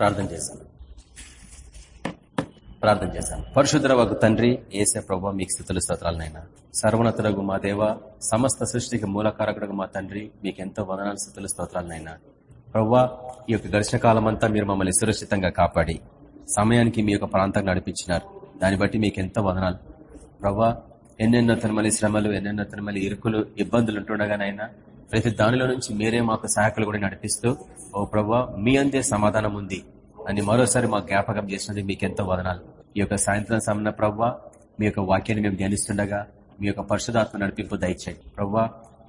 ప్రార్థన చేశాను. ప్రార్థన చేశాను. పరిశుద్ధ తండ్రి ఏసే ప్రభావ మీకు స్థితులు స్తోత్రాలనైనా సర్వనతులకు మా దేవ సమస్త సృష్టికి మూలకారకుడు మా తండ్రి మీకు ఎంతో వదనాలు స్థితులు స్తోత్రాలనైనా ప్రవ్వా ఈ యొక్క ఘర్షణ కాలం అంతా మీరు మమ్మల్ని సురక్షితంగా కాపాడి సమయానికి మీ యొక్క ప్రాంతం నడిపించినారు. దాన్ని బట్టి మీకు ఎంతో వదనాలు. ప్రవ్వా ఎన్నెన్నో తనమలి శ్రమలు ఎన్నెన్నో తనమలి ఇరుకులు ఇబ్బందులు ఉంటుండగానైనా ప్రతి దానిలో నుంచి మీరే మాకు సహాయకులు కూడా నడిపిస్తూ ఓ ప్రవ్వా మీ అందే సమాధానం ఉంది అని మరోసారి మాకు జ్ఞాపకం చేసినది మీకు ఎంతో వదనాలు. ఈ యొక్క సాయంత్రం సమన్న ప్రవ్వ మీ యొక్క వాక్యాన్ని మేము ధ్యానిస్తుండగా మీ యొక్క పరిశుధాత్మ నడిపింపు దయచేయండి. ప్రవ్వ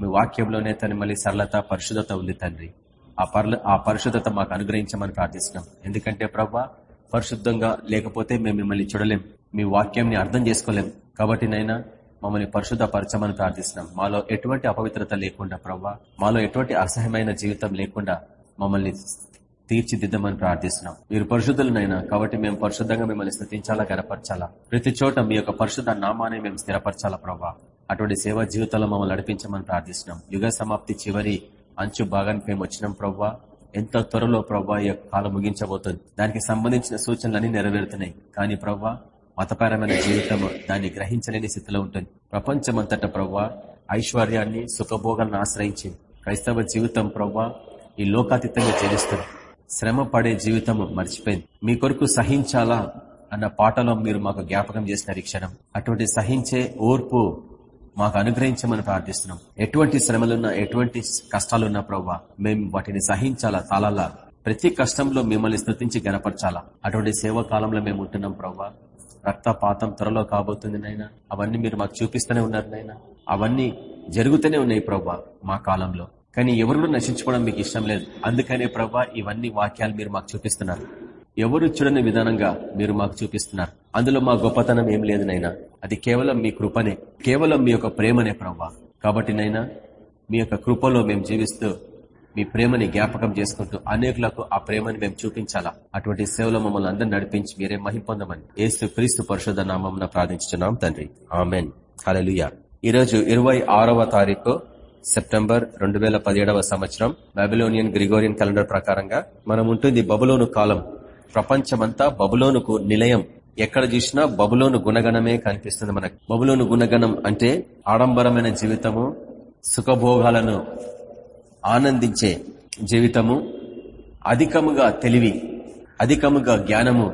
మీ వాక్యంలోనే తన మళ్ళీ సరళత పరిశుధత ఉంది తండ్రి. ఆ పర్ల ఆ పరిశుద్ధత మాకు అనుగ్రహించమని ప్రార్థిస్తున్నాం. ఎందుకంటే ప్రవ్వ పరిశుద్ధంగా లేకపోతే మేము మిమ్మల్ని చూడలేం. మీ వాక్యంని అర్థం చేసుకోలేం. కాబట్టి నైనా మమ్మల్ని పరిశుద్ధపరచమని ప్రార్థిస్తున్నాం. మాలో ఎటువంటి అపవిత్రత లేకుండా ప్రవ్వా మాలో ఎటువంటి అసహ్యమైన జీవితం లేకుండా మమ్మల్ని తీర్చిదిద్దమని ప్రార్థిస్తున్నాం. మీరు పరిశుద్ధులనైనా కాబట్టి మేము పరిశుద్ధంగా మిమ్మల్ని స్థితించాలా గనపరచాలా? ప్రతి చోట మీ యొక్క పరిశుద్ధ నామాన్ని మేము స్థిరపరచాలా ప్రవ్వా? అటువంటి సేవా జీవితంలో మమ్మల్ని నడిపించమని ప్రార్థిస్తున్నాం. యుగ సమాప్తి చివరి అంచు భాగానికి మేము వచ్చినాం ప్రవ్వా. ఎంత త్వరలో ప్రవ్వా ఈ కాలం ముగించబోతుంది. దానికి సంబంధించిన సూచనలన్నీ నెరవేరుతున్నాయి. కానీ ప్రవ్వా మతపరమైన జీవితం దాన్ని గ్రహించలేని స్థితిలో ఉంటుంది. ప్రపంచమంతట ప్రవ్వా ఐశ్వర్యాన్ని సుఖభోగాలను ఆశ్రయించి క్రైస్తవ జీవితం ప్రవ్వా ఈ లోకాతీతంగా చేస్తుంది శ్రమ పడే జీవితం మర్చిపోయింది. మీ కొరకు సహించాలా అన్న పాటలో మీరు మాకు జ్ఞాపకం చేసిన క్షణం. అటువంటి సహించే ఓర్పు మాకు అనుగ్రహించమని ప్రార్థిస్తున్నాం. ఎటువంటి శ్రమలున్నా ఎటువంటి కష్టాలున్నా ప్రవ్వా మేము వాటిని సహించాలా తాళాలా? ప్రతి కష్టంలో మిమ్మల్ని స్థుతించి గనపరచాలా అటువంటి సేవ కాలంలో మేము ఉంటున్నాం ప్రవ్వా. రక్తపాతం త్వరలో కాబోతుంది నైనా అవన్నీ మీరు మాకు చూపిస్తూనే ఉన్నారు నైనా అవన్నీ జరుగుతూనే ఉన్నాయి ప్రభా మా కాలంలో. కానీ ఎవరు నశించుకోవడం మీకు ఇష్టం లేదు. అందుకనే ప్రభా ఇవన్నీ వాక్యాలు మీరు మాకు చూపిస్తున్నారు. ఎవరు చూడని విధానంగా మీరు మాకు చూపిస్తున్నారు. అందులో మా గొప్పతనం ఏం లేదు నైనా అది కేవలం మీ కృపనే కేవలం మీ యొక్క ప్రేమనే ప్రభా కాబట్టి నైనా మీ యొక్క కృపలో మేము జీవిస్తూ మీ ప్రేమని జ్ఞాపకం చేసుకుంటూ అనేకులకు ఆ ప్రేమని మేము చూపించాలా? అటువంటి సేవలో మమ్మల్ని అందరూ నడిపించి మీరే మహిపొందమని ఏసు క్రీస్తు పరిశుధ నామం ప్రార్థించున్నాం తండ్రి. ఆమెన్. హలలుయ ఈరోజు ఇరవై ఆరవ తారీఖు సెప్టెంబర్ రెండు వేల పదిహేడవ సంవత్సరం బాబిలోనియన్ గ్రిగోరియన్ క్యాలెండర్ ప్రకారంగా మనం ఉంటుంది బబులోను కాలం. ప్రపంచమంతా బబులోనుకు నిలయం. ఎక్కడ చూసినా బబులోను గుణగణమే కనిపిస్తుంది మనకు. బబులోను గుణగణం అంటే ఆడంబరమైన జీవితము సుఖభోగాలను ఆనందించే జీవితము అధికముగా తెలివి అధికముగా జ్ఞానము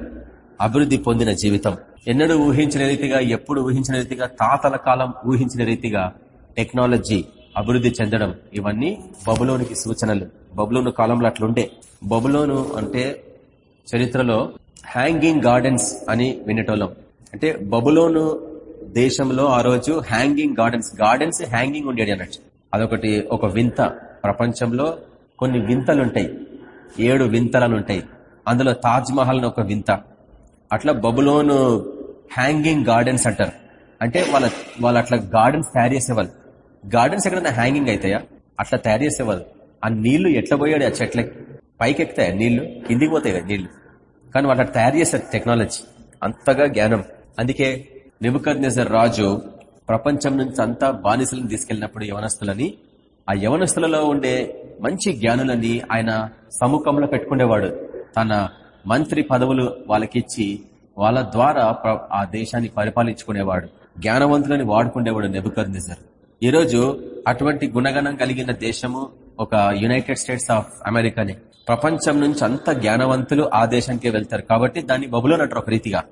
అభివృద్ధి పొందిన జీవితం. ఎన్నడూ ఊహించిన రీతిగా ఎప్పుడు ఊహించిన రీతిగా తాతల కాలం ఊహించిన రీతిగా టెక్నాలజీ అభివృద్ధి చెందడం ఇవన్నీ బబులోనికి సూచనలు. బబులోను కాలంలో అట్లుండే. బబులోను అంటే చరిత్రలో హ్యాంగింగ్ గార్డెన్స్ అని వినటోళ్ళం. అంటే బబులోను దేశంలో ఆ రోజు హ్యాంగింగ్ గార్డెన్స్ గార్డెన్స్ హ్యాంగింగ్ ఉండేది అన్నట్టు. అదొకటి ఒక వింత ప్రపంచంలో కొన్ని వింతలుంటాయి. ఏడు వింతలనుంటాయి. అందులో తాజ్ మహల్ ఒక వింత. అట్లా బబులోను హ్యాంగింగ్ గార్డెన్స్ అంటారు. అంటే వాళ్ళ వాళ్ళు అట్లా గార్డెన్స్ తయారు చేసేవాళ్ళు. గార్డెన్స్ ఎక్కడైనా హ్యాంగింగ్ అవుతాయా అట్లా తయారు చేసేవాళ్ళు. ఆ నీళ్ళు ఎట్లా పోయాడు ఆ చెట్లకి. పైకి ఎక్కుతాయి నీళ్ళు? కిందికి పోతాయి కదా నీళ్ళు. కానీ వాళ్ళు అట్లా తయారు చేశారు టెక్నాలజీ. అంతగా జ్ఞానం. అందుకే నిబుకర్ రాజు ప్రపంచం నుంచి అంతా బానిసలను తీసుకెళ్ళినప్పుడు యవనస్తులని ఆ యవనస్తులలో ఉండే మంచి జ్ఞానులని ఆయన సముఖంలో పెట్టుకునేవాడు. తన మంత్రి పదవులు వాళ్ళకిచ్చి వాళ్ళ ద్వారా ఆ దేశాన్ని పరిపాలించుకునేవాడు. జ్ఞానవంతులని వాడుకునేవాడు నెబుకర్ నిజర్ ఈరోజు అటువంటి గుణగణం కలిగిన దేశము ఒక యునైటెడ్ స్టేట్స్ ఆఫ్ అమెరికానే. ప్రపంచం నుంచి అంత జ్ఞానవంతులు ఆ దేశానికి వెళ్తారు. కాబట్టి దాన్ని బబులోనట్టు ఒక రీతిగా.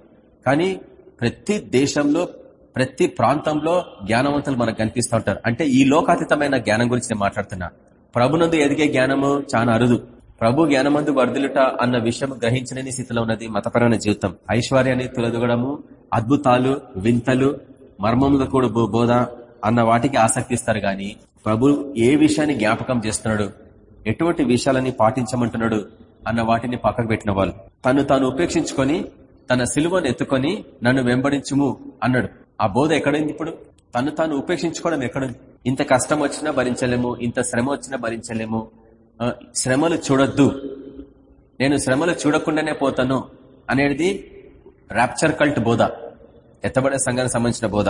కానీ ప్రతి దేశంలో ప్రతి ప్రాంతంలో జ్ఞానవంతులు మనకు కనిపిస్తూ ఉంటారు. అంటే ఈ లోకాతీతమైన జ్ఞానం గురించి నేను మాట్లాడుతున్నా. ప్రభునందు ఎదిగే జ్ఞానము చాలా అరుదు. ప్రభు జ్ఞానమందు వర్ధులుట అన్న విషయం గ్రహించలేని స్థితిలో ఉన్నది మతపరమైన జీవితం. ఐశ్వర్యాన్ని తులదగడము అద్భుతాలు వింతలు మర్మముగా కూడా బోధ అన్న వాటికి ఆసక్తి ఇస్తారు గాని ప్రభు ఏ విషయాన్ని జ్ఞాపకం చేస్తున్నాడు? ఎటువంటి విషయాలని పాటించమంటున్నాడు? అన్న వాటిని పక్కకు పెట్టిన వాళ్ళు. తను తాను ఉపేక్షించుకొని తన సిలువను ఎత్తుకొని నన్ను వెంబడించుము అన్నాడు. ఆ బోధ ఎక్కడైంది ఇప్పుడు? తను తాను ఉపేక్షించుకోవడం ఎక్కడుంది? ఇంత కష్టం వచ్చినా భరించలేము ఇంత శ్రమ వచ్చినా భరించలేము. శ్రమలు చూడొద్దు. నేను శ్రమలు చూడకుండానే పోతాను అనేది ర్యాప్చర్ కల్ట్ బోధ. ఎత్తబడే సంఘానికి సంబంధించిన బోధ.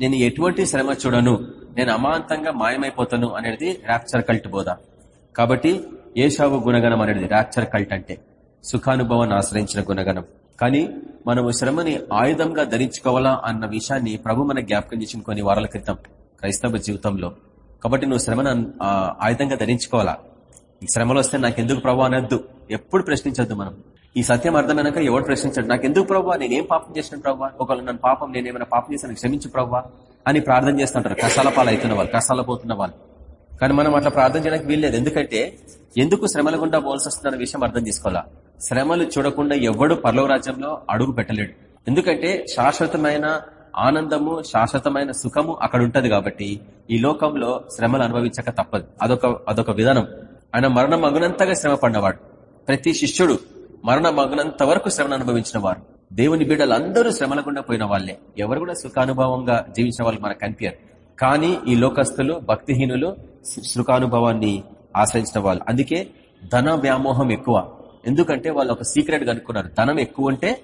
నేను ఎటువంటి శ్రమ చూడను నేను అమాంతంగా మాయమైపోతాను అనేది ర్యాప్చర్ కల్ట్ బోధ. కాబట్టి ఏషావు గుణగణం అనేది ర్యాప్చర్ కల్ట్ అంటే సుఖానుభవాన్ని ఆశ్రయించిన గుణగణం. కానీ మనము శ్రమని ఆయుధంగా ధరించుకోవాలా అన్న విషయాన్ని ప్రభు మన జ్ఞాపకం చేసిన కొన్ని వారాల క్రితం క్రైస్తవ జీవితంలో. కాబట్టి నువ్వు శ్రమను ఆయుధంగా ధరించుకోవాలా? ఈ శ్రమలు వస్తే నాకెందుకు ప్రభు అనొద్దు. ఎప్పుడు ప్రశ్నించొద్దు మనం. ఈ సత్యం అర్థమైనాక ఎవరు ప్రశ్నించాడు? నాకెందుకు ప్రభావ నేనేం పాపం చేసిన ప్రభావ ఒకవేళ నన్ను పాపం నేనేమైనా పాపం చేశాను క్షమించు ప్రభావ అని ప్రార్థన చేస్తుంటారు. కష్టాల పాలు అవుతున్న వాళ్ళు కష్టాల పోతున్న వాళ్ళు. కానీ మనం అట్లా ప్రార్థన చేయడానికి వీల్లేదు. ఎందుకంటే ఎందుకు శ్రమల గుండా పోవాల్సి వస్తుందన్న విషయం అర్థం చేసుకోవాలా? శ్రమలు చూడకుండా ఎవడు పర్లవ రాజ్యంలో అడుగు పెట్టలేడు. ఎందుకంటే శాశ్వతమైన ఆనందము శాశ్వతమైన సుఖము అక్కడ ఉంటది కాబట్టి ఈ లోకంలో శ్రమలు అనుభవించక తప్పదు. అదొక అదొక విధానం. ఆయన మరణం మగునంతగా శ్రమ పడినవాడు. ప్రతి శిష్యుడు మరణ మగ్నంత వరకు శ్రమను అనుభవించిన వారు. దేవుని బిడ్డలందరూ శ్రమల గుండా పోయిన వాళ్ళే ఎవరు కూడా సుఖానుభవంగా జీవించిన వాళ్ళు మనకు కనిపించారు. కానీ ఈ లోకస్తులు భక్తిహీనులు సుఖానుభవాన్ని ఆశ్రయించిన వాళ్ళు. అందుకే ధన వ్యామోహం ఎక్కువ. ఎందుకంటే వాళ్ళు ఒక సీక్రెట్ కనుక్కున్నారు ధనం ఎక్కువ ఉంటే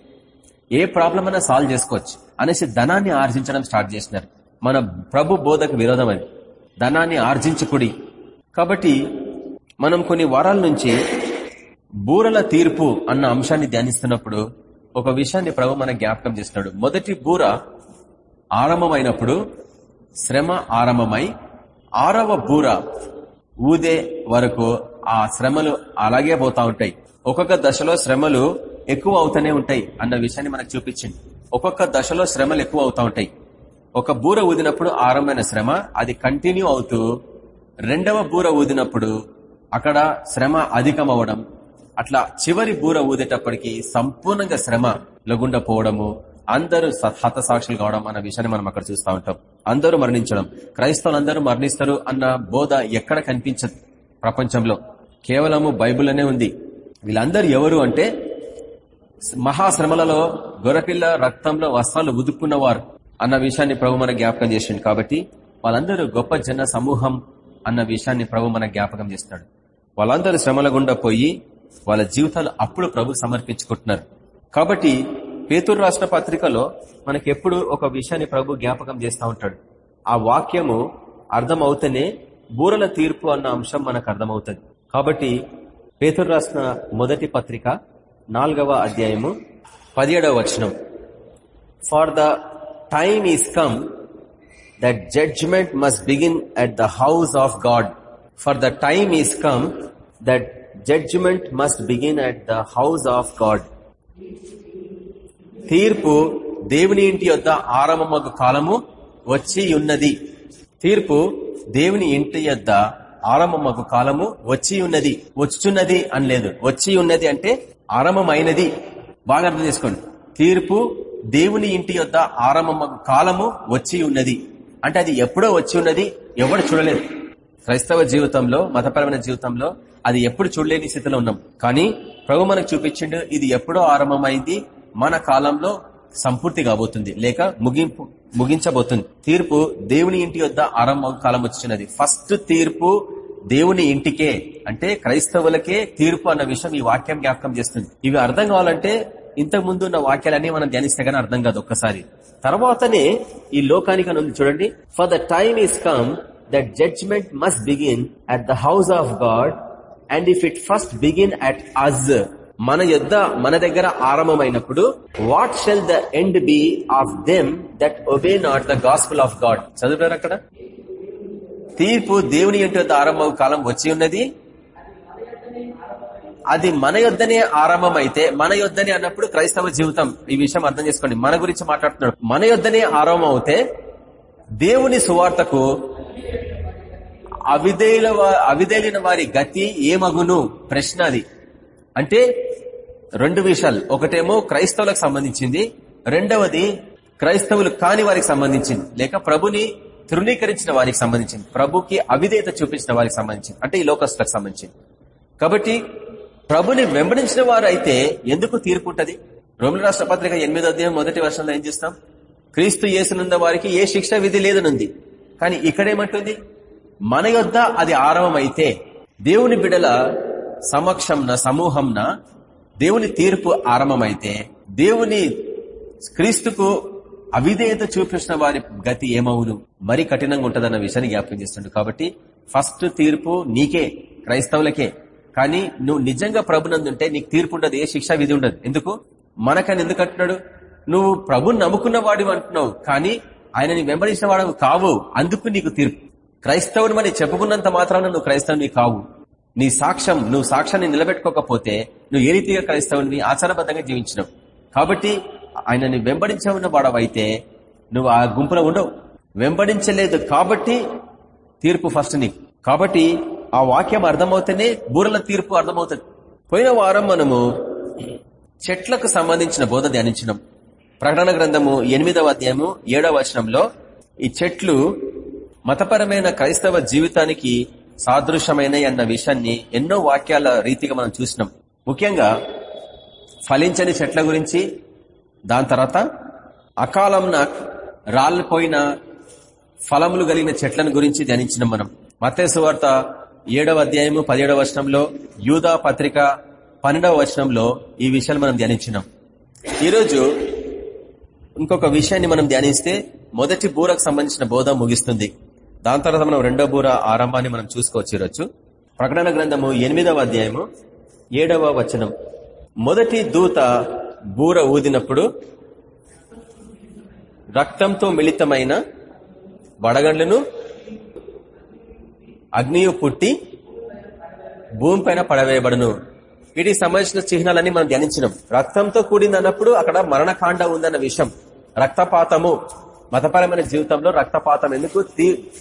ఏ ప్రాబ్లం అయినా సాల్వ్ చేసుకోవచ్చు. అనేసి ధనాన్ని ఆర్జించడం స్టార్ట్ చేసినారు. మన ప్రభు బోధకు విరోధం అని ధనాన్ని ఆర్జించుకుడి. కాబట్టి మనం కొన్ని వారాల నుంచి బూరల తీర్పు అన్న అంశాన్ని ధ్యానిస్తున్నప్పుడు ఒక విషయాన్ని ప్రభు మన జ్ఞాపకం చేస్తున్నాడు. మొదటి బూర ఆరంభమైనప్పుడు శ్రమ ఆరంభమై ఆరవ బూర ఊదే వరకు ఆ శ్రమలు అలాగే పోతా ఉంటాయి. ఒక్కొక్క దశలో శ్రమలు ఎక్కువ అవుతూనే ఉంటాయి అన్న విషయాన్ని మనకు చూపించింది. ఒక్కొక్క దశలో శ్రమలు ఎక్కువ అవుతా ఉంటాయి. ఒక బూర ఊదినప్పుడు ఆరంభమైన శ్రమ అది కంటిన్యూ అవుతూ రెండవ బూర ఊదినప్పుడు అక్కడ శ్రమ అధికం అవ్వడం అట్లా చివరి బూర ఊదేటప్పటికి సంపూర్ణంగా శ్రమ లగుండ పోవడము అందరూ హతసాక్షులు కావడం అన్న విషయాన్ని మనం అక్కడ చూస్తూ ఉంటాం. అందరూ మరణించడం. క్రైస్తవులు అందరూ మరణిస్తారు అన్న బోధ ఎక్కడ కనిపించదు ప్రపంచంలో? కేవలము బైబుల్లోనే ఉంది. వీళ్ళందరూ ఎవరు అంటే మహాశ్రమలలో గొరపిల్ల రక్తంలో వస్త్రాలు ఉదుక్కున్నవారు అన్న విషయాన్ని ప్రభు మన జ్ఞాపకం చేసిండు కాబట్టి వాళ్ళందరూ గొప్ప జన సమూహం అన్న విషయాన్ని ప్రభు మన జ్ఞాపకం చేస్తాడు. వాళ్ళందరూ శ్రమల గుండా పోయి వాళ్ళ జీవితాలు అప్పుడు ప్రభు సమర్పించుకుంటున్నారు. కాబట్టి పేతురు రాష్ట్ర పత్రికలో మనకి ఎప్పుడు ఒక విషయాన్ని ప్రభు జ్ఞాపకం చేస్తూ ఉంటాడు. ఆ వాక్యము అర్థమవుతేనే బూరల తీర్పు అన్న అంశం మనకు అర్థమవుతుంది. కాబట్టి పేతురు రాసిన మొదటి పత్రిక నాలుగవ అధ్యాయము పదిహేడవ వచనం. For the time is come that judgement must begin at the house of God for the time is come that judgement must begin at the house of God తీర్పు దేవుని ఇంటి యొద్ ఆరంభమగు కాలము వచ్చి ఉన్నది. తీర్పు దేవుని ఇంటి యొద్ ఆరంభమగు కాలము వచ్చి ఉన్నది. వచ్చున్నది అని లేదు వచ్చి ఉన్నది అంటే ఆరంభమైనది. బాగా అర్థం చేసుకోండి. తీర్పు దేవుని ఇంటి యొద్ ఆరంభమగు కాలము వచ్చి ఉన్నది. అంటే అది ఎప్పుడో వచ్చి ఉన్నది ఎవడు చూడలేదు. క్రైస్తవ జీవితంలో మతపరమైన జీవితంలో అది ఎప్పుడు చూడలేని స్థితిలో ఉన్నాం. కానీ ప్రభు మనకు చూపించిండు ఇది ఎప్పుడో ఆరంభమైంది మన కాలంలో సంపూర్తి కాబోతుంది లేక ముగింపు ముగించబోతుంది. తీర్పు దేవుని ఇంటి వద్ద ఆరంభ కాలం వచ్చినది. ఫస్ట్ తీర్పు దేవుని ఇంటికే అంటే క్రైస్తవులకే తీర్పు అన్న విషయం ఈ వాక్యం జ్ఞాపకం చేస్తుంది. ఇవి అర్థం కావాలంటే ఇంతకు ముందు ఉన్న వాక్యాలన్నీ మనం ధ్యానిస్తే గానీ అర్థం కాదు ఒక్కసారి. తర్వాతనే ఈ లోకానికి ఉంది చూడండి. For the time is come that judgement must begin at the house of God and if it first begin at us మన యొద్ద మన దగ్గర ఆరంభమైనప్పుడు what shall the end be of them that obey not the gospel of God చదువుతారు అక్కడ? తీర్పు దేవుని ఇంటి యొద్ ఆరంభం కాలం వచ్చి ఉన్నది. అది మన యొద్దనే ఆరంభం అయితే మన యొద్దనే అన్నప్పుడు క్రైస్తవ జీవితం. ఈ విషయం అర్థం చేసుకోండి. మన గురించి మాట్లాడుతున్నాడు. మన యొద్దనే ఆరంభం అవుతే దేవుని సువార్తకు అవిధేయుల అవిధేయులైన వారి గతి ఏమగును? ప్రశ్న అది. అంటే రెండు విషయాలు. ఒకటేమో క్రైస్తవులకు సంబంధించింది. రెండవది క్రైస్తవులు కాని వారికి సంబంధించింది. లేక ప్రభుని తృణీకరించిన వారికి సంబంధించింది. ప్రభుకి అవిధేయత చూపించిన వారికి సంబంధించింది. అంటే ఈ లోకస్తులకు సంబంధించింది. కాబట్టి ప్రభుని వెంబడించిన వారు అయితే ఎందుకు తీర్పుంటది రోమిల రాష్ట్ర పత్రిక ఎనిమిదో అధ్యాయం మొదటి వర్షంలో ఏం చేస్తాం? క్రీస్తు యేసునున్న వారికి ఏ శిక్ష విధి లేదనుంది. కానీ ఇక్కడేమంటుంది? మన యొద్ద అది ఆరంభమైతే దేవుని బిడల సమక్షంన సమూహంన దేవుని తీర్పు ఆరంభమైతే దేవుని క్రీస్తుకు అవిధేయత చూపించిన వారి గతి ఏమవును? మరి కఠినంగా ఉంటదన్న విషయాన్ని జ్ఞాపకం చేస్తుండ్రు కాబట్టి ఫస్ట్ తీర్పు నీకే క్రైస్తవులకే. కానీ నువ్వు నిజంగా ప్రభునందుంటే నీకు తీర్పు ఉండదు ఏ శిక్ష విధి ఉండదు. ఎందుకు? మనకని ఎందుకు అంటున్నాడు? నువ్వు ప్రభుని నమ్ముకున్న వాడివి అంటున్నావు. కానీ ఆయనని వెంబడించిన వాడు కావు. అందుకు నీకు తీర్పు. క్రైస్తవుని మరి చెప్పుకున్నంత మాత్రాన నువ్వు క్రైస్తవుని కావు. నీ సాక్ష్యం నువ్వు సాక్ష్యాన్ని నిలబెట్టుకోకపోతే నువ్వు ఏ రీతిగా క్రైస్తవుని ఆచారబద్ధంగా జీవించినావు. కాబట్టి ఆయనని వెంబడించ ఉన్న వాడవైతే నువ్వు ఆ గుంపులో ఉండవు. వెంబడించలేదు కాబట్టి తీర్పు ఫస్ట్ నీకు. కాబట్టి ఆ వాక్యం అర్థమవుతేనే బూరల తీర్పు అర్థమవుతుంది. పోయిన వారం మనము చెట్లకు సంబంధించిన బోధ ధ్యానించినాం. ప్రకటన గ్రంథము ఎనిమిదవ అధ్యాయము ఏడవ వచనంలో ఈ చెట్లు మతపరమైన క్రైస్తవ జీవితానికి సాదృశ్యమైన అన్న విషయాన్ని ఎన్నో వాక్యాల రీతిగా మనం చూసినాం. ముఖ్యంగా ఫలించని చెట్ల గురించి దాని తర్వాత అకాలంన రాళ్ళపోయిన ఫలములు కలిగిన చెట్లను గురించి ధ్యానించినాం మనం. మతేశ్వార్త ఏడవ అధ్యాయము పదిహేడవ వచనంలో యూదా పత్రిక పన్నెండవ వచనంలో ఈ విషయాలు మనం ధ్యానించినాం. ఈరోజు ఇంకొక విషయాన్ని మనం ధ్యానిస్తే మొదటి బూరకు సంబంధించిన బోధ ముగిస్తుంది. దాని తర్వాత మనం రెండో బూర ఆరంభాన్ని మనం చూసుకోవచ్చు ఈరోజు. ప్రకటన గ్రంథము ఎనిమిదవ అధ్యాయము ఏడవ వచనం. మొదటి దూత బూర ఊదినప్పుడు రక్తంతో మిళితమైన వడగండ్లను అగ్నియు పుట్టి భూమిపైన పడవేయబడును. వీటికి సంబంధించిన చిహ్నాలన్నీ మనం ధ్యానించినాం. రక్తంతో కూడింది అన్నప్పుడు అక్కడ మరణకాండ ఉందన్న విషయం. రక్తపాతము మతపరమైన జీవితంలో రక్తపాతం ఎందుకు?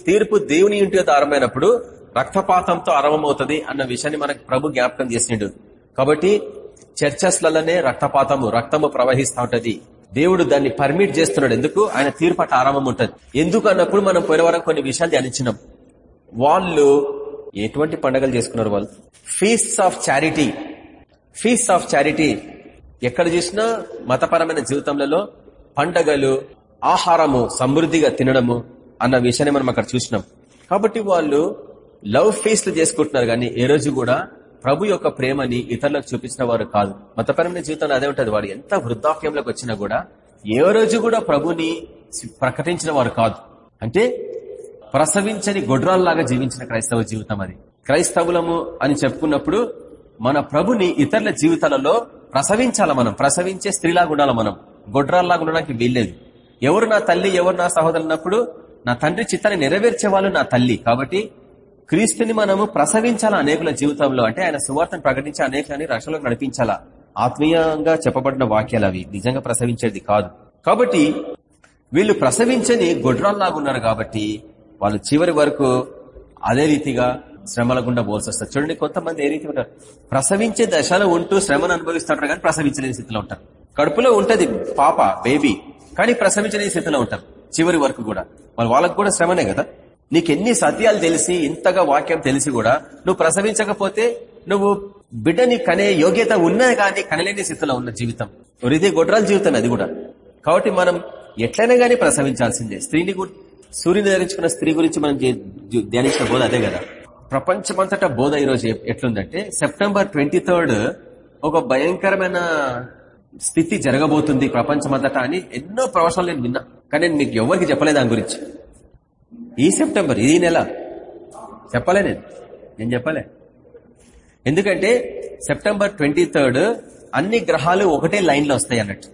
తీర్పు దేవుని ఇంటి ఆరంభమైనప్పుడు రక్తపాతంతో ఆరంభమవుతుంది అన్న విషయాన్ని మనకు ప్రభు జ్ఞాపకం చేసిండు. కాబట్టి చర్చస్లలోనే రక్తపాతము రక్తము ప్రవహిస్తూ ఉంటది. దేవుడు దాన్ని పర్మిట్ చేస్తున్నాడు. ఎందుకు? ఆయన తీర్పట ఆరంభం ఉంటుంది. ఎందుకు అన్నప్పుడు మనం పోయిన కొన్ని విషయాలు ధ్యానించినాం. వాళ్ళు ఎటువంటి పండుగలు చేసుకున్నారు వాళ్ళు? Feast of charity feast of charity ఎక్కడ చూసినా మతపరమైన జీవితంలో పండగలు ఆహారము సమృద్ధిగా తినడము అన్న విషయాన్ని మనం అక్కడ చూసినాం. కాబట్టి వాళ్ళు లవ్ ఫీస్ట్లు చేసుకుంటున్నారు కానీ ఏ రోజు కూడా ప్రభు యొక్క ప్రేమని ఇతరులకు చూపించిన వారు కాదు. మతపరమైన జీవితంలో అదే ఉంటుంది. వాడు ఎంత వృద్ధాప్యంలోకి వచ్చినా కూడా ఏ రోజు కూడా ప్రభుని ప్రకటించిన వారు కాదు. అంటే ప్రసవించని గొడ్రాల్లాగా జీవించిన క్రైస్తవ జీవితం అది. క్రైస్తవులము అని చెప్పుకున్నప్పుడు మన ప్రభుని ఇతరుల జీవితాలలో ప్రసవించాల మనం? ప్రసవించే స్త్రీలాగా ఉండాలి మనం? గొడ్రాల్లాగా ఉండడానికి వీల్లేదు. ఎవరు నా తల్లి ఎవరు నా సహోదరు అన్నప్పుడు నా తండ్రి చిత్తాన్ని నెరవేర్చేవాళ్ళు నా తల్లి. కాబట్టి క్రీస్తుని మనము ప్రసవించాలా అనేకుల జీవితంలో? అంటే ఆయన సువార్తను ప్రకటించి అనేకులని రక్షణలోకి నడిపించాలా? ఆత్మీయంగా చెప్పబడిన వాక్యాలు అవి. నిజంగా ప్రసవించేది కాదు. కాబట్టి వీళ్ళు ప్రసవించని గొడ్రాల్లాగున్నారు కాబట్టి వాళ్ళు చివరి వరకు అదే రీతిగా శ్రమల గుండా పోల్సి వస్తారు చూడండి కొంతమంది ఏ రీతి ఉంటారు? ప్రసవించే దశలో ఉంటూ శ్రమను అనుభవిస్తుంటారు కానీ ప్రసవించలేని స్థితిలో ఉంటారు. కడుపులో ఉంటది పాప బేబీ కానీ ప్రసవించలేని స్థితిలో ఉంటారు. చివరి వరకు కూడా. మరి వాళ్ళకు కూడా శ్రమనే కదా? నీకు ఎన్ని సత్యాలు తెలిసి ఇంతగా వాక్యం తెలిసి కూడా నువ్వు ప్రసవించకపోతే నువ్వు బిడ్డని కనే యోగ్యత ఉన్నా కానీ కనలేని స్థితిలో ఉన్న జీవితం. ఇది గొడ్రాల జీవితం అది కూడా. కాబట్టి మనం ఎట్లయినా గానీ ప్రసవించాల్సిందే. స్త్రీని సూర్యుని ధరించుకున్న స్త్రీ గురించి మనం ధ్యానించిన బోధ అదే కదా? ప్రపంచమంతటా బోధ ఈరోజు ఎట్లుందంటే సెప్టెంబర్ ట్వంటీ ఒక భయంకరమైన స్థితి జరగబోతుంది ప్రపంచమంతటా అని ఎన్నో ప్రవచనాలు నేను విన్నా. కానీ నేను మీకు ఎవరికి చెప్పలేదు దాని గురించి. ఈ సెప్టెంబర్ ఈ నెల. చెప్పలే నేను. నేను చెప్పలే. ఎందుకంటే సెప్టెంబర్ ట్వంటీ అన్ని గ్రహాలు ఒకటే లైన్లో వస్తాయి అన్నట్టు.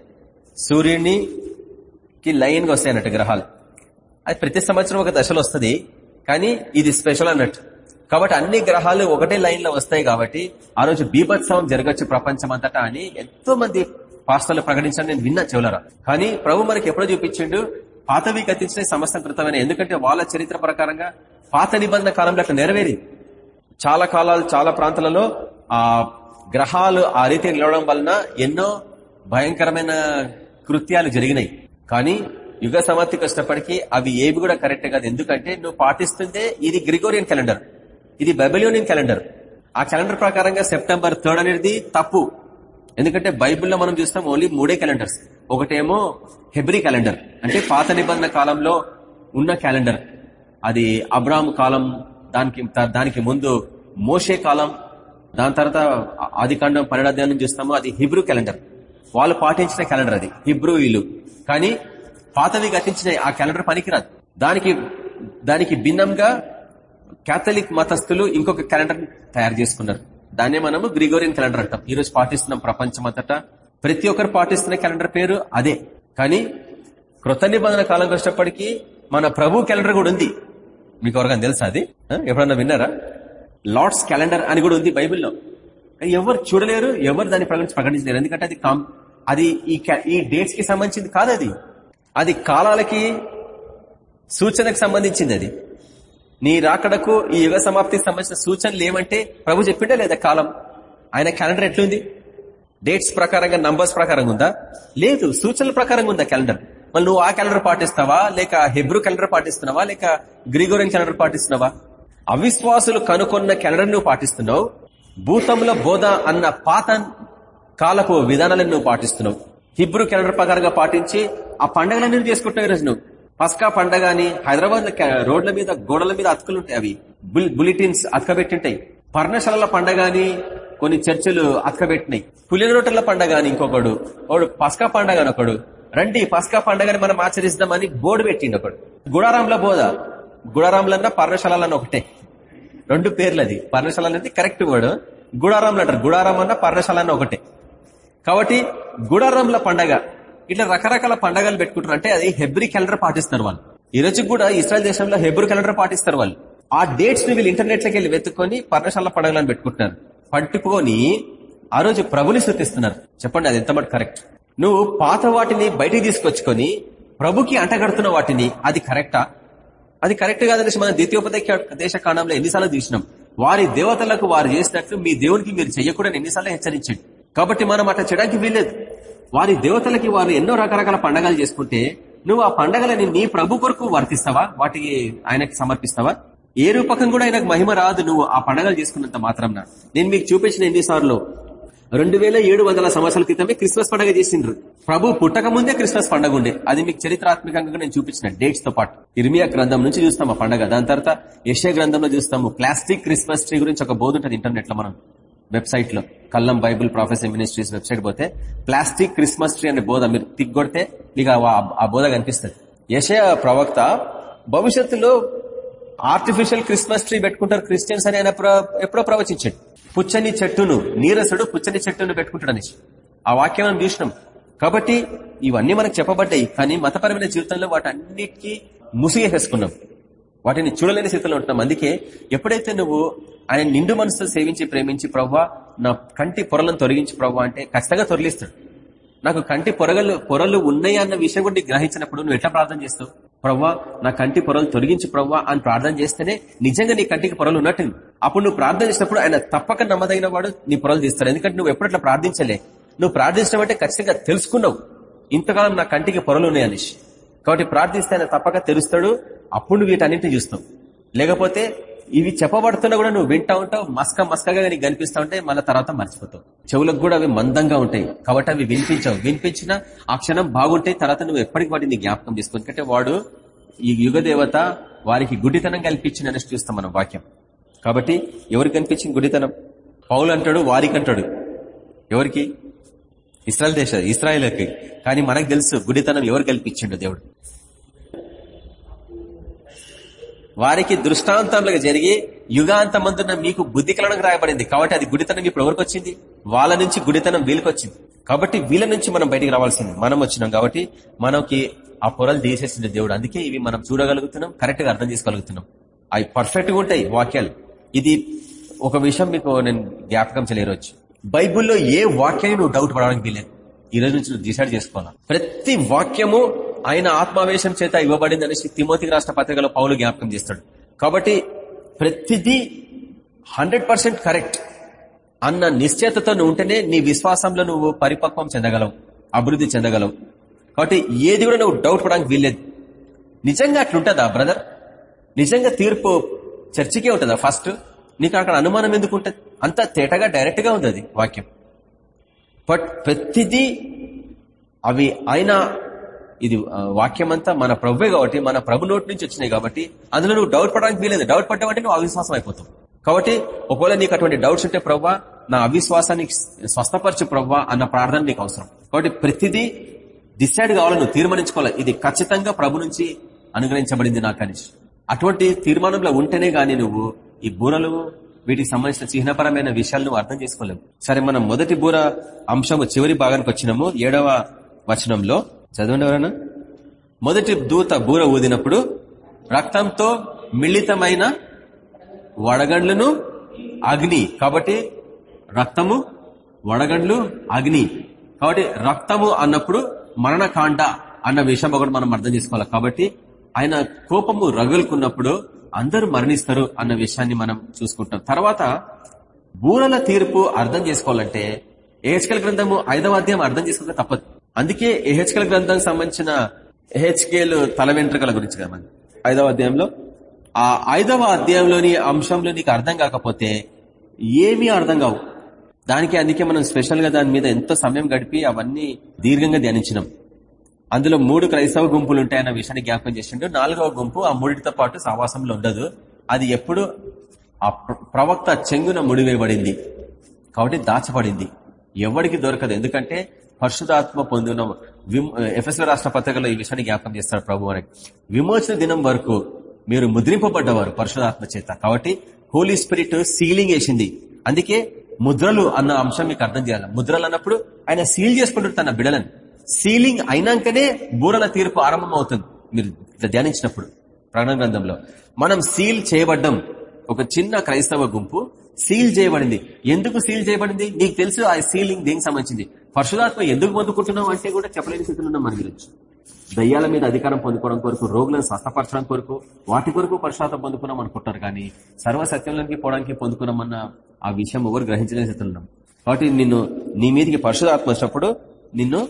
సూర్యునికి లైన్గా వస్తాయి అన్నట్టు గ్రహాలు. అది ప్రతి సంవత్సరం ఒక దశలో వస్తుంది కానీ ఇది స్పెషల్ అన్నట్టు. కాబట్టి అన్ని గ్రహాలు ఒకటే లైన్లో వస్తాయి కాబట్టి ఆ రోజు బీభత్సవం జరగచ్చు ప్రపంచం అంతటా అని ఎంతో మంది పాస్టర్లు ప్రకటించాలని నేను విన్నా చెవులరా కానీ ప్రభు మనకి ఎప్పుడో చూపించిండు పాతవి గతించిన సమస్య కృతమైన ఎందుకంటే వాళ్ళ చరిత్ర ప్రకారంగా పాత నిబంధన కాలంలో అట్లా నెరవేరి చాలా కాలాలు చాలా ప్రాంతాలలో ఆ గ్రహాలు ఆ రీతి నిలవడం వలన ఎన్నో భయంకరమైన కృత్యాలు జరిగినాయి. కానీ యుగ సమాప్తికి వచ్చినప్పటికీ అవి ఏవి కూడా కరెక్ట్ కాదు. ఎందుకంటే నువ్వు పాటిస్తుంటే ఇది గ్రిగోరియన్ క్యాలెండర్. ఇది బైబిలియోనియన్ క్యాలెండర్. ఆ క్యాలెండర్ ప్రకారంగా సెప్టెంబర్ థర్డ్ అనేది తప్పు. ఎందుకంటే బైబిల్లో మనం చూస్తాం ఓన్లీ మూడే క్యాలెండర్స్. ఒకటేమో హెబ్రి క్యాలెండర్. అంటే పాత నిబంధన కాలంలో ఉన్న క్యాలెండర్. అది అబ్రామ్ కాలం దానికి దానికి ముందు మోషే కాలం దాని తర్వాత ఆది కాండం పన్నెండాధ్యాయం చూస్తాము అది హిబ్రూ క్యాలెండర్. వాళ్ళు పాటించిన క్యాలెండర్ అది హిబ్రూ వీలు కానీ పాతవి గతించిన ఆ క్యాలెండర్ పనికిరాదు. దానికి దానికి భిన్నంగా క్యాథలిక్ మతస్థులు ఇంకొక క్యాలెండర్ తయారు చేసుకున్నారు. దాన్నే మనము గ్రిగోరియన్ క్యాలెండర్ అంటాం. ఈ రోజు పాటిస్తున్నాం ప్రపంచం అంతటా ప్రతి ఒక్కరు పాటిస్తున్న క్యాలెండర్ పేరు అదే. కానీ కృత నిబంధన కాలం వచ్చేటప్పటికీ మన ప్రభు క్యాలెండర్ కూడా ఉంది. మీకు ఎవరికైనా తెలుసా అది? ఎప్పుడన్నా విన్నారా? లార్డ్స్ క్యాలెండర్ అని కూడా ఉంది బైబిల్లో. ఎవరు చూడలేరు ఎవరు దాన్ని ప్రకటించి ప్రకటించలేరు. ఎందుకంటే అది కాం అది ఈ క్యా- ఈ డేట్స్కి సంబంధించింది కాదు అది. అది కాలాలకి సూచనకు సంబంధించింది అది. నీ రాకడకు ఈ యుగ సమాప్తికి సంబంధించిన సూచనలు ఏమంటే ప్రభు చెప్పిండే లేదా కాలం? ఆయన క్యాలెండర్ ఎట్లుంది? డేట్స్ ప్రకారంగా నంబర్స్ ప్రకారంగా ఉందా? లేదు సూచనల ప్రకారంగా ఉందా క్యాలెండర్? మళ్ళీ నువ్వు ఆ క్యాలెండర్ పాటిస్తావా? లేక హెబ్రూ క్యాలెండర్ పాటిస్తున్నావా? లేక గ్రిగోరియన్ క్యాలెండర్ పాటిస్తున్నావా? అవిశ్వాసులు కనుకొన్న క్యాలెండర్ నువ్వు పాటిస్తున్నావు? భూతముల బోధ అన్న పాత కాలపు విధానాలను నువ్వు పాటిస్తున్నావు? హిబ్రూ క్యాలెండర్ ప్రకారంగా పాటించి ఆ పండుగలన్నీ చేసుకుంటున్నావు ఈరోజు నువ్వు? పస్కా పండగ అని హైదరాబాద్ రోడ్ల మీద గోడల మీద అతుకులు ఉంటాయి అవి బులెటిన్స్ అతకబెట్టింటాయి. పర్ణశాలల పండగ అని కొన్ని చర్చలు అతకబెట్టినాయి. పులిన రొట్టెల పండగ అని ఇంకొకడు ఒకడు పస్కా పండగ అని ఒకడు. రండి పస్కా పండగని మనం ఆచరిస్తామని బోర్డు పెట్టిండు ఒకడు. గుడారాంల బోధ. గుడారాంలన్నా పర్ణశాలన్న ఒకటే. రెండు పేర్లు అది పర్ణశాల అనేది కరెక్ట్ వర్డ్. గుడారాంలు అంటారు. గుడారం అన్న పర్ణశాల అన్న ఒకటే. కాబట్టి గుడారంల పండగ ఇట్లా రకరకాల పండగలు పెట్టుకుంటారు. అంటే అది హెబ్రి క్యాలెండర్ పాటిస్తారు వాళ్ళు. ఈ రోజు కూడా ఇస్రాయల్ దేశంలో హెబ్రి క్యాలెండర్ పాటిస్తారు వాళ్ళు. ఆ డేట్స్ని వీళ్ళు ఇంటర్నెట్లోకి వెళ్ళి వెతుక్కొని పర్ణశాల పండుగలను పెట్టుకుంటున్నారు. పట్టుకొని ఆ రోజు ప్రభుని శృతిస్తున్నారు చెప్పండి అది ఎంత మటు కరెక్ట్ నువ్వు పాత వాటిని బయటికి తీసుకొచ్చుకొని ప్రభుకి అంటగడుతున్న వాటిని అది కరెక్టా అది కరెక్ట్ కాదనేసి మనం ద్వితీయోపదేశ దేశ కాండంలో ఎన్నిసార్లు చూసినాం. వారి దేవతలకు వారు చేసినట్లు మీ దేవునికి మీరు చెయ్యకూడని ఎన్నిసార్లు హెచ్చరించండి. కాబట్టి మనం అట్లా చేయడానికి వీల్లేదు. వారి దేవతలకి వారు ఎన్నో రకరకాల పండగలు చేసుకుంటే నువ్వు ఆ పండగలని నీ ప్రభు కొరకు వర్తిస్తావా? వాటికి ఆయనకి సమర్పిస్తావా? ఏ రూపకం కూడా ఆయనకు మహిమ రాదు నువ్వు ఆ పండగలు చేసుకున్నంత మాత్రం నేను మీకు చూపించిన ఎన్నిసార్లు. రెండు వేల ఏడు వందల సంవత్సరాల క్రితమే క్రిస్మస్ పండుగ చేసిండ్రు. ప్రభు పుట్టక ముందే క్రిస్మస్ పండుగ ఉండే. అది మీకు చరిత్రాత్మకంగా నేను చూపించిన డేట్స్తో పాటు. ఇర్మియా గ్రంథం నుంచి చూస్తాం ఆ పండుగ. దాని తర్వాత యశ గ్రంథంలో చూస్తాము. ప్లాస్టిక్ క్రిస్మస్ ట్రీ గురించి ఒక బోధ ఉంటుంది ఇంటర్నెట్లో మనం. వెబ్సైట్లో కల్లం బైబుల్ ప్రొఫెసర్ మినిస్ట్రీస్ వెబ్సైట్ పోతే ప్లాస్టిక్ క్రిస్మస్ ట్రీ అనే బోధ మీరు తిగ్గొడితే మీకు ఆ- ఆ బోధ కనిపిస్తుంది. యశయ ప్రవక్త భవిష్యత్తులో ఆర్టిఫిషియల్ క్రిస్మస్ ట్రీ పెట్టుకుంటారు క్రిస్టియన్స్ అని ఆయన ఎప్పుడో ప్రవచించాడు. పుచ్చని చెట్టును నీరసుడు పుచ్చని చెట్టును పెట్టుకుంటాడు అనేసి. ఆ వాక్యం మనం చూసినాం. కాబట్టి ఇవన్నీ మనకు చెప్పబడ్డాయి కానీ మతపరమైన జీవితంలో వాటన్నిటికీ ముసిగేసేసుకున్నాం. వాటిని చూడలేని స్థితిలో ఉంటున్నాం. అందుకే ఎప్పుడైతే నువ్వు ఆయన నిండు మనసుతో సేవించి ప్రేమించి ప్రవ్వా నా కంటి పొరలను తొలగించి ప్రవ్వా అంటే ఖచ్చితంగా తొలగిస్తాడు. నాకు కంటి పొరగలు పొరలు ఉన్నాయి అన్న విషయం కూడా గ్రహించినప్పుడు నువ్వు ఎట్లా ప్రార్థన చేస్తావు? ప్రవ్వా నా కంటి పొరలు తొలగించి ప్రవ్వా అని ప్రార్థన చేస్తేనే నిజంగా నీ కంటికి పొరలు ఉన్నట్టు అప్పుడు నువ్వు ప్రార్థన చేసినప్పుడు ఆయన తప్పక నమ్మదగిన వాడు నీ పొరలు తీస్తాడు. ఎందుకంటే నువ్వు ఎప్పుడట్లా ప్రార్థించలే. నువ్వు ప్రార్థించడం అంటే ఖచ్చితంగా తెలుసుకున్నావు. ఇంతకాలం నా కంటికి పొరలు ఉన్నాయి అనేసి. కాబట్టి ప్రార్థిస్తే ఆయన తప్పక తెలుస్తాడు అప్పుడు నువ్వు వీటన్నింటినీ చూస్తావు లేకపోతే ఇవి చెప్పబడుతున్నా కూడా నువ్వు వింటా ఉంటావు మస్క మస్కగా నీకు కనిపిస్తా ఉంటాయి మళ్ళీ తర్వాత మర్చిపోతావు. చెవులకు కూడా అవి మందంగా ఉంటాయి. కాబట్టి అవి వినిపించవు. వినిపించినా ఆ క్షణం బాగుంటాయి తర్వాత నువ్వు ఎప్పటికి వాటిని జ్ఞాపకం చేసుకో ఎందుకంటే వాడు ఈ యుగ దేవత వారికి గుడ్డితనం కల్పించింది అనేసి చూస్తాం మనం వాక్యం. కాబట్టి ఎవరికి కనిపించింది గుడితనం? పౌలు అంటాడు వారికి అంటాడు. ఎవరికి? ఇస్రాయల్ దేశ ఇస్రాయల్కి. కానీ మనకు తెలుసు గుడితనం ఎవరు కల్పించిండు దేవుడు. వారికి దృష్టాంతంలో జరిగి యుగాంతమందున మీకు బుద్ధి కలడానికి రాయబడింది. కాబట్టి అది గుడితనం ఇప్పుడు ఎవరికి వచ్చింది? వాళ్ళ నుంచి గుడితనం వీళ్ళకి వచ్చింది. కాబట్టి వీళ్ళ నుంచి మనం బయటికి రావాల్సింది మనం వచ్చినాం కాబట్టి మనకి ఆ పొరలు తీసేసింది దేవుడు. అందుకే ఇవి మనం చూడగలుగుతున్నాం కరెక్ట్గా అర్థం చేసుకోగలుగుతున్నాం. అవి పర్ఫెక్ట్గా ఉంటాయి వాక్యాలు. ఇది ఒక విషయం మీకు నేను జ్ఞాపకం చేయలేరొచ్చు బైబిల్లో ఏ వాక్యాన్ని నువ్వు డౌట్ పడడానికి వీలేదు ఈ రోజు నుంచి నువ్వు డిసైడ్ చేసుకోవాలా? ప్రతి వాక్యము ఆయన ఆత్మావేశం చేత ఇవ్వబడింది అనేసి తిమోతికి రాష్ట్ర పత్రికలో పౌలు జ్ఞాపకం చేస్తాడు. కాబట్టి ప్రతిదీ హండ్రెడ్ కరెక్ట్. అన్న నిశ్చయతతో నువ్వు ఉంటేనే నీ విశ్వాసంలో నువ్వు పరిపక్వం చెందగలవు అభివృద్ధి చెందగలవు. కాబట్టి ఏది కూడా నువ్వు డౌట్ పడడానికి వీల్లేదు. నిజంగా అట్లుంటుందా బ్రదర్ నిజంగా తీర్పు చర్చికే ఉంటుందా ఫస్ట్ నీకు అక్కడ అనుమానం ఎందుకు ఉంటుంది అంత తేటగా డైరెక్ట్గా ఉంది అది వాక్యం. బట్ ప్రతిదీ అవి ఆయన ఇది వాక్యం అంతా మన ప్రభువే కాబట్టి మన ప్రభు నోటి నుంచి వచ్చినాయి కాబట్టి అందులో నువ్వు డౌట్ పడడానికి వీలేదు డౌట్ పడ్డావంటే నువ్వు అవిశ్వాసం అయిపోతావు. కాబట్టి ఒకవేళ నీకు అటువంటి డౌట్స్ ఉంటే ప్రవ్వా నా అవిశ్వాసాన్ని స్వస్థపరచు ప్రవ్వా అన్న ప్రార్థన నీకు అవసరం. కాబట్టి ప్రతిదీ డిసైడ్ కావాలి నువ్వు తీర్మానించుకోవాలి. ఇది ఖచ్చితంగా ప్రభు నుంచి అనుగ్రహించబడింది నాకు అటువంటి తీర్మానంలో ఉంటేనే గానీ నువ్వు ఈ బూరలు వీటికి సంబంధించిన చిహ్నపరమైన విషయాలు నువ్వు అర్థం చేసుకోలేవు. సరే మనం మొదటి బూర అంశము చివరి భాగానికి వచ్చినాము. ఏడవ వచనంలో చదవండి మొదటి దూత బూర ఊదినప్పుడు రక్తంతో మిళితమైన వడగండ్లను అగ్ని కాబట్టి రక్తము వడగండ్లు అగ్ని. కాబట్టి రక్తము అన్నప్పుడు మరణకాండ అన్న విషయం ఒకటి మనం అర్థం చేసుకోవాలి. కాబట్టి ఆయన కోపము రగులుకున్నప్పుడు అందరూ మరణిస్తారు అన్న విషయాన్ని మనం చూసుకుంటాం. తర్వాత బూరల తీర్పు అర్థం చేసుకోవాలంటే ఏహెచ్కల్ గ్రంథము ఐదవ అధ్యాయం అర్థం చేసుకుంటే తప్పదు. అందుకే ఏహెచ్కల్ గ్రంథానికి సంబంధించిన ఏహెచ్కేల్ తల వెంట్రుకల గురించి కదా మనం ఐదవ అధ్యాయంలో? ఆ ఐదవ అధ్యాయంలోని అంశంలో నీకు అర్థం కాకపోతే ఏమీ అర్థం కావు. దానికి అందుకే మనం స్పెషల్గా దాని మీద ఎంతో సమయం గడిపి అవన్నీ దీర్ఘంగా ధ్యానించినాం. అందులో మూడు క్రైస్తవ గుంపులు ఉంటాయన్న విషయాన్ని జ్ఞాపకం చేసిండు. నాలుగవ గుంపు ఆ మూడిటితో పాటు సహవాసంలో ఉండదు. అది ఎప్పుడు ఆ ప్రవక్త చెంగున ముడివేయబడింది. కాబట్టి దాచబడింది. ఎవరికి దొరకదు. ఎందుకంటే పరిశుధాత్మ పొందిన ఎఫ్ఎస్ రాష్ట్ర పత్రికలో ఈ విషయాన్ని జ్ఞాపకం చేస్తారు ప్రభు అని విమోచన దినం వరకు మీరు ముద్రింపబడ్డవారు పరిశుధాత్మ చేత. కాబట్టి హోలీ స్పిరిట్ సీలింగ్ వేసింది. అందుకే ముద్రలు అన్న అంశం మీకు అర్థం చేయాలి. ముద్రలు అన్నప్పుడు ఆయన సీల్ చేసుకుంటారు తన బిడలను. సీలింగ్ అయినాకనే బూరల తీర్పు ఆరంభం అవుతుంది మీరు ధ్యానించినప్పుడు ప్రకటన గ్రంథంలో. మనం సీల్ చేయబడ్డం ఒక చిన్న క్రైస్తవ గుంపు సీల్ చేయబడింది. ఎందుకు సీల్ చేయబడింది? నీకు తెలుసు ఆ సీలింగ్ దేనికి సంబంధించింది? పరశుదాత్మ ఎందుకు పొందుకుంటున్నాం అంటే కూడా చెప్పలేని స్థితిలో ఉన్నాం మన గురించి. దయ్యాల మీద అధికారం పొందుకోవడం కొరకు రోగులను స్వస్థపరచడం కొరకు వాటి కొరకు పరుషాతం పొందుకున్నాం అనుకుంటారు కానీ సర్వసత్యంలోకి పోవడానికి పొందుకున్నామన్న ఆ విషయం ఎవరు గ్రహించలేని స్థితిలో ఉన్నాం. కాబట్టి నిన్ను నీ మీదకి పరిశుధాత్మ వచ్చినప్పుడు నిన్ను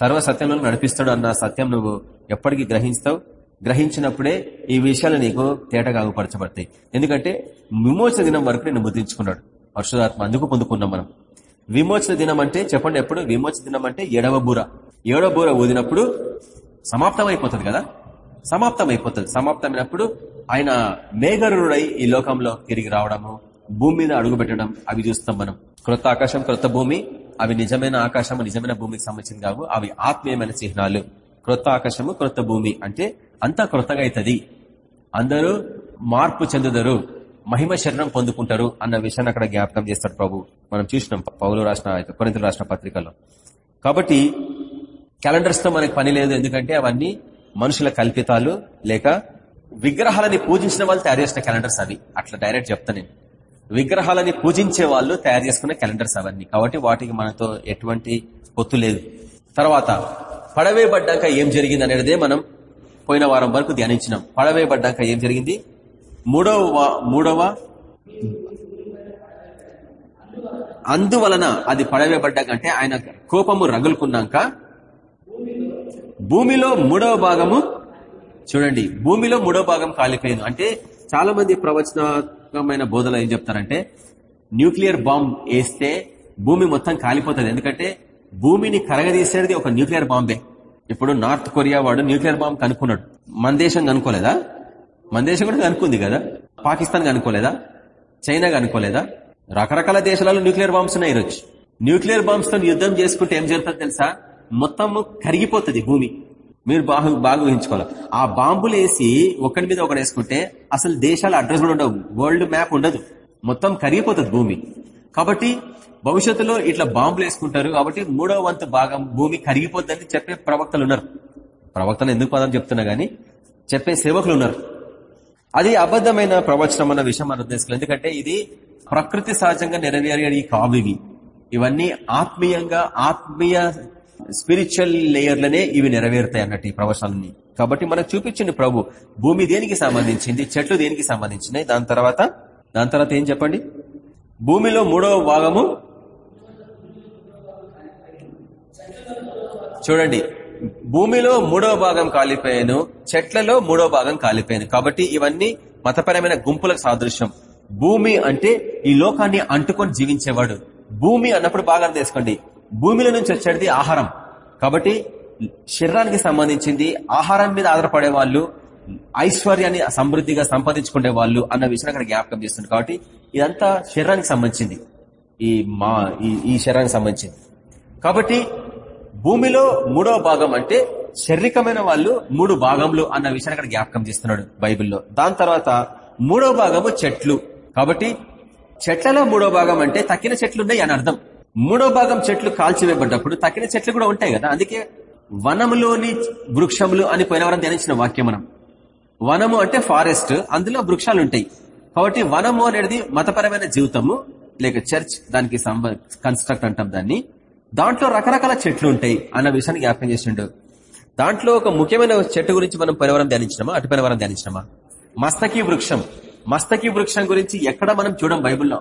సర్వ సత్యంలో నడిపిస్తాడు అన్న సత్యం నువ్వు ఎప్పటికీ గ్రహిస్తావు. గ్రహించినప్పుడే ఈ విషయాలు నీకు తేటగాగుపరచబడతాయి. ఎందుకంటే విమోచన దినం వరకు నేను ముద్రించుకున్నాడు. పరిశుధాత్మ అందుకు పొందుకున్నాం మనం. విమోచన దినం అంటే చెప్పండి ఎప్పుడు? విమోచన దినం అంటే ఏడవ బూర. ఏడవ బూర ఊదినప్పుడు సమాప్తం అయిపోతుంది కదా? సమాప్తం అయిపోతుంది సమాప్తమైనప్పుడు ఆయన మేఘరుడై ఈ లోకంలో తిరిగి రావడము భూమి మీద అడుగుపెట్టడం అవి చూస్తాం మనం. క్రొత్త ఆకాశం క్రొత్త భూమి. అవి నిజమైన ఆకాశము నిజమైన భూమికి సంబంధించింది కావు. అవి ఆత్మీయమైన చిహ్నాలు. క్రొత్త ఆకాశము క్రొత్త భూమి. అంటే అంతా క్రొత్తగా అవుతుంది. అందరూ మార్పు చెందుదరు. మహిమ శరణం పొందుకుంటారు అన్న విషయాన్ని అక్కడ జ్ఞాపకం చేస్తాడు ప్రభు. మనం చూసినాం పౌలు రాసిన కొరింతలు రాసిన పత్రికలో. కాబట్టి క్యాలెండర్స్తో మనకి పని లేదు. ఎందుకంటే అవన్నీ మనుషుల కల్పితాలు. లేక విగ్రహాలని పూజించిన వాళ్ళు తయారు చేసిన క్యాలెండర్స్ అవి. అట్లా డైరెక్ట్ చెప్తా నేను. విగ్రహాలని పూజించే వాళ్ళు తయారు చేసుకునే క్యాలెండర్స్ అవన్నీ. కాబట్టి వాటికి మనతో ఎటువంటి పొత్తు లేదు. తర్వాత పడవేయబడ్డాక ఏం జరిగింది అనేదే మనం పోయిన వారం వరకు ధ్యానించినాం. పడవేయబడ్డాక ఏం జరిగింది? మూడవ మూడవ అందువలన అది పడవేయబడ్డాక అంటే ఆయన కోపము రగులుకున్నాక భూమిలో మూడవ భాగము చూడండి భూమిలో మూడవ భాగం కాలిపోయింది. అంటే చాలా మంది ప్రవచనాత్మకమైన బోధలు ఏం చెప్తారంటే న్యూక్లియర్ బాంబ్ వేస్తే భూమి మొత్తం కాలిపోతుంది. ఎందుకంటే భూమిని కరగదీసేది ఒక న్యూక్లియర్ బాంబే. ఇప్పుడు నార్త్ కొరియా వాడు న్యూక్లియర్ బాంబ్ కనుక్కున్నాడు. మన దేశం కనుక్కోలేదా? మన దేశం కూడా కనుక్కుంది కదా? పాకిస్తాన్ కనుక్కోలేదా? చైనా కనుక్కోలేదా? రకరకాల దేశాలలో న్యూక్లియర్ బాంబ్స్ ఉన్నాయి ఈరోజు. న్యూక్లియర్ బాంబ్స్తో యుద్ధం చేసుకుంటే ఏం జరుగుతుంది తెలుసా? మొత్తము కరిగిపోతుంది భూమి. మీరు బాగా బాగా ఊహించుకోవాలి ఆ బాంబులు వేసి ఒకటి మీద ఒకటి వేసుకుంటే అసలు దేశాల అడ్రస్ కూడా ఉండవు. వరల్డ్ మ్యాప్ ఉండదు. మొత్తం కరిగిపోతుంది భూమి. కాబట్టి భవిష్యత్తులో ఇట్లా బాంబులు వేసుకుంటారు కాబట్టి మూడవ వంతు భాగం భూమి కరిగిపోద్దని చెప్పే ప్రవక్తలు ఉన్నారు. ప్రవక్తలు ఎందుకు పదం చెప్తున్నా గానీ చెప్పే సేవకులు ఉన్నారు. అది అబద్ధమైన ప్రవచనం అన్న విషయం మనం తెలుసుకోవాలి ఎందుకంటే ఇది ప్రకృతి సహజంగా నెరవేరే ఈ ఇవి ఇవన్నీ ఆత్మీయంగా ఆత్మీయ స్పిరిచువల్ లేయర్లనే ఇవి నెరవేరుతాయి అన్నట్టు ఈ ప్రవచనాలని కాబట్టి మనకు చూపించింది ప్రభు భూమి దేనికి సంబంధించింది చెట్లు దేనికి సంబంధించినాయి దాని తర్వాత దాని తర్వాత ఏం చెప్పండి? భూమిలో మూడవ భాగము చూడండి భూమిలో మూడవ భాగం కాలిపోయాను చెట్లలో మూడవ భాగం కాలిపోయాను. కాబట్టి ఇవన్నీ మతపరమైన గుంపులకు సాదృశ్యం. భూమి అంటే ఈ లోకాన్ని అంటుకొని జీవించేవాడు. భూమి అన్నప్పుడు బాగా తీసుకోండి భూమిలో నుంచి వచ్చేది ఆహారం. కాబట్టి శరీరానికి సంబంధించింది ఆహారం మీద ఆధారపడే వాళ్ళు ఐశ్వర్యాన్ని సమృద్ధిగా సంపాదించుకునే వాళ్ళు అన్న విషయాన్ని అక్కడ జ్ఞాపకం చేస్తుంది. కాబట్టి ఇదంతా శరీరానికి సంబంధించింది. ఈ మా ఈ శరీరానికి సంబంధించింది. కాబట్టి భూమిలో మూడవ భాగం అంటే శారీరకమైన వాళ్ళు మూడు భాగంలు అన్న విషయాన్ని అక్కడ జ్ఞాపకం చేస్తున్నాడు బైబిల్లో. దాని తర్వాత మూడవ భాగము చెట్లు. కాబట్టి చెట్లలో మూడో భాగం అంటే తక్కిన చెట్లు ఉన్నాయి అని అర్థం. మూడో భాగం చెట్లు కాల్చివేయబడ్డప్పుడు తక్కిన చెట్లు కూడా ఉంటాయి కదా. అందుకే వనములోని వృక్షములు అని పోయినవరం ధ్యానించిన వాక్యం మనం. వనము అంటే ఫారెస్ట్ అందులో వృక్షాలు ఉంటాయి కాబట్టి వనము అనేది మతపరమైన జీవితము లేక చర్చ్ దానికి కన్స్ట్రక్ట్ అంటాం దాన్ని. దాంట్లో రకరకాల చెట్లు ఉంటాయి అన్న విషయాన్ని జ్ఞాపకం చేసిండు. దాంట్లో ఒక ముఖ్యమైన చెట్టు గురించి మనం పరివరం ధ్యానించినామా? అటు పరివారం ధ్యానించినామా? మస్తకి వృక్షం. మస్తకి వృక్షం గురించి ఎక్కడ మనం చూడం బైబుల్లో?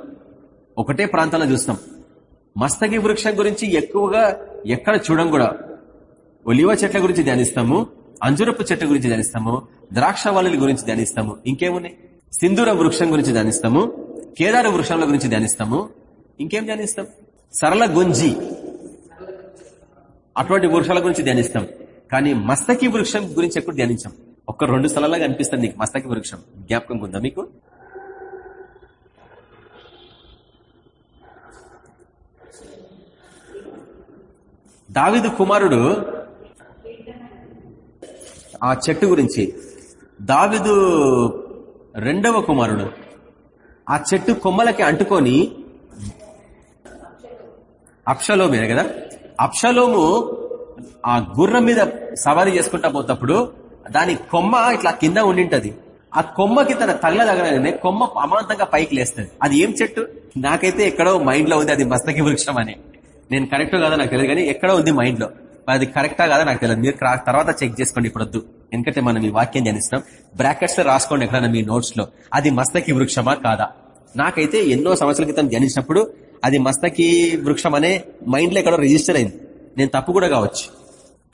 ఒకటే ప్రాంతంలో చూస్తాం. మస్తకి వృక్షం గురించి ఎక్కువగా ఎక్కడ చూడం కూడా. ఒలివ చెట్ల గురించి ధ్యానిస్తాము అంజురపు చెట్టు గురించి ధ్యానిస్తాము ద్రాక్ష గురించి ధ్యానిస్తాము ఇంకేమున్నాయి? సింధూర వృక్షం గురించి ధ్యానిస్తాము కేదార వృక్షాల గురించి ధ్యానిస్తాము ఇంకేం ధ్యానిస్తాం? సరళ గుంజి. అటువంటి వృక్షాల గురించి ధ్యానిస్తాం. కానీ మస్తకి వృక్షం గురించి ఎప్పుడు ధ్యానించాం? ఒక్క రెండు స్థలాలుగా కనిపిస్తుంది నీకు. మస్తకి వృక్షం. జ్ఞాపకం ఉందా మీకు? దావిదు కుమారుడు ఆ చెట్టు గురించి. దావిదు రెండవ కుమారుడు. ఆ చెట్టు కొమ్మలకి అంటుకొని అప్షలోమే కదా? అప్షలోము ఆ గుర్రం మీద సవారీ చేసుకుంటా పోతప్పుడు దాని కొమ్మ ఇట్లా కింద ఉండింటది. ఆ కొమ్మకి తన తగల తగలగానే కొమ్మ అమాంతంగా పైకి లేస్తుంది. అది ఏం చెట్టు? నాకైతే ఎక్కడో మైండ్లో ఉంది అది మస్తకి వృక్షం అని నేను కరెక్ట్ కాదా నాకు తెలియదు కానీ ఎక్కడో ఉంది మైండ్లో. అది కరెక్టా కాదా నాకు తెలియదు. మీరు తర్వాత చెక్ చేసుకోండి ఇప్పుడు ఎందుకంటే మనం ఈ వాక్యం ధ్యానిస్తున్నాం. బ్రాకెట్స్లో రాసుకోండి ఎక్కడైనా మీ నోట్స్లో. అది మస్తకి వృక్షమా కాదా? నాకైతే ఎన్నో సంవత్సరాల క్రితం ధ్యానించినప్పుడు అది మస్తకి వృక్షం అనే మైండ్లో ఎక్కడో రిజిస్టర్ అయింది. నేను తప్పు కూడా కావచ్చు.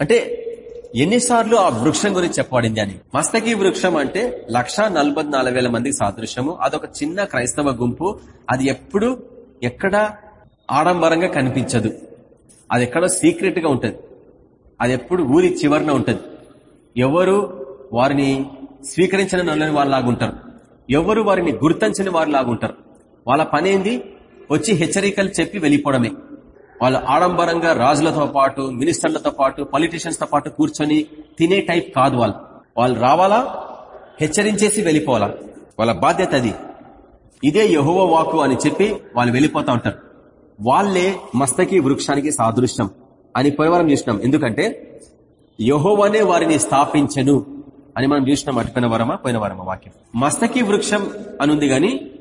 అంటే ఎన్నిసార్లు ఆ వృక్షం గురించి చెప్పబడింది అని. మస్తకి వృక్షం అంటే లక్ష మందికి సాదృశ్యము. అదొక చిన్న క్రైస్తవ గుంపు. అది ఎప్పుడు ఎక్కడ ఆడంబరంగా కనిపించదు. అది ఎక్కడో సీక్రెట్గా అది ఎప్పుడు ఊరి చివరిన ఉంటుంది. ఎవరు వారిని స్వీకరించిన నల్లని వాళ్ళలాగుంటారు. ఎవరు వారిని గుర్తించని వారు లాగుంటారు వాళ్ళ పనేంది? వచ్చి హెచ్చరికలు చెప్పి వెళ్ళిపోవడమే. వాళ్ళు ఆడంబరంగా రాజులతో పాటు మినిస్టర్లతో పాటు పొలిటీషియన్స్తో పాటు కూర్చొని తినే టైప్ కాదు వాళ్ళు. వాళ్ళు రావాలా? హెచ్చరించేసి వెళ్ళిపోవాలా? వాళ్ళ బాధ్యత అది. ఇదే యహోవ వాకు అని చెప్పి వాళ్ళు వెళ్ళిపోతా ఉంటారు. వాళ్ళే మస్తకి వృక్షానికి సాదృశ్యం అని పోయవరం చూసినాం. ఎందుకంటే యహోవనే వారిని స్థాపించను అని మనం చూసినాం అటుపోయిన వరమా పోయిన వరమా వాక్యం. మస్తకి వృక్షం అనుంది గాని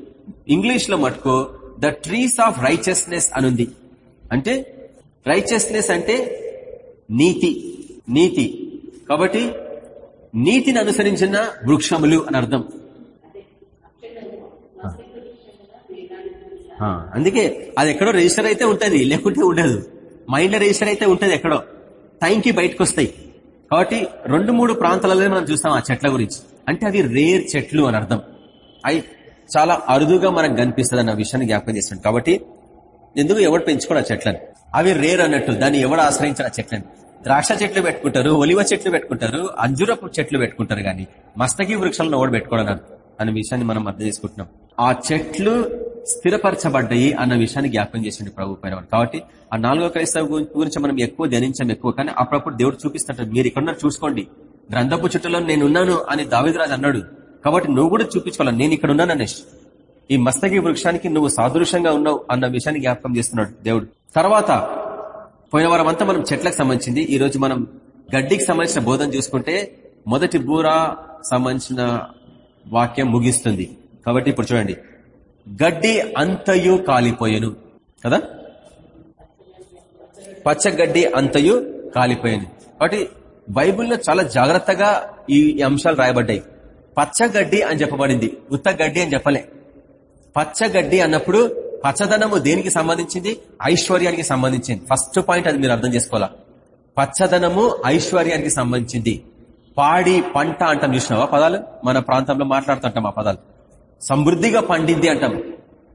ఇంగ్లీష్లో మటుకు ద ట్రీస్ ఆఫ్ రైచియస్నెస్ అనుంది. అంటే రైచియస్నెస్ అంటే నీతి నీతి. కాబట్టి నీతిని అనుసరించిన వృక్షములు అని అర్థం. అందుకే అది ఎక్కడో రిజిస్టర్ అయితే ఉంటుంది లేకుంటే ఉండదు. మైండ్ రిజిస్టర్ అయితే ఉంటుంది ఎక్కడో. టైంకి బయటకు వస్తాయి. కాబట్టి రెండు మూడు ప్రాంతాలలో మనం చూస్తాం ఆ చెట్ల గురించి. అంటే అవి రేర్ చెట్లు అని అర్థం. అవి చాలా అరుదుగా మనకు కనిపిస్తుంది అన్న విషయాన్ని జ్ఞాపకం చేస్తుంది కాబట్టి ఎందుకు ఎవడు పెంచుకోడు ఆ చెట్లను? అవి రేర్ అన్నట్టు దాన్ని ఎవడు ఆశ్రయించారు ఆ చెట్లను? ద్రాక్ష చెట్లు పెట్టుకుంటారు ఒలివ చెట్లు పెట్టుకుంటారు అంజురపు చెట్లు పెట్టుకుంటారు కానీ మస్తకి వృక్షాలను ఓడి పెట్టుకోవడం అనే విషయాన్ని మనం అర్థం చేసుకుంటున్నాం. ఆ చెట్లు స్థిరపరచబడ్డాయి అన్న విషయాన్ని జ్ఞాపకం చేసిండు ప్రభు పైన కాబట్టి ఆ నాలుగో క్రైస్తవ గురించి మనం ఎక్కువ ధ్యానించాం ఎక్కువ కానీ అప్పుడప్పుడు దేవుడు చూపిస్తుంటారు మీరు ఇక్కడ చూసుకోండి. గ్రంథపు చుట్టలో నేనున్నాను అని దావిదరాజు అన్నాడు. కాబట్టి నువ్వు కూడా చూపించుకోవాలి. నేను ఇక్కడ ఉన్నాను అనేష్. ఈ మస్తకి వృక్షానికి నువ్వు సాదృశ్యంగా ఉన్నావు అన్న విషయాన్ని జ్ఞాపకం చేస్తున్నాడు దేవుడు. తర్వాత పోయిన వారం అంతా మనం చెట్లకు సంబంధించింది. ఈ రోజు మనం గడ్డికి సంబంధించిన బోధన చూసుకుంటే మొదటి బూర సంబంధించిన వాక్యం ముగిస్తుంది. కాబట్టి ఇప్పుడు చూడండి. గడ్డి అంతయు కాలిపోయెను. కదా? పచ్చగడ్డి అంతయు కాలిపోయాను. కాబట్టి బైబుల్లో చాలా జాగ్రత్తగా ఈ అంశాలు రాయబడ్డాయి. పచ్చగడ్డి అని చెప్పబడింది. ఉత్త గడ్డి అని చెప్పలే. పచ్చగడ్డి అన్నప్పుడు పచ్చదనము దేనికి సంబంధించింది? ఐశ్వర్యానికి సంబంధించింది. ఫస్ట్ పాయింట్ అది మీరు అర్థం చేసుకోవాలా? పచ్చదనము ఐశ్వర్యానికి సంబంధించింది. పాడి పంట అంటాం చూసినావా పదాలు? మన ప్రాంతంలో మాట్లాడుతుంటాం ఆ పదాలు. సమృద్ధిగా పండింది అంటాం.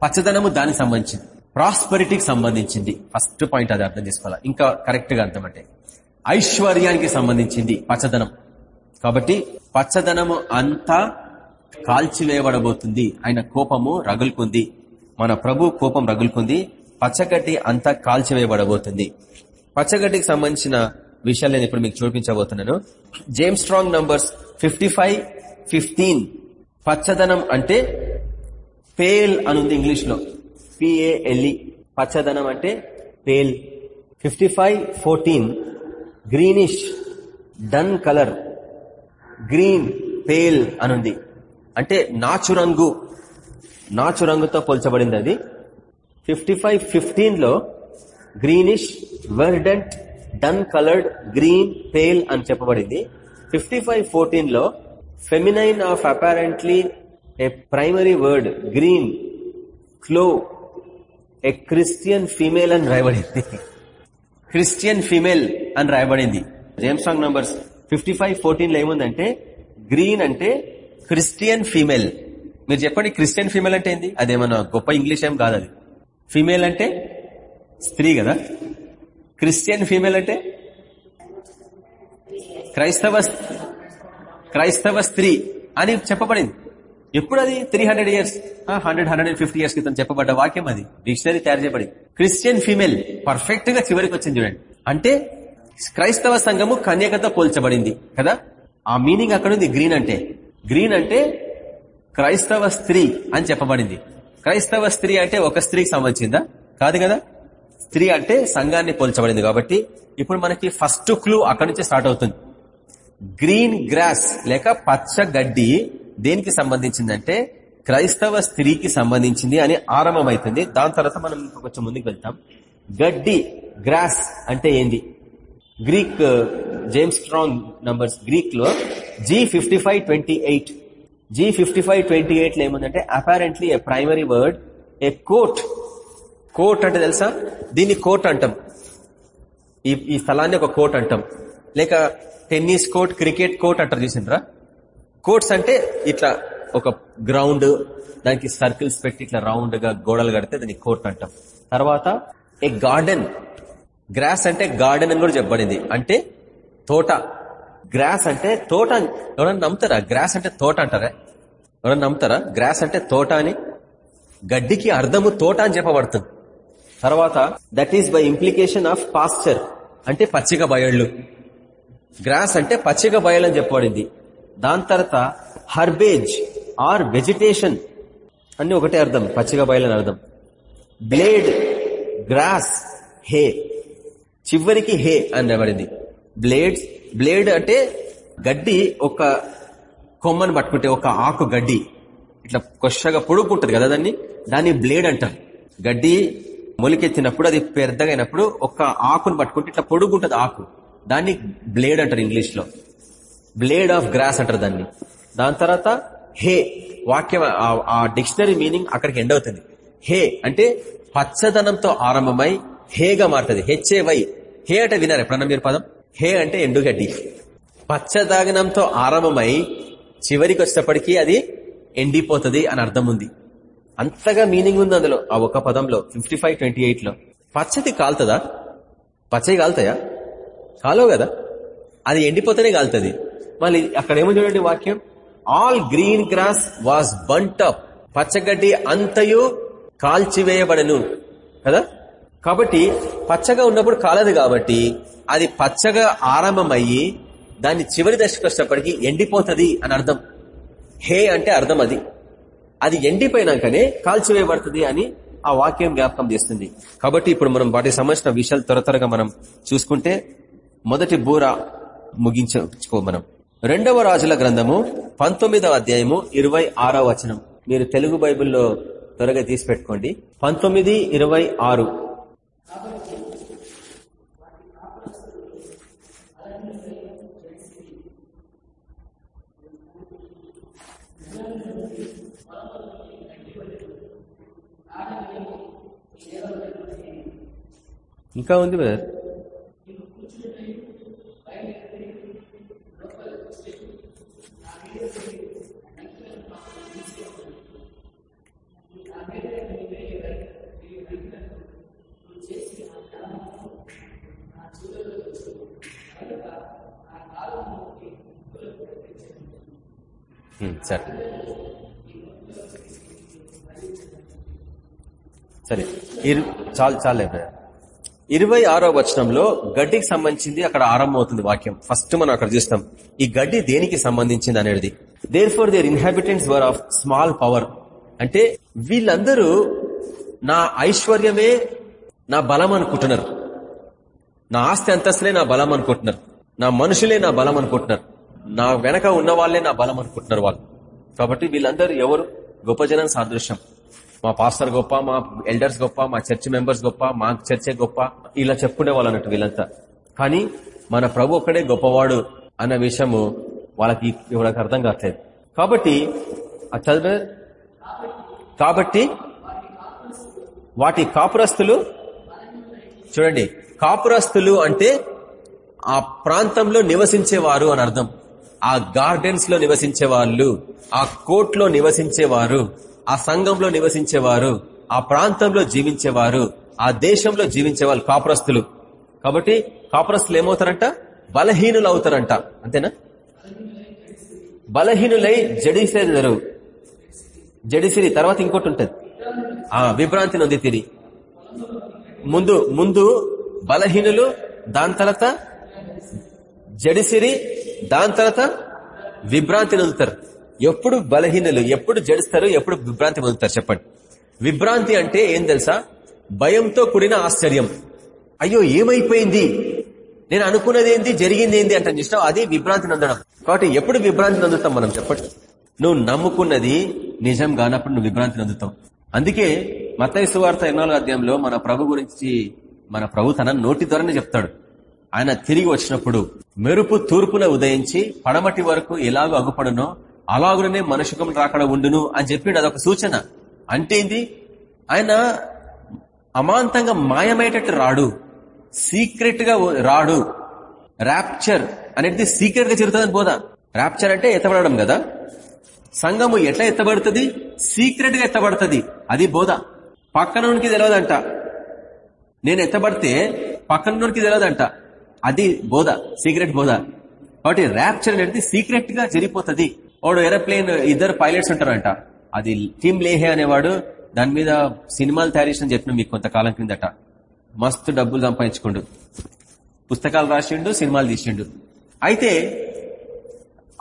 పచ్చదనము దానికి సంబంధించింది. ప్రాస్పరిటీకి సంబంధించింది. ఫస్ట్ పాయింట్ అది అర్థం చేసుకోవాలి? ఇంకా కరెక్ట్గా అర్థం అంటే ఐశ్వర్యానికి సంబంధించింది పచ్చదనం. కాబట్టి పచ్చదనము అంతా కాల్చివేయబడబోతుంది. ఆయన కోపము రగులుకుంది. మన ప్రభు కోపం రగులుకుంది. పచ్చగడ్డి అంతా కాల్చివేయబడబోతుంది. పచ్చగడ్డికి సంబంధించిన విషయాలు నేను ఇప్పుడు మీకు చూపించబోతున్నాను. James Strong numbers fifty five పచ్చదనం అంటే పేల్ అనుంది ఇంగ్లీష్లో పిఏఎల్ఈ పచ్చదనం అంటే pale. Fifty five fourteen. Greenish dun colour. Green pale అనుంది. అంటే నాచు రంగు నాచు రంగుతో పోల్చబడింది అది. ఫిఫ్టీ ఫైవ్ ఫిఫ్టీన్లో greenish verdant dun coloured green pale అని చెప్పబడింది. Fifty five fourteen feminine of apparently a primary word green Chloe a Christian female అని రాయబడింది. క్రిస్టియన్ ఫీమేల్ అని రాయబడింది. James Strong numbers fifty five ఫోర్టీన్లో ఏముందంటే గ్రీన్ అంటే క్రిస్టియన్ ఫీమేల్ మీరు చెప్పండి క్రిస్టియన్ ఫీమేల్ అంటే ఏంది? అదేమన్నా గొప్ప ఇంగ్లీష్ ఏం కాదు అది. ఫీమేల్ అంటే స్త్రీ కదా? క్రిస్టియన్ ఫీమేల్ అంటే? క్రైస్తవ క్రైస్తవ స్త్రీ అని చెప్పబడింది. ఎప్పుడు అది three hundred years hundred hundred and fifty years క్రితం చెప్పబడ్డ వాక్యం అది. డిక్షనరీ తయారు చేయబడింది. క్రిస్టియన్ ఫీమేల్ పర్ఫెక్ట్గా చివరికి వచ్చింది చూడండి. అంటే క్రైస్తవ సంఘము కన్యకతో పోల్చబడింది. కదా? ఆ మీనింగ్ అక్కడ ఉంది గ్రీన్ అంటే. గ్రీన్ అంటే క్రైస్తవ స్త్రీ అని చెప్పబడింది. క్రైస్తవ స్త్రీ అంటే ఒక స్త్రీకి సంబంధించిందా? కాదు కదా? స్త్రీ అంటే సంఘాన్ని పోల్చబడింది కాబట్టి ఇప్పుడు మనకి ఫస్ట్ క్లూ అక్కడి నుంచి స్టార్ట్ అవుతుంది. గ్రీన్ గ్రాస్ లేక పచ్చ గడ్డి దేనికి సంబంధించిందంటే క్రైస్తవ స్త్రీకి సంబంధించింది అని ఆరంభమవుతుంది దాని తర్వాత మనం కొంచెం ముందుకు వెళ్తాం. గడ్డి గ్రాస్ అంటే ఏంది? Greek James Strong numbers గ్రీక్లో G fifty five twenty eight G fifty five twenty ఎయిట్లో ఏముందంటే apparently a primary word a court court అంటే తెలుసా? దీన్ని కోట్ అంటాం. ఈ ఈ స్థలాన్ని ఒక కోట్ అంటాం. లేక టెన్నిస్ కోర్ట్ క్రికెట్ కోర్ట్ అంటారు చూసిండ్రా? కోర్ట్స్ అంటే ఇట్లా ఒక గ్రౌండ్ దానికి సర్కిల్స్ పెట్టి ఇట్లా రౌండ్గా గోడలు కడితే దానికి కోర్ట్ అంటాం. తర్వాత ఏ గార్డెన్. గ్రాస్ అంటే గార్డెన్ అని కూడా చెప్పబడింది. అంటే తోట. గ్రాస్ అంటే తోట ఎవరన్నా నమ్ముతారా? గ్రాస్ అంటే తోట అంటారా? ఎవరన్నా నమ్ముతారా? గ్రాస్ అంటే తోట అని. గడ్డికి అర్థము తోట అని చెప్పబడుతుంది. తర్వాత that is by implication of pasture అంటే పచ్చిక బయళ్ళు. గ్రాస్ అంటే పచ్చిక బయలు అని చెప్పబడింది. దాని తర్వాత హర్బేజ్ ఆర్ వెజిటేషన్ అన్ని ఒకటే అర్థం పచ్చిక బయలని అర్థం. బ్లేడ్ గ్రాస్ హే చివరికి హే అని రాబడింది బ్లేడ్స్ బ్లేడ్ అంటే గడ్డి ఒక కొమ్మని పట్టుకుంటే ఒక ఆకు గడ్డి. ఇట్లా కొషగా పొడుగుంటది కదా దాన్ని? దాన్ని బ్లేడ్ అంటారు. గడ్డి మొలికెత్తినప్పుడు అది పెద్దగైనప్పుడు ఒక ఆకును పట్టుకుంటే ఇట్లా పొడుగుంటది ఆకు. దాన్ని బ్లేడ్ అంటారు ఇంగ్లీష్లో బ్లేడ్ ఆఫ్ గ్రాస్ అంటారు దాన్ని. దాని తర్వాత హే వాక్యం ఆ డిక్షనరీ మీనింగ్ అక్కడికి ఎండ్ అవుతుంది. హే అంటే పచ్చదనంతో ఆరంభమై హేగా మారుతుంది. హెచ్ఏ వై హే అంటే వినారు ఎప్పుడన్నా మీరు పదం? హే అంటే ఎండుగడ్డి పచ్చదగనంతో ఆరంభమై చివరికి వచ్చేప్పటికీ అది ఎండిపోతుంది అని అర్థం ఉంది. అంతగా మీనింగ్ ఉంది అందులో ఆ ఒక పదంలో ఫిఫ్టీ ఫైవ్ ట్వంటీ లో పచ్చది కాలుతుందా? పచ్చవి కాలుతాయా? కాలో కదా? అది ఎండిపోతేనే కాలుతుంది. మళ్ళీ అక్కడ ఏమో చూడండి వాక్యం. All green grass was burnt up పచ్చగడ్డి అంతయు కాల్చివేయబడను. కదా? కాబట్టి పచ్చగా ఉన్నప్పుడు కాలదు కాబట్టి అది పచ్చగా ఆరంభమయ్యి దాన్ని చివరి దశకు వచ్చేటప్పటికి ఎండిపోతుంది అని అర్థం. హే అంటే అర్థం అది. అది ఎండిపోయినాకనే కాల్చివేయబడుతుంది అని ఆ వాక్యం జ్ఞాపకం చేస్తుంది. కాబట్టి ఇప్పుడు మనం వాటికి సంబంధించిన విషయాలు త్వర త్వరగా మనం చూసుకుంటే మొదటి బూర ముగించుకో మనం. రెండవ రాజుల గ్రంథము పంతొమ్మిదవ అధ్యాయము ఇరవై వచనం. మీరు తెలుగు బైబిల్లో త్వరగా తీసి పెట్టుకోండి. పంతొమ్మిది ఇరవై ఆరు. ఇంకా ఉంది బ్రదర్? సరే. సరే. చాలు చాలే ఇరవై ఆరో వచనంలో గడ్డికి సంబంధించింది అక్కడ ఆరంభం అవుతుంది వాక్యం. ఫస్ట్ మనం అక్కడ చూస్తాం. ఈ గడ్డి దేనికి సంబంధించింది అనేది. Therefore their inhabitants were of small power అంటే వీళ్ళందరూ నా ఐశ్వర్యమే నా బలం అనుకుంటున్నారు. నా ఆస్తి అంతస్తులే నా బలం అనుకుంటున్నారు. నా మనుషులే నా బలం అనుకుంటున్నారు. నా వెనక ఉన్న వాళ్ళే నా బలం అనుకుంటున్నారు వాళ్ళు. కాబట్టి వీళ్ళందరూ ఎవరు? గొప్ప జనం సాదృశ్యం. మా పాస్టర్ గొప్ప మా ఎల్డర్స్ గొప్ప మా చర్చ్ మెంబర్స్ గొప్ప మా చర్చే గొప్ప ఇలా చెప్పుకునే వాళ్ళు అన్నట్టు వీళ్ళంతా. కానీ మన ప్రభు ఒక్కడే గొప్పవాడు అన్న విషయము వాళ్ళకి ఇవ్వడానికి అర్థం కావట్లేదు. కాబట్టి ఆ చదివే? కాబట్టి వాటి కాపురస్తులు చూడండి కాపురస్తులు అంటే ఆ ప్రాంతంలో నివసించేవారు అని అర్థం. ఆ గార్డెన్స్లో నివసించే వాళ్ళు ఆ కోర్టులో నివసించేవారు. ఆ సంఘంలో నివసించేవారు ఆ ప్రాంతంలో జీవించేవారు ఆ దేశంలో జీవించే కాపురస్తులు. కాబట్టి కాపురస్తులు ఏమవుతారంట? బలహీనులు అవుతారంట అంతేనా? బలహీనులై జడిసేదరు. జడిసిరి తర్వాత ఇంకోటి ఉంటుంది ఆ విభ్రాంతి నొంది తిరి ముందు ముందు బలహీనులు దాని తర్వాత జడిసిరి దాని తర్వాత విభ్రాంతి నొందుతారు. ఎప్పుడు బలహీనలు ఎప్పుడు జడుస్తారు ఎప్పుడు విభ్రాంతి పొందుతారు చెప్పండి. విభ్రాంతి అంటే ఏం తెలుసా? భయంతో కూడిన ఆశ్చర్యం. అయ్యో ఏమైపోయింది? నేను అనుకున్నది ఏంది జరిగింది ఏంది అంటే ఇష్టం అది విభ్రాంతి నందడం. కాబట్టి ఎప్పుడు విభ్రాంతి నందుతాం మనం చెప్పండి. నువ్వు నమ్ముకున్నది నిజం కానప్పుడు నువ్వు విభ్రాంతి నందుతావు. అందుకే మతయ సువార్త ఎన్నో అధ్యాయంలో మన ప్రభు గురించి మన ప్రభు తన నోటి ద్వారానే చెప్తాడు. ఆయన తిరిగి వచ్చినప్పుడు మెరుపు తూర్పున ఉదయించి పడమటి వరకు ఎలాగో అగుపడునో అలాగునే మనుషుకం రాకడ ఉండును అని చెప్పిండు అదొక సూచన. అంటే ఏంది? ఆయన అమాంతంగా మాయమయ్యేటట్టు రాడు. సీక్రెట్గా రాడు. ర్యాప్చర్ అనేది సీక్రెట్గా జరుగుతుందని బోధ. ర్యాప్చర్ అంటే ఎత్తబడడం కదా? సంఘము ఎట్లా ఎత్తబడుతుంది? సీక్రెట్గా ఎత్తబడుతుంది. అది బోధ. పక్కనోనికి తెలియదంట నేను ఎత్తబడితే పక్కనోనికి తెలియదంట అది బోధ. సీక్రెట్ బోధ. కాబట్టి ర్యాప్చర్ అనేది సీక్రెట్గా జరిగిపోతుంది. వాడు ఏరోప్లేన్ ఇద్దరు పైలట్స్ ఉంటారంట. అది టీమ్ లేహే అనేవాడు దాని మీద సినిమాలు తయారు చేసిన చెప్పిన మీకు కొంతకాలం క్రిందట. మస్తు డబ్బులు సంపాదించుకోండు. పుస్తకాలు రాసిండు సినిమాలు తీసిండు. అయితే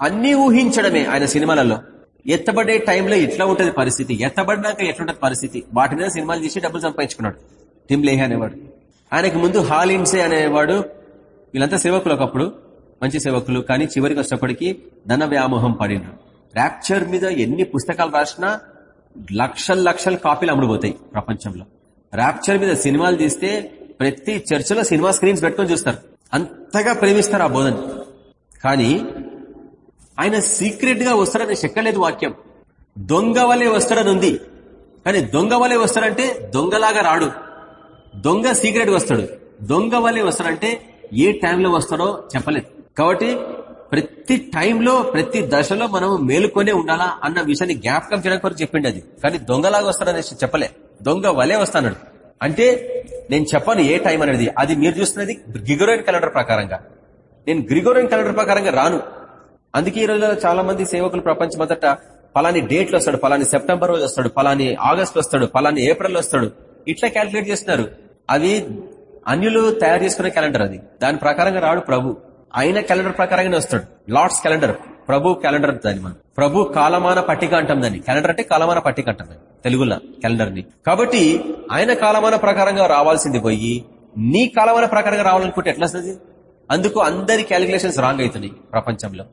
అన్ని ఊహించడమే ఆయన సినిమాలలో. ఎత్తబడే టైంలో ఎట్లా ఉంటుంది పరిస్థితి? ఎత్తబడినాక ఎట్లుంటది పరిస్థితి? వాటి మీద సినిమాలు తీసి డబ్బులు సంపాదించుకున్నాడు టిమ్ లేహే అనేవాడు. ఆయనకు ముందు హాలిన్సే అనేవాడు వీళ్ళంతా సేవకులు ఒకప్పుడు. మంచి సేవకులు కానీ చివరికి వచ్చినప్పటికీ ధన వ్యామోహం పడిండ్రు ర్యాప్చర్ మీద ఎన్ని పుస్తకాలు రాసినా లక్షల లక్షల కాపీలు అమ్ముడుపోతాయి ప్రపంచంలో. ర్యాప్చర్ మీద సినిమాలు తీస్తే ప్రతి చర్చలో సినిమా స్క్రీన్స్ పెట్టుకొని చూస్తారు. అంతగా ప్రేమిస్తారు ఆ బోధన. కానీ ఆయన సీక్రెట్గా వస్తాడని చెక్కలేదు వాక్యం. దొంగ వలె వస్తాడని ఉంది. కానీ దొంగ వలె వస్తాడంటే దొంగలాగా రాడు. దొంగ సీక్రెట్ వస్తాడు. దొంగ వలె వస్తాడంటే ఏ టైంలో వస్తాడో చెప్పలేదు. కాబట్టి ప్రతి టైంలో ప్రతి దశలో మనం మేలుకొనే ఉండాలా అన్న విషయాన్ని జ్ఞాపకం చేయడం కొరకు చెప్పిండి అది. కానీ దొంగలాగా వస్తాడనేసి చెప్పలే. దొంగ వలే వస్తాడు అంటే నేను చెప్పాను ఏ టైం అనేది. అది మీరు చూస్తున్నది గ్రిగోరియన్ క్యాలెండర్ ప్రకారంగా. నేను గ్రిగోరియన్ క్యాలెండర్ ప్రకారంగా రాను. అందుకే ఈ రోజుల్లో చాలా మంది సేవకులు మొదట పలాని డేట్లు వస్తాడు పలాని సెప్టెంబర్ రోజు వస్తాడు పలాని ఆగస్ట్ వస్తాడు పలాని ఏప్రిల్ వస్తాడు. ఇట్లా క్యాల్కులేట్ చేస్తున్నారు. అది అన్యులు తయారు చేసుకునే క్యాలెండర్ అది. దాని ప్రకారంగా రాడు ప్రభు. ఆయన క్యాలెండర్ ప్రకారంగానే వస్తాడు. లార్డ్స్ క్యాలెండర్ ప్రభు క్యాలెండర్ దాని మనం. ప్రభు కాలమాన పట్టిక అంటాం దాన్ని. క్యాలెండర్ అంటే కాలమాన పట్టిక అంటాం దాన్ని తెలుగులో క్యాలెండర్ని కాబట్టి ఆయన కాలమాన ప్రకారంగా రావాల్సింది పోయి నీ కాలమాన ప్రకారంగా రావాలనుకుంటే ఎట్లా వస్తుంది? అందుకు అందరి క్యాలిక్యులేషన్స్ రాంగ్ అవుతున్నాయి ప్రపంచంలో.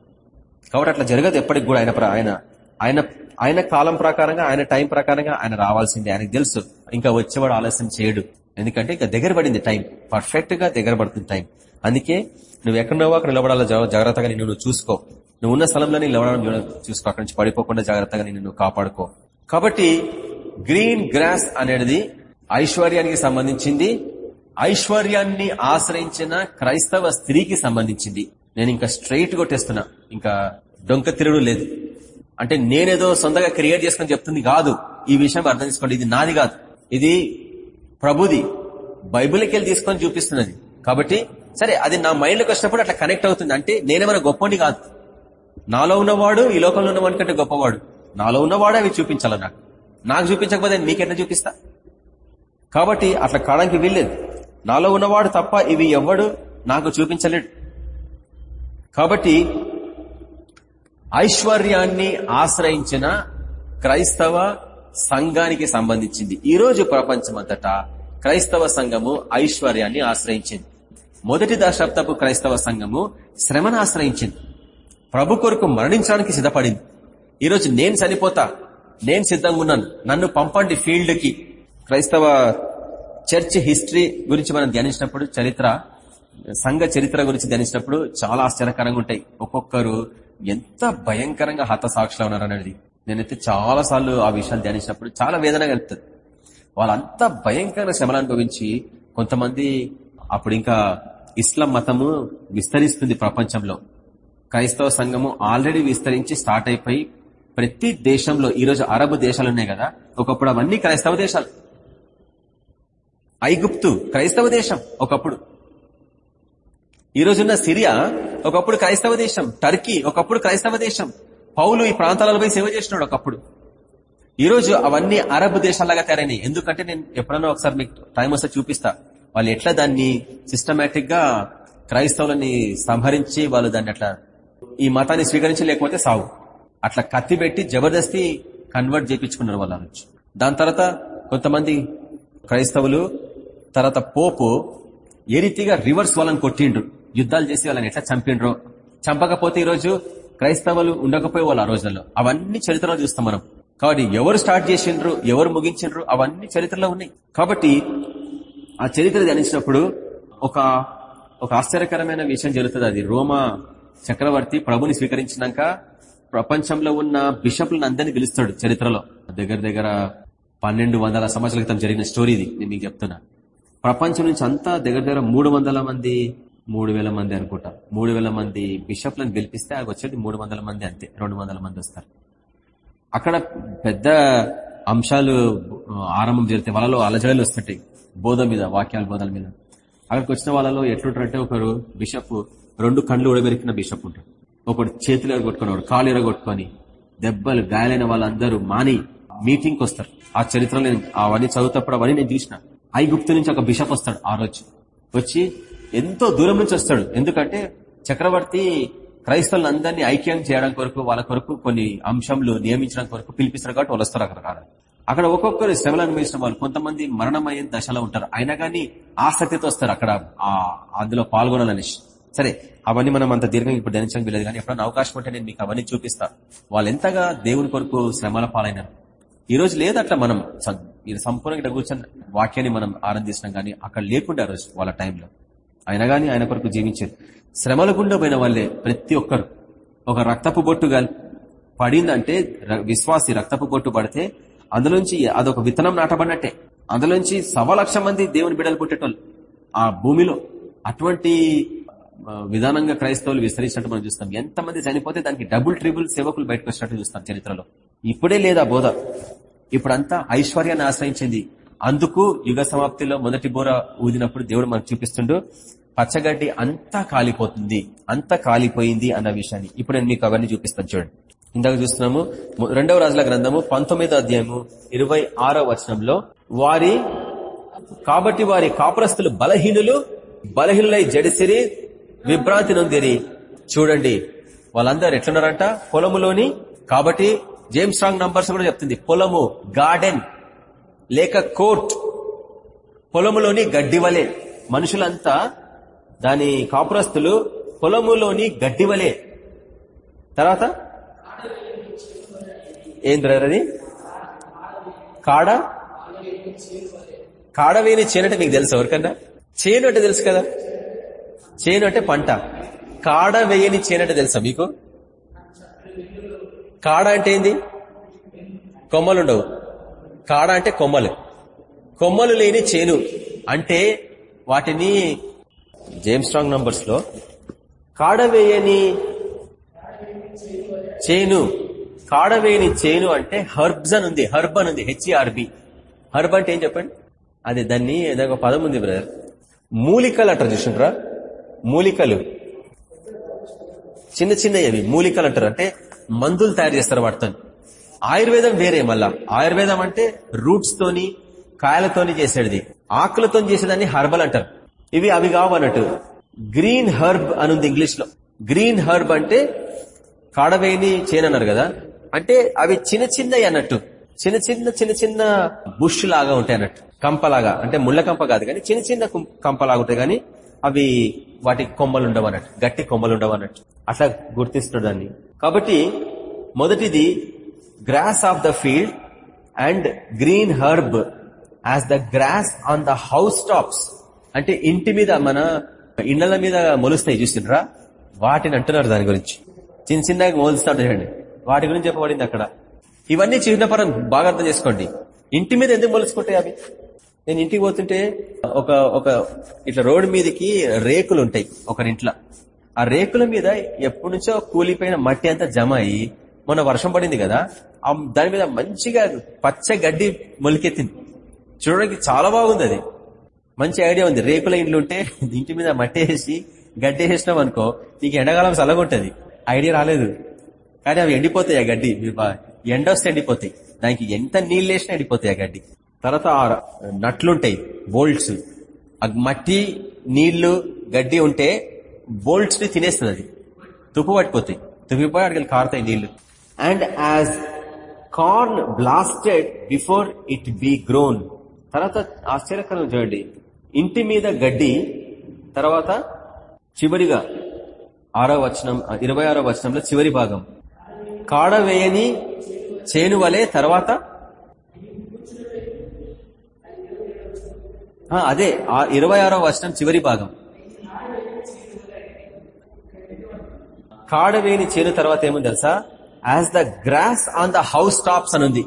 కాబట్టి అట్లా జరగదు ఎప్పటికి కూడా ఆయన ఆయన ఆయన ఆయన కాలం ప్రకారంగా ఆయన టైం ప్రకారంగా ఆయన రావాల్సిందే. ఆయనకు తెలుసు. ఇంకా వచ్చేవాడు ఆలస్యం చేయడు. ఎందుకంటే ఇంకా దగ్గర పడింది టైం. పర్ఫెక్ట్గా దగ్గర పడుతుంది టైం. అందుకే నువ్వు ఎక్కడున్నావో అక్కడ నిలబడాలో? జాగ్రత్తగా నిన్ను నువ్వు చూసుకో. నువ్వు ఉన్న స్థలంలోనే నిలబడాలని చూసుకో. అక్కడి నుంచి పడిపోకుండా జాగ్రత్తగా నిన్ను నువ్వు కాపాడుకో. కాబట్టి గ్రీన్ గ్రాస్ అనేది ఐశ్వర్యానికి సంబంధించింది. ఐశ్వర్యాన్ని ఆశ్రయించిన క్రైస్తవ స్త్రీకి సంబంధించింది. నేను ఇంకా స్ట్రైట్ కొట్టేస్తున్నా. ఇంకా డొంక తిరుడు లేదు. అంటే నేనేదో సొంతగా క్రియేట్ చేసుకుని చెప్తుంది కాదు. ఈ విషయం అర్థం చేసుకోండి. ఇది నాది కాదు. ఇది ప్రభుది. బైబుల్కి వెళ్ళి తీసుకొని చూపిస్తున్నది. కాబట్టి సరే అది నా మైండ్లోకి వచ్చినప్పుడు అట్లా కనెక్ట్ అవుతుంది. అంటే నేనేమైనా గొప్పని కాదు. నాలో ఉన్నవాడు ఈ లోకంలో ఉన్నవాడి కంటే గొప్పవాడు. నాలో ఉన్నవాడు అవి చూపించాలి నాకు. నాకు చూపించకపోతే మీకెట్లా చూపిస్తా? కాబట్టి అట్లా కాడానికి వీల్లేదు. నాలో ఉన్నవాడు తప్ప ఇవి ఎవ్వడు నాకు చూపించలేడు. కాబట్టి ఐశ్వర్యాన్ని ఆశ్రయించిన క్రైస్తవ సంఘానికి సంబంధించింది. ఈరోజు ప్రపంచమంతటా క్రైస్తవ సంఘము ఐశ్వర్యాన్ని ఆశ్రయించింది. మొదటి దశాబ్దపు క్రైస్తవ సంఘము శ్రమను ఆశ్రయించింది. ప్రభు కొరకు మరణించడానికి సిద్ధపడింది. ఈరోజు నేను చనిపోతా నేను సిద్ధంగా ఉన్నాను నన్ను పంపండి ఫీల్డ్కి క్రైస్తవ చర్చ్ హిస్టరీ గురించి మనం ధ్యానించినప్పుడు చరిత్ర సంఘ చరిత్ర గురించి ధ్యానించినప్పుడు చాలా ఆశ్చర్యకరంగా ఉంటాయి. ఒక్కొక్కరు ఎంత భయంకరంగా హతసాక్షులు ఉన్నారనేది నేనైతే చాలా సార్లు ఆ విషయాలు ధ్యానించినప్పుడు చాలా వేదన కలుగుతుంది. వాళ్ళంతా భయంకర శ్రమలు అనుభవించి కొంతమంది అప్పుడు ఇంకా ఇస్లాం మతము విస్తరిస్తుంది ప్రపంచంలో. క్రైస్తవ సంఘము ఆల్రెడీ విస్తరించి స్టార్ట్ అయిపోయి ప్రతి దేశంలో ఈరోజు అరబ్ దేశాలు ఉన్నాయి కదా ఒకప్పుడు అవన్నీ క్రైస్తవ దేశాలు. ఐగుప్తు క్రైస్తవ దేశం ఒకప్పుడు. ఈ రోజున్న సిరియా ఒకప్పుడు క్రైస్తవ దేశం. టర్కీ ఒకప్పుడు క్రైస్తవ దేశం. పౌలు ఈ ప్రాంతాలలో సేవ చేసినాడు ఒకప్పుడు. ఈ రోజు అవన్నీ అరబ్ దేశాలాగా తయారైనాయి. ఎందుకంటే నేను ఎప్పుడన్నా ఒకసారి మీకు టైం వస్తే చూపిస్తా. వాళ్ళు ఎట్లా దాన్ని సిస్టమేటిక్గా క్రైస్తవులని సంహరించి వాళ్ళు దాన్ని అట్లా ఈ మతాన్ని స్వీకరించి లేకపోతే సావు. అట్లా కత్తి పెట్టి జబర్దస్తి కన్వర్ట్ చేయించుకున్నారు వాళ్ళ నుంచి దాని తర్వాత కొంతమంది క్రైస్తవులు తర్వాత పోపు ఏ రీతిగా రివర్స్ వాళ్ళని కొట్టిండ్రు. యుద్ధాలు చేసి వాళ్ళని ఎట్లా చంపిండ్రో. చంపకపోతే ఈరోజు క్రైస్తవులు ఉండకపోయే వాళ్ళు ఆ రోజుల్లో. అవన్నీ చరిత్రలో చూస్తాం మనం. కాబట్టి ఎవరు స్టార్ట్ చేసిండ్రు ఎవరు ముగించిండ్రు అవన్నీ చరిత్రలో ఉన్నాయి. కాబట్టి ఆ చరిత్ర ధ్యానించినప్పుడు ఒక ఒక ఆశ్చర్యకరమైన విషయం జరుగుతుంది. అది రోమా చక్రవర్తి ప్రభుని స్వీకరించినాక ప్రపంచంలో ఉన్న బిషప్లను అందరినీ పిలుస్తాడు చరిత్రలో. దగ్గర దగ్గర పన్నెండు వందల సంవత్సరాల క్రితం జరిగిన స్టోరీ ఇది. నేను మీకు చెప్తున్నా. ప్రపంచం నుంచి అంతా దగ్గర దగ్గర మూడు వందల మంది మూడు వేల మంది అనుకుంటా. మూడు వేల మంది బిషప్లను గెలిపిస్తే అవి వచ్చేది మూడు వందల మంది అంతే. రెండు వందల మంది వస్తారు. అక్కడ పెద్ద అంశాలు ఆరంభం జరిగితే వాళ్ళలో అలజడలు వస్తుంటాయి. బోధ మీద వాక్యాల బోధల మీద. అక్కడికి వచ్చిన వాళ్ళలో ఎట్లుంటారంటే ఒకరు బిషప్ రెండు కండ్లు ఉడబెరికిన బిషప్ ఉంటాడు. ఒకడు చేతులు ఎరగొట్టుకుని ఒకడు కాలు ఎరగొట్టుకొని దెబ్బలు గాయాలైన వాళ్ళందరూ మాని మీటింగ్కి వస్తారు. ఆ చరిత్రలో నేను అవన్నీ చదువుతప్పుడు అవన్నీ నేను చూసిన. ఐగుప్తు నుంచి ఒక బిషప్ వస్తాడు ఆ రోజు. వచ్చి ఎంతో దూరం నుంచి వస్తాడు. ఎందుకంటే చక్రవర్తి క్రైస్తవులందరినీ ఐక్యం చేయడం కొరకు వాళ్ళ కొరకు కొన్ని అంశంలు నియమించడం కొరకు పిలిపిస్తారు కాబట్టి వాళ్ళు వస్తారు అక్కడ అక్కడ ఒక్కొక్కరు శ్రమలు అనుభవించిన వాళ్ళు కొంతమంది మరణమయ్యే దశలో ఉంటారు. అయినా కానీ ఆసక్తితో వస్తారు అక్కడ అందులో పాల్గొనాలని. సరే అవన్నీ మనం అంత దీర్ఘంగా ఇప్పుడు ధ్యానించడం వీలేదు కానీ ఎప్పుడైనా అవకాశం ఉంటే నేను మీకు అవన్నీ చూపిస్తాను వాళ్ళు ఎంతగా దేవుని కొరకు శ్రమల పాలైనారు. ఈ రోజు లేదు అట్లా మనం సంపూర్ణంగా కూర్చొని వాక్యాన్ని మనం ఆనందిస్తున్నాం కానీ అక్కడ లేకుండా రోజు వాళ్ళ టైంలో. అయినా కానీ ఆయన కొరకు జీవించారు శ్రమల గుండా పోయిన వాళ్ళే ప్రతి ఒక్కరు. ఒక రక్తపు బొట్టు పడిందంటే విశ్వాసి రక్తపు బొట్టు పడితే అందులోంచి అదొక విత్తనం నాటబడినట్టే. అందులోంచి సవ లక్ష మంది దేవుని బిడలు పుట్టేటోళ్ళు. ఆ భూమిలో అటువంటి విధానంగా క్రైస్తవులు విస్తరించినట్టు మనం చూస్తాం. ఎంతమంది చనిపోతే దానికి డబుల్ ట్రిబుల్ సేవకులు బయటకు వచ్చినట్టు చూస్తాం చరిత్రలో. ఇప్పుడే లేదా బోధ. ఇప్పుడంతా ఐశ్వర్యాన్ని ఆశ్రయించింది. అందుకు యుగ సమాప్తిలో మొదటి బోర ఊదినప్పుడు దేవుడు మనకు చూపిస్తుండు పచ్చగడ్డి అంతా కాలిపోతుంది అంతా కాలిపోయింది అన్న విషయాన్ని. ఇప్పుడు నేను మీకు అవన్నీ చూపిస్తాను చూడండి. ఇందాక చూస్తున్నాము రెండవ రాజుల గ్రంథము పంతొమ్మిదో అధ్యాయము ఇరవై ఆరో వచనంలో వారి కాబట్టి వారి కాపురస్తులు బలహీనులు బలహీనులై జడిసిరి విభ్రాంతి నొందిరి. చూడండి వాళ్ళందరూ ఎట్లున్నారంట? పొలములోని కాబట్టి జేమ్స్ స్ట్రాంగ్ నంబర్స్ కూడా చెప్తుంది పొలము గార్డెన్ లేక కోర్ట్ పొలములోని గడ్డివలే. మనుషులంతా దాని కాపురస్తులు పొలములోని గడ్డివలే. తర్వాత? ఏం అది? కాడ? కాడవేని చేనంటే మీకు తెలుసు ఎవరికన్నా? చేను అంటే తెలుసు కదా. చేను అంటే పంట. కాడ వేయని చేను అంటే తెలుసా మీకు? కాడ అంటే ఏంది? కొమ్మలుండవు కాడ అంటే కొమ్మలు. కొమ్మలు లేని చేను. అంటే వాటిని జేమ్స్ స్ట్రాంగ్ నంబర్స్లో కాడవేయని చేను. కాడవేయని చేను అంటే హర్బ్స్ అని ఉంది హర్బ్ అని ఉంది హెచ్ఈఆర్బి హర్బ్ అంటే ఏం చెప్పండి? అది దాన్ని ఏదో పదం ఉంది బ్రదర్. మూలికలు అంటారు చూసిండ్రా? మూలికలు. చిన్న చిన్నవి అవి మూలికలు అంటారు. అంటే మందులు తయారు చేస్తారు వాటితో. ఆయుర్వేదం వేరే మళ్ళా. ఆయుర్వేదం అంటే రూట్స్ తోని కాయలతోని చేసేది. ఆకులతో చేసేదాన్ని హర్బల్ అంటారు. ఇవి అవి కావు అన్నట్టు. గ్రీన్ హర్బ్ అనుంది ఇంగ్లీష్లో గ్రీన్ హర్బ్ అంటే కాడవేని చేయనన్నారు కదా. అంటే అవి చిన్న చిన్నవి అన్నట్టు. చిన్న చిన్న చిన్న చిన్న బుష్ లాగా ఉంటాయి అన్నట్టు. కంపలాగా. అంటే ముళ్ళ కంప కాదు కానీ చిన్న చిన్న కంపలాగా ఉంటాయి కానీ అవి వాటి కొమ్మలు ఉండవు అన్నట్టు. గట్టి కొమ్మలు ఉండవు అన్నట్టు. అట్లా గుర్తిస్తున్నాడు దాన్ని. కాబట్టి మొదటిది grass of the field and green herb as the grass on the housetops. అంటే ఇంటి మీద మన ఇండ్ల మీద మొలుస్తాయి చూసిండ్రా వాటిని అంటున్నారు దాని గురించి. చిన్న చిన్నగా మోలుస్తాడు చూడండి. వాటి గురించి చెప్పబడింది అక్కడ. ఇవన్నీ చిన్నపరం బాగా అర్థం చేసుకోండి. ఇంటి మీద ఎందుకు మొలుచుకుంటాయి అవి? నేను ఇంటికి పోతుంటే ఒక ఒక ఇట్లా రోడ్డు మీదకి రేకులు ఉంటాయి ఒకరింట్లో. ఆ రేకుల మీద ఎప్పటి నుంచో కూలిపోయిన మట్టి అంతా జమ అయ్యి మొన్న వర్షం పడింది కదా దాని మీద మంచిగా పచ్చ గడ్డి మొలికెత్తింది. చూడడానికి చాలా బాగుంది అది. మంచి ఐడియా ఉంది. రేకుల ఇండ్లు ఉంటే ఇంటి మీద మట్టి వేసి గడ్డి వేసినాం అనుకో నీకు ఎండాకాలం చల్లగొంటది. ఐడియా రాలేదు. కానీ అవి ఎండిపోతాయి ఆ గడ్డి. ఎండ వస్తే ఎండిపోతాయి. దానికి ఎంత నీళ్ళు వేసినా ఎండిపోతాయి ఆ గడ్డి. తర్వాత నట్లుంటాయి బోల్ట్స్. మట్టి నీళ్ళు గడ్డి ఉంటే బోల్ట్స్ని తినేస్తుంది అది. తుప్పు పట్టిపోతాయి. తుప్పిపోయి అడిగి కారుతాయి నీళ్ళు and as corn blasted before it be grown. తర్వాత ఆశ్చర్యకరం చూడండి. ఇంటి మీద గడ్డి తర్వాత చివరిగా ఆరో వచనం ఇరవై ఆరో వచనంలో చివరి భాగం. కాడ వేయని చేను వలే తర్వాత? అదే ఇరవై ఆరో వచనం చివరి భాగం. కాడవేని చేను తర్వాత ఏముంది తెలుసా? As the grass on the housetops అని ఉంది.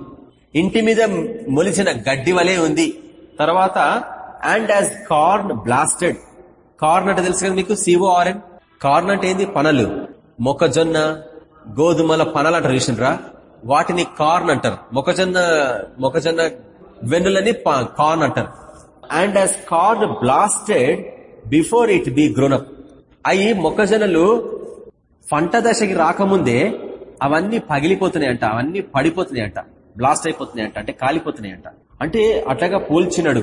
ఇంటి మీద మొలిచిన గడ్డి వలె ఉంది. తర్వాత and as corn blasted corn అంటే తెలుసు కదా మీకు? సిఓఆర్ఎన్ కార్న్ అంటే ఏంది? పనలు. మొక్కజొన్న గోధుమల పనలు అంటారు చూసినరా వాటిని కార్న్ అంటారు. మొక్కజొన్న మొక్కజొన్న వెన్నులని కార్న్ అంటారు. And as corn blasted before it be grown up అవి మొక్కజొన్నలు పంట దశకి రాకముందే అవన్నీ పగిలిపోతున్నాయంట అవన్నీ పడిపోతున్నాయంట బ్లాస్ట్ అయిపోతున్నాయంట అంటే కాలిపోతున్నాయంట. అంటే అట్లాగా పోల్చినాడు.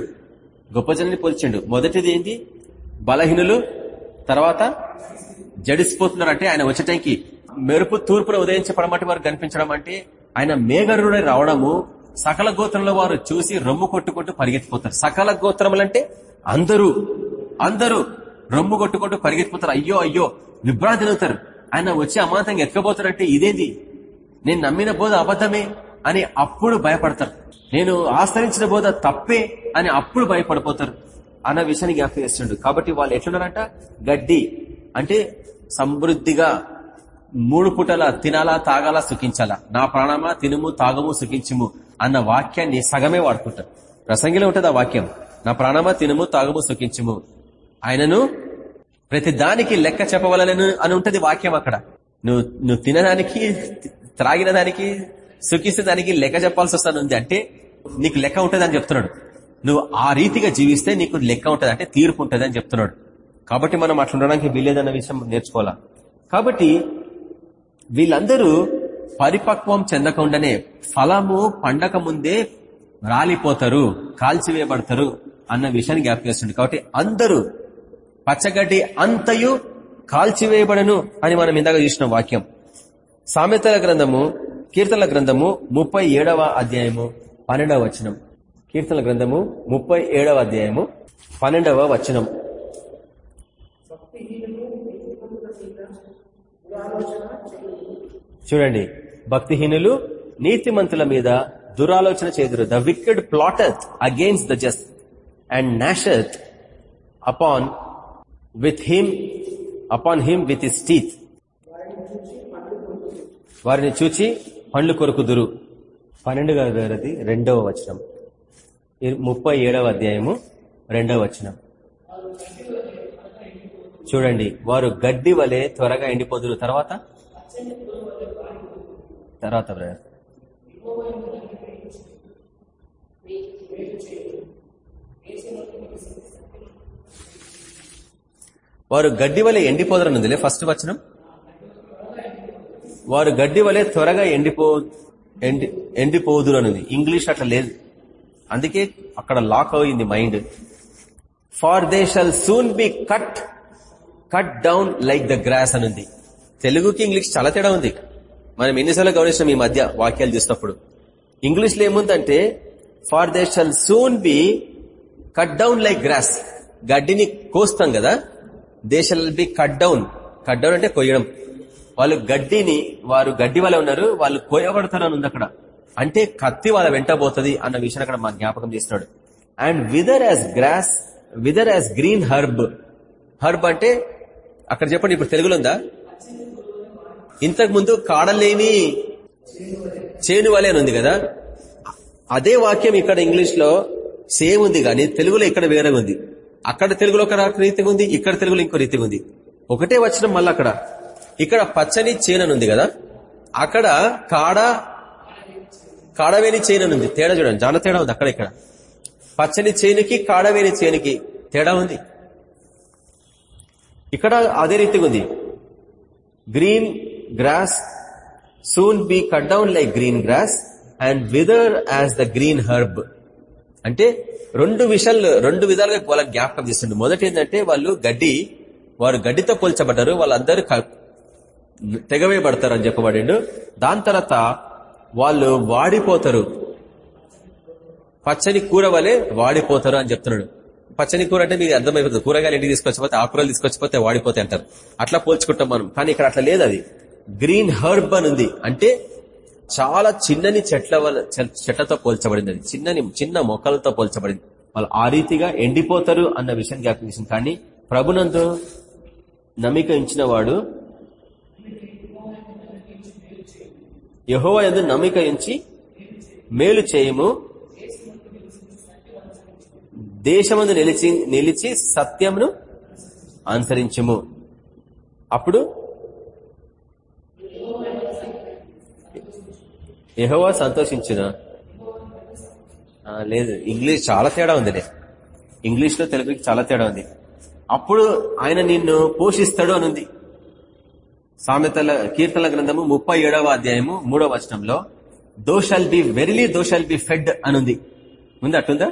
గొప్ప జనాన్ని పోల్చిండు మొదటిది ఏంటి బలహీనులు తర్వాత జడిసిపోతున్నారు అంటే ఆయన వచ్చేటానికి మెరుపు తూర్పున ఉదయించబడమటి వారు కనిపించడం అంటే ఆయన మేఘరుడై రావడము సకల గోత్రంలో వారు చూసి రొమ్ము కొట్టుకుంటూ పరిగెత్తిపోతారు. సకల గోత్రములంటే అందరూ అందరూ రొమ్ము కొట్టుకుంటూ పరిగెత్తిపోతారు. అయ్యో అయ్యో విభ్రాంతి అవుతారు ఆయన వచ్చి అమాంతంగా ఎక్కబోతారంటే ఇదేంది? నేను నమ్మిన బోధ అబద్ధమే అని అప్పుడు భయపడతారు. నేను ఆశ్రయించిన బోధ తప్పే అని అప్పుడు భయపడిపోతారు. అన్న విషయాన్ని జ్ఞాపకం చేస్తుండడు కాబట్టి వాళ్ళు ఎట్లున్నారంట? గడ్డి. అంటే సమృద్ధిగా మూడు పూటల తినాలా తాగాలా సుఖించాలా? నా ప్రాణమా తినుము తాగము సుఖించుము అన్న వాక్యాన్ని సగమే వాడుకుంటారు. ప్రసంగిలో ఉంటుంది ఆ వాక్యం. నా ప్రాణమా తినుము తాగము సుఖించుము ఆయనను ప్రతి దానికి లెక్క చెప్పవలనను అని ఉంటది వాక్యం అక్కడ. నువ్వు నువ్వు తినడానికి త్రాగిన దానికి సుఖిస్తే దానికి లెక్క చెప్పాల్సి వస్తుంది అంటే నీకు లెక్క ఉంటుంది అని చెప్తున్నాడు. నువ్వు ఆ రీతిగా జీవిస్తే నీకు లెక్క ఉంటుంది అంటే తీర్పు ఉంటుంది అని చెప్తున్నాడు. కాబట్టి మనం అట్లా ఉండడానికి వీలేదన్న విషయం నేర్చుకోవాలా? కాబట్టి వీళ్ళందరూ పరిపక్వం చెందకుండానే ఫలము పండక ముందే రాలిపోతారు కాల్చివేయబడతారు అన్న విషయాన్ని జ్ఞాపకం కాబట్టి అందరూ పచ్చగడ్డి అంతయు కాల్చివేయబడను అని మనం ఇందాక చూసిన వాక్యం. సామెతల గ్రంథము కీర్తనల గ్రంథము ముప్పై అధ్యాయము పన్నెండవ వచనం. కీర్తనల గ్రంథము ముప్పై అధ్యాయము పన్నెండవ వచనం. చూడండి. భక్తిహీనులు నీతిమంతుల మీద దురాలోచన చేదురు. The wicked plotteth against the just and gnasheth upon with him upon him with his teeth వారిని చూచి పండ్లు కొరుకుదురు. పన్నెండు గారి రెండవ వచనం. ముప్పై ఏడవ అధ్యాయము రెండవ వచనం. చూడండి వారు గడ్డి వలె త్వరగా ఎండిపోదురు. తర్వాత తర్వాత బ్రదర్. వారు గడ్డి వలె ఎండిపోదరనుందిలే ఫస్ట్ వచనం. వారు గడ్డి వలె త్వరగా ఎండిపో ఎండి ఎండిపోదురు అనేది ఇంగ్లీష్ అట్లా లేదు. అందుకే అక్కడ లాక్ అయింది mind. For they shall soon be cut cut down like the grass అనుంది. తెలుగుకి ఇంగ్లీష్ చాలా తేడా ఉంది. మనం ఎన్నిసార్లు గమనిస్తాం ఈ మధ్య వాక్యాలు చూసినప్పుడు. ఇంగ్లీష్లో ఏముందంటే for they shall soon be cut down like grass గడ్డిని కోస్తాం కదా they shall be cut down cut down అంటే కొయ్యడం. వాళ్ళు గడ్డిని వారు గడ్డి వల్ల ఉన్నారు వాళ్ళు కోయబడతారు అని ఉంది అక్కడ. అంటే కత్తి వాళ్ళ వెంట పోతుంది అన్న విషయాన్ని అక్కడ మా జ్ఞాపకం చేస్తున్నాడు. And wither as grass wither as green herb herb అంటే అక్కడ చెప్పండి ఇప్పుడు తెలుగులో ఉందా? ఇంతకు ముందు కాడలేని చేను వలే అని ఉంది కదా? అదే వాక్యం ఇక్కడ ఇంగ్లీష్లో సేమ్ ఉంది కానీ తెలుగులో ఇక్కడ వేరే ఉంది. అక్కడ తెలుగులో ఒక రీతిగా ఉంది ఇక్కడ తెలుగులో ఇంకో రీతిగా ఉంది. ఒకటే వచ్చిన మళ్ళీ అక్కడ. ఇక్కడ పచ్చని చేను ఉంది కదా? అక్కడ కాడ కాడవేని చేను ఉంది. తేడా చూడండి. చాలా తేడా ఉంది అక్కడ ఇక్కడ. పచ్చని చేనుకి కాడవేని చేనుకి తేడా ఉంది. ఇక్కడ అదే రీతిగా ఉంది. Green grass soon be cut down like green grass and wither as the green herb అంటే రెండు విషయాలు రెండు విధాలుగా వాళ్ళ జ్ఞాపకం చేస్తుంది మొదటి ఏంటంటే వాళ్ళు గడ్డి వారు గడ్డితో పోల్చబడ్డారు వాళ్ళందరూ తెగవేయబడతారు అని చెప్పబడిండు. దాని తర్వాత వాళ్ళు వాడిపోతారు. పచ్చని కూర వలె వాడిపోతారు అని చెప్తున్నాడు. పచ్చని కూర అంటే మీకు అర్థమైపోతుంది. కూరగాయలు ఇంటికి తీసుకొచ్చిపోతే ఆకురలు తీసుకొచ్చిపోతే వాడిపోతాయి అంటారు. అట్లా పోల్చుకుంటాం మనం. కానీ ఇక్కడ అట్లా లేదు అది. గ్రీన్ హర్బ్ అని ఉంది. అంటే చాలా చిన్నని చెట్ల వల్ల చెట్లతో పోల్చబడింది అది. చిన్నని చిన్న మొక్కలతో పోల్చబడింది. వాళ్ళు ఆ రీతిగా ఎండిపోతారు అన్న విషయం జ్ఞాపించింది కానీ ప్రభునందు నమ్మిక ఇచ్చిన వాడు యహోవ ఎందు నమ్మిక ఉంచి మేలు చేయము. దేశమందు నిలిచి నిలిచి సత్యమును అనుసరించము. అప్పుడు యహోవా సంతోషించిన? లేదు. ఇంగ్లీష్ చాలా తేడా ఉంది. ఇంగ్లీష్లో తెలుగుకి చాలా తేడా ఉంది. అప్పుడు ఆయన నిన్ను పోషిస్తాడు అనుంది. సామెతల కీర్తన గ్రంథము ముప్పై అధ్యాయము మూడవ వచనంలో thou shalt be verily thou shalt be fed అనుంది. ఉంది అట్టుందా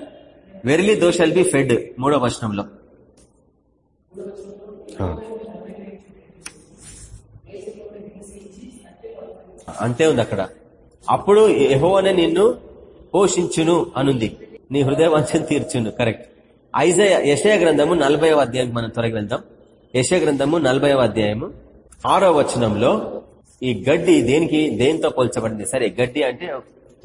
verily thou shalt be fed మూడవ వచనంలో. అంతే ఉంది అక్కడ. అప్పుడు యహోవనే నిన్ను పోషించును అనుంది. నీ హృదయవంచం తీర్చును. కరెక్ట్ ఐజయ యశయ గ్రంథము నలభై అధ్యాయం మన త్వర గ్రంథం యశయ గ్రంథము నలభై అధ్యాయము. ఆరో వచనంలో ఈ గడ్డి దేనికి దేంతో పోల్చబడింది? సరే గడ్డి అంటే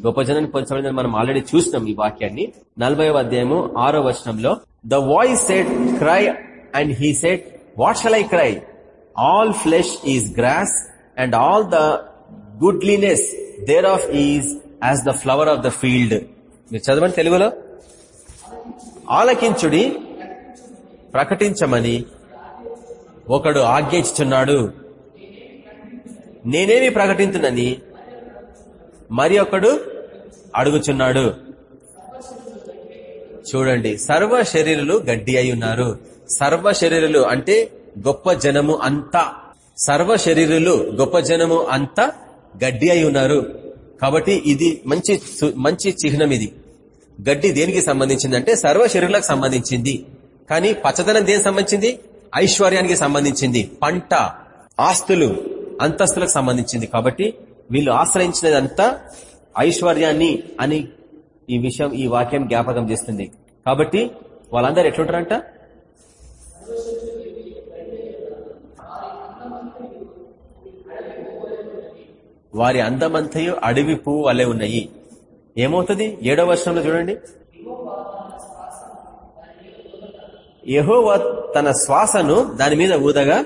గొప్ప జనాన్ని పోల్చబడింది మనం ఆల్రెడీ చూసినాం ఈ వాక్యాన్ని. నలభై అధ్యాయము ఆరో వచనంలో the voice said cry and he said what shall I cry all flesh is grass and all the goodliness thereof is as the flower of the field మీరు చదవండి తెలుగులో. ఆలకించుడి ప్రకటించమని ఒకడు ఆజ్ఞించుచున్నాడు నేనేమి ప్రకటించునని మరి ఒకడు అడుగుచున్నాడు. చూడండి సర్వ శరీరులు గడ్డి అయి ఉన్నారు. సర్వ శరీరులు అంటే గొప్ప జనము అంతా. సర్వ శరీరులు గొప్ప జనము అంతా గడ్డి అయి ఉన్నారు. కాబట్టి ఇది మంచి మంచి చిహ్నం ఇది. గడ్డి దేనికి సంబంధించింది అంటే సర్వ శరీరాలకు సంబంధించింది. కానీ పచ్చదనం దేనికి సంబంధించింది? ఐశ్వర్యానికి సంబంధించింది. పంట ఆస్తులు అంతస్తులకు సంబంధించింది. కాబట్టి వీళ్ళు ఆశ్రయించినదంతా ఐశ్వర్యాన్ని అని ఈ విషయం ఈ వాక్యం జ్ఞాపకం చేస్తుంది. కాబట్టి వాళ్ళందరూ ఎట్లుంటారంట? వారి అందమంతయు అడవి పువ్వు వలె ఉన్నాయి. ఏమవుతుంది? ఏడో వర్షంలో చూడండి. యహోవ తన శ్వాసను దాని మీద ఊదగా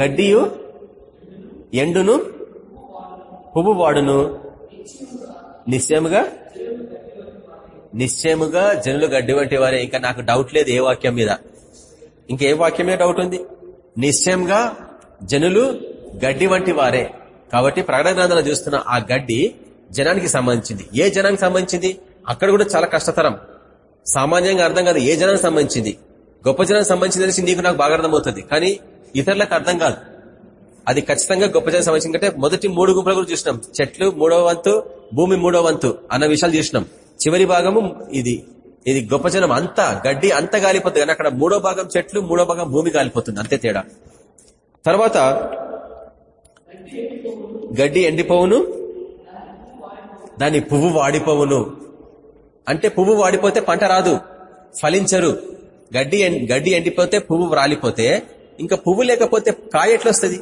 గడ్డియు ఎండును పువ్వు వాడును. నిశ్చయముగా నిశ్చయముగా జనులు గడ్డి వంటి వారే. ఇంకా నాకు డౌట్ లేదు ఏ వాక్యం మీద. ఇంకే వాక్యం మీద డౌట్ ఉంది? నిశ్చయంగా జనులు గడ్డి వంటి వారే. కాబట్టి ప్రకటన గ్రంథంలో చూస్తున్న ఆ గడ్డి జనానికి సంబంధించింది. ఏ జనానికి సంబంధించింది? అక్కడ కూడా చాలా కష్టతరం. సామాన్యంగా అర్థం కాదు ఏ జనానికి సంబంధించింది? గొప్ప జనానికి సంబంధించింది నీకు నాకు బాగా అర్థమవుతుంది. కానీ ఇతరులకు అర్థం కాదు. అది ఖచ్చితంగా గొప్ప జనానికి సంబంధించింది. అంటే మొదటి మూడు గుంపులు కూడా చూసినాం. చెట్లు మూడవ వంతు భూమి మూడవ వంతు అన్న విషయాలు చూసినాం. చివరి భాగము ఇది. ఇది గొప్ప జనం అంతా గడ్డి అంతా గాలిపోతుంది. కానీ అక్కడ మూడో భాగం చెట్లు మూడో భాగం భూమి గాలిపోతుంది. అంతే తేడా. తర్వాత గడ్డి ఎండిపోవును? దాని పువ్వు వాడిపోవును. అంటే పువ్వు వాడిపోతే పంట రాదు ఫలించరు. గడ్డి గడ్డి ఎండిపోతే పువ్వు రాలిపోతే ఇంకా పువ్వు లేకపోతే కాయ ఎట్లొస్తుంది?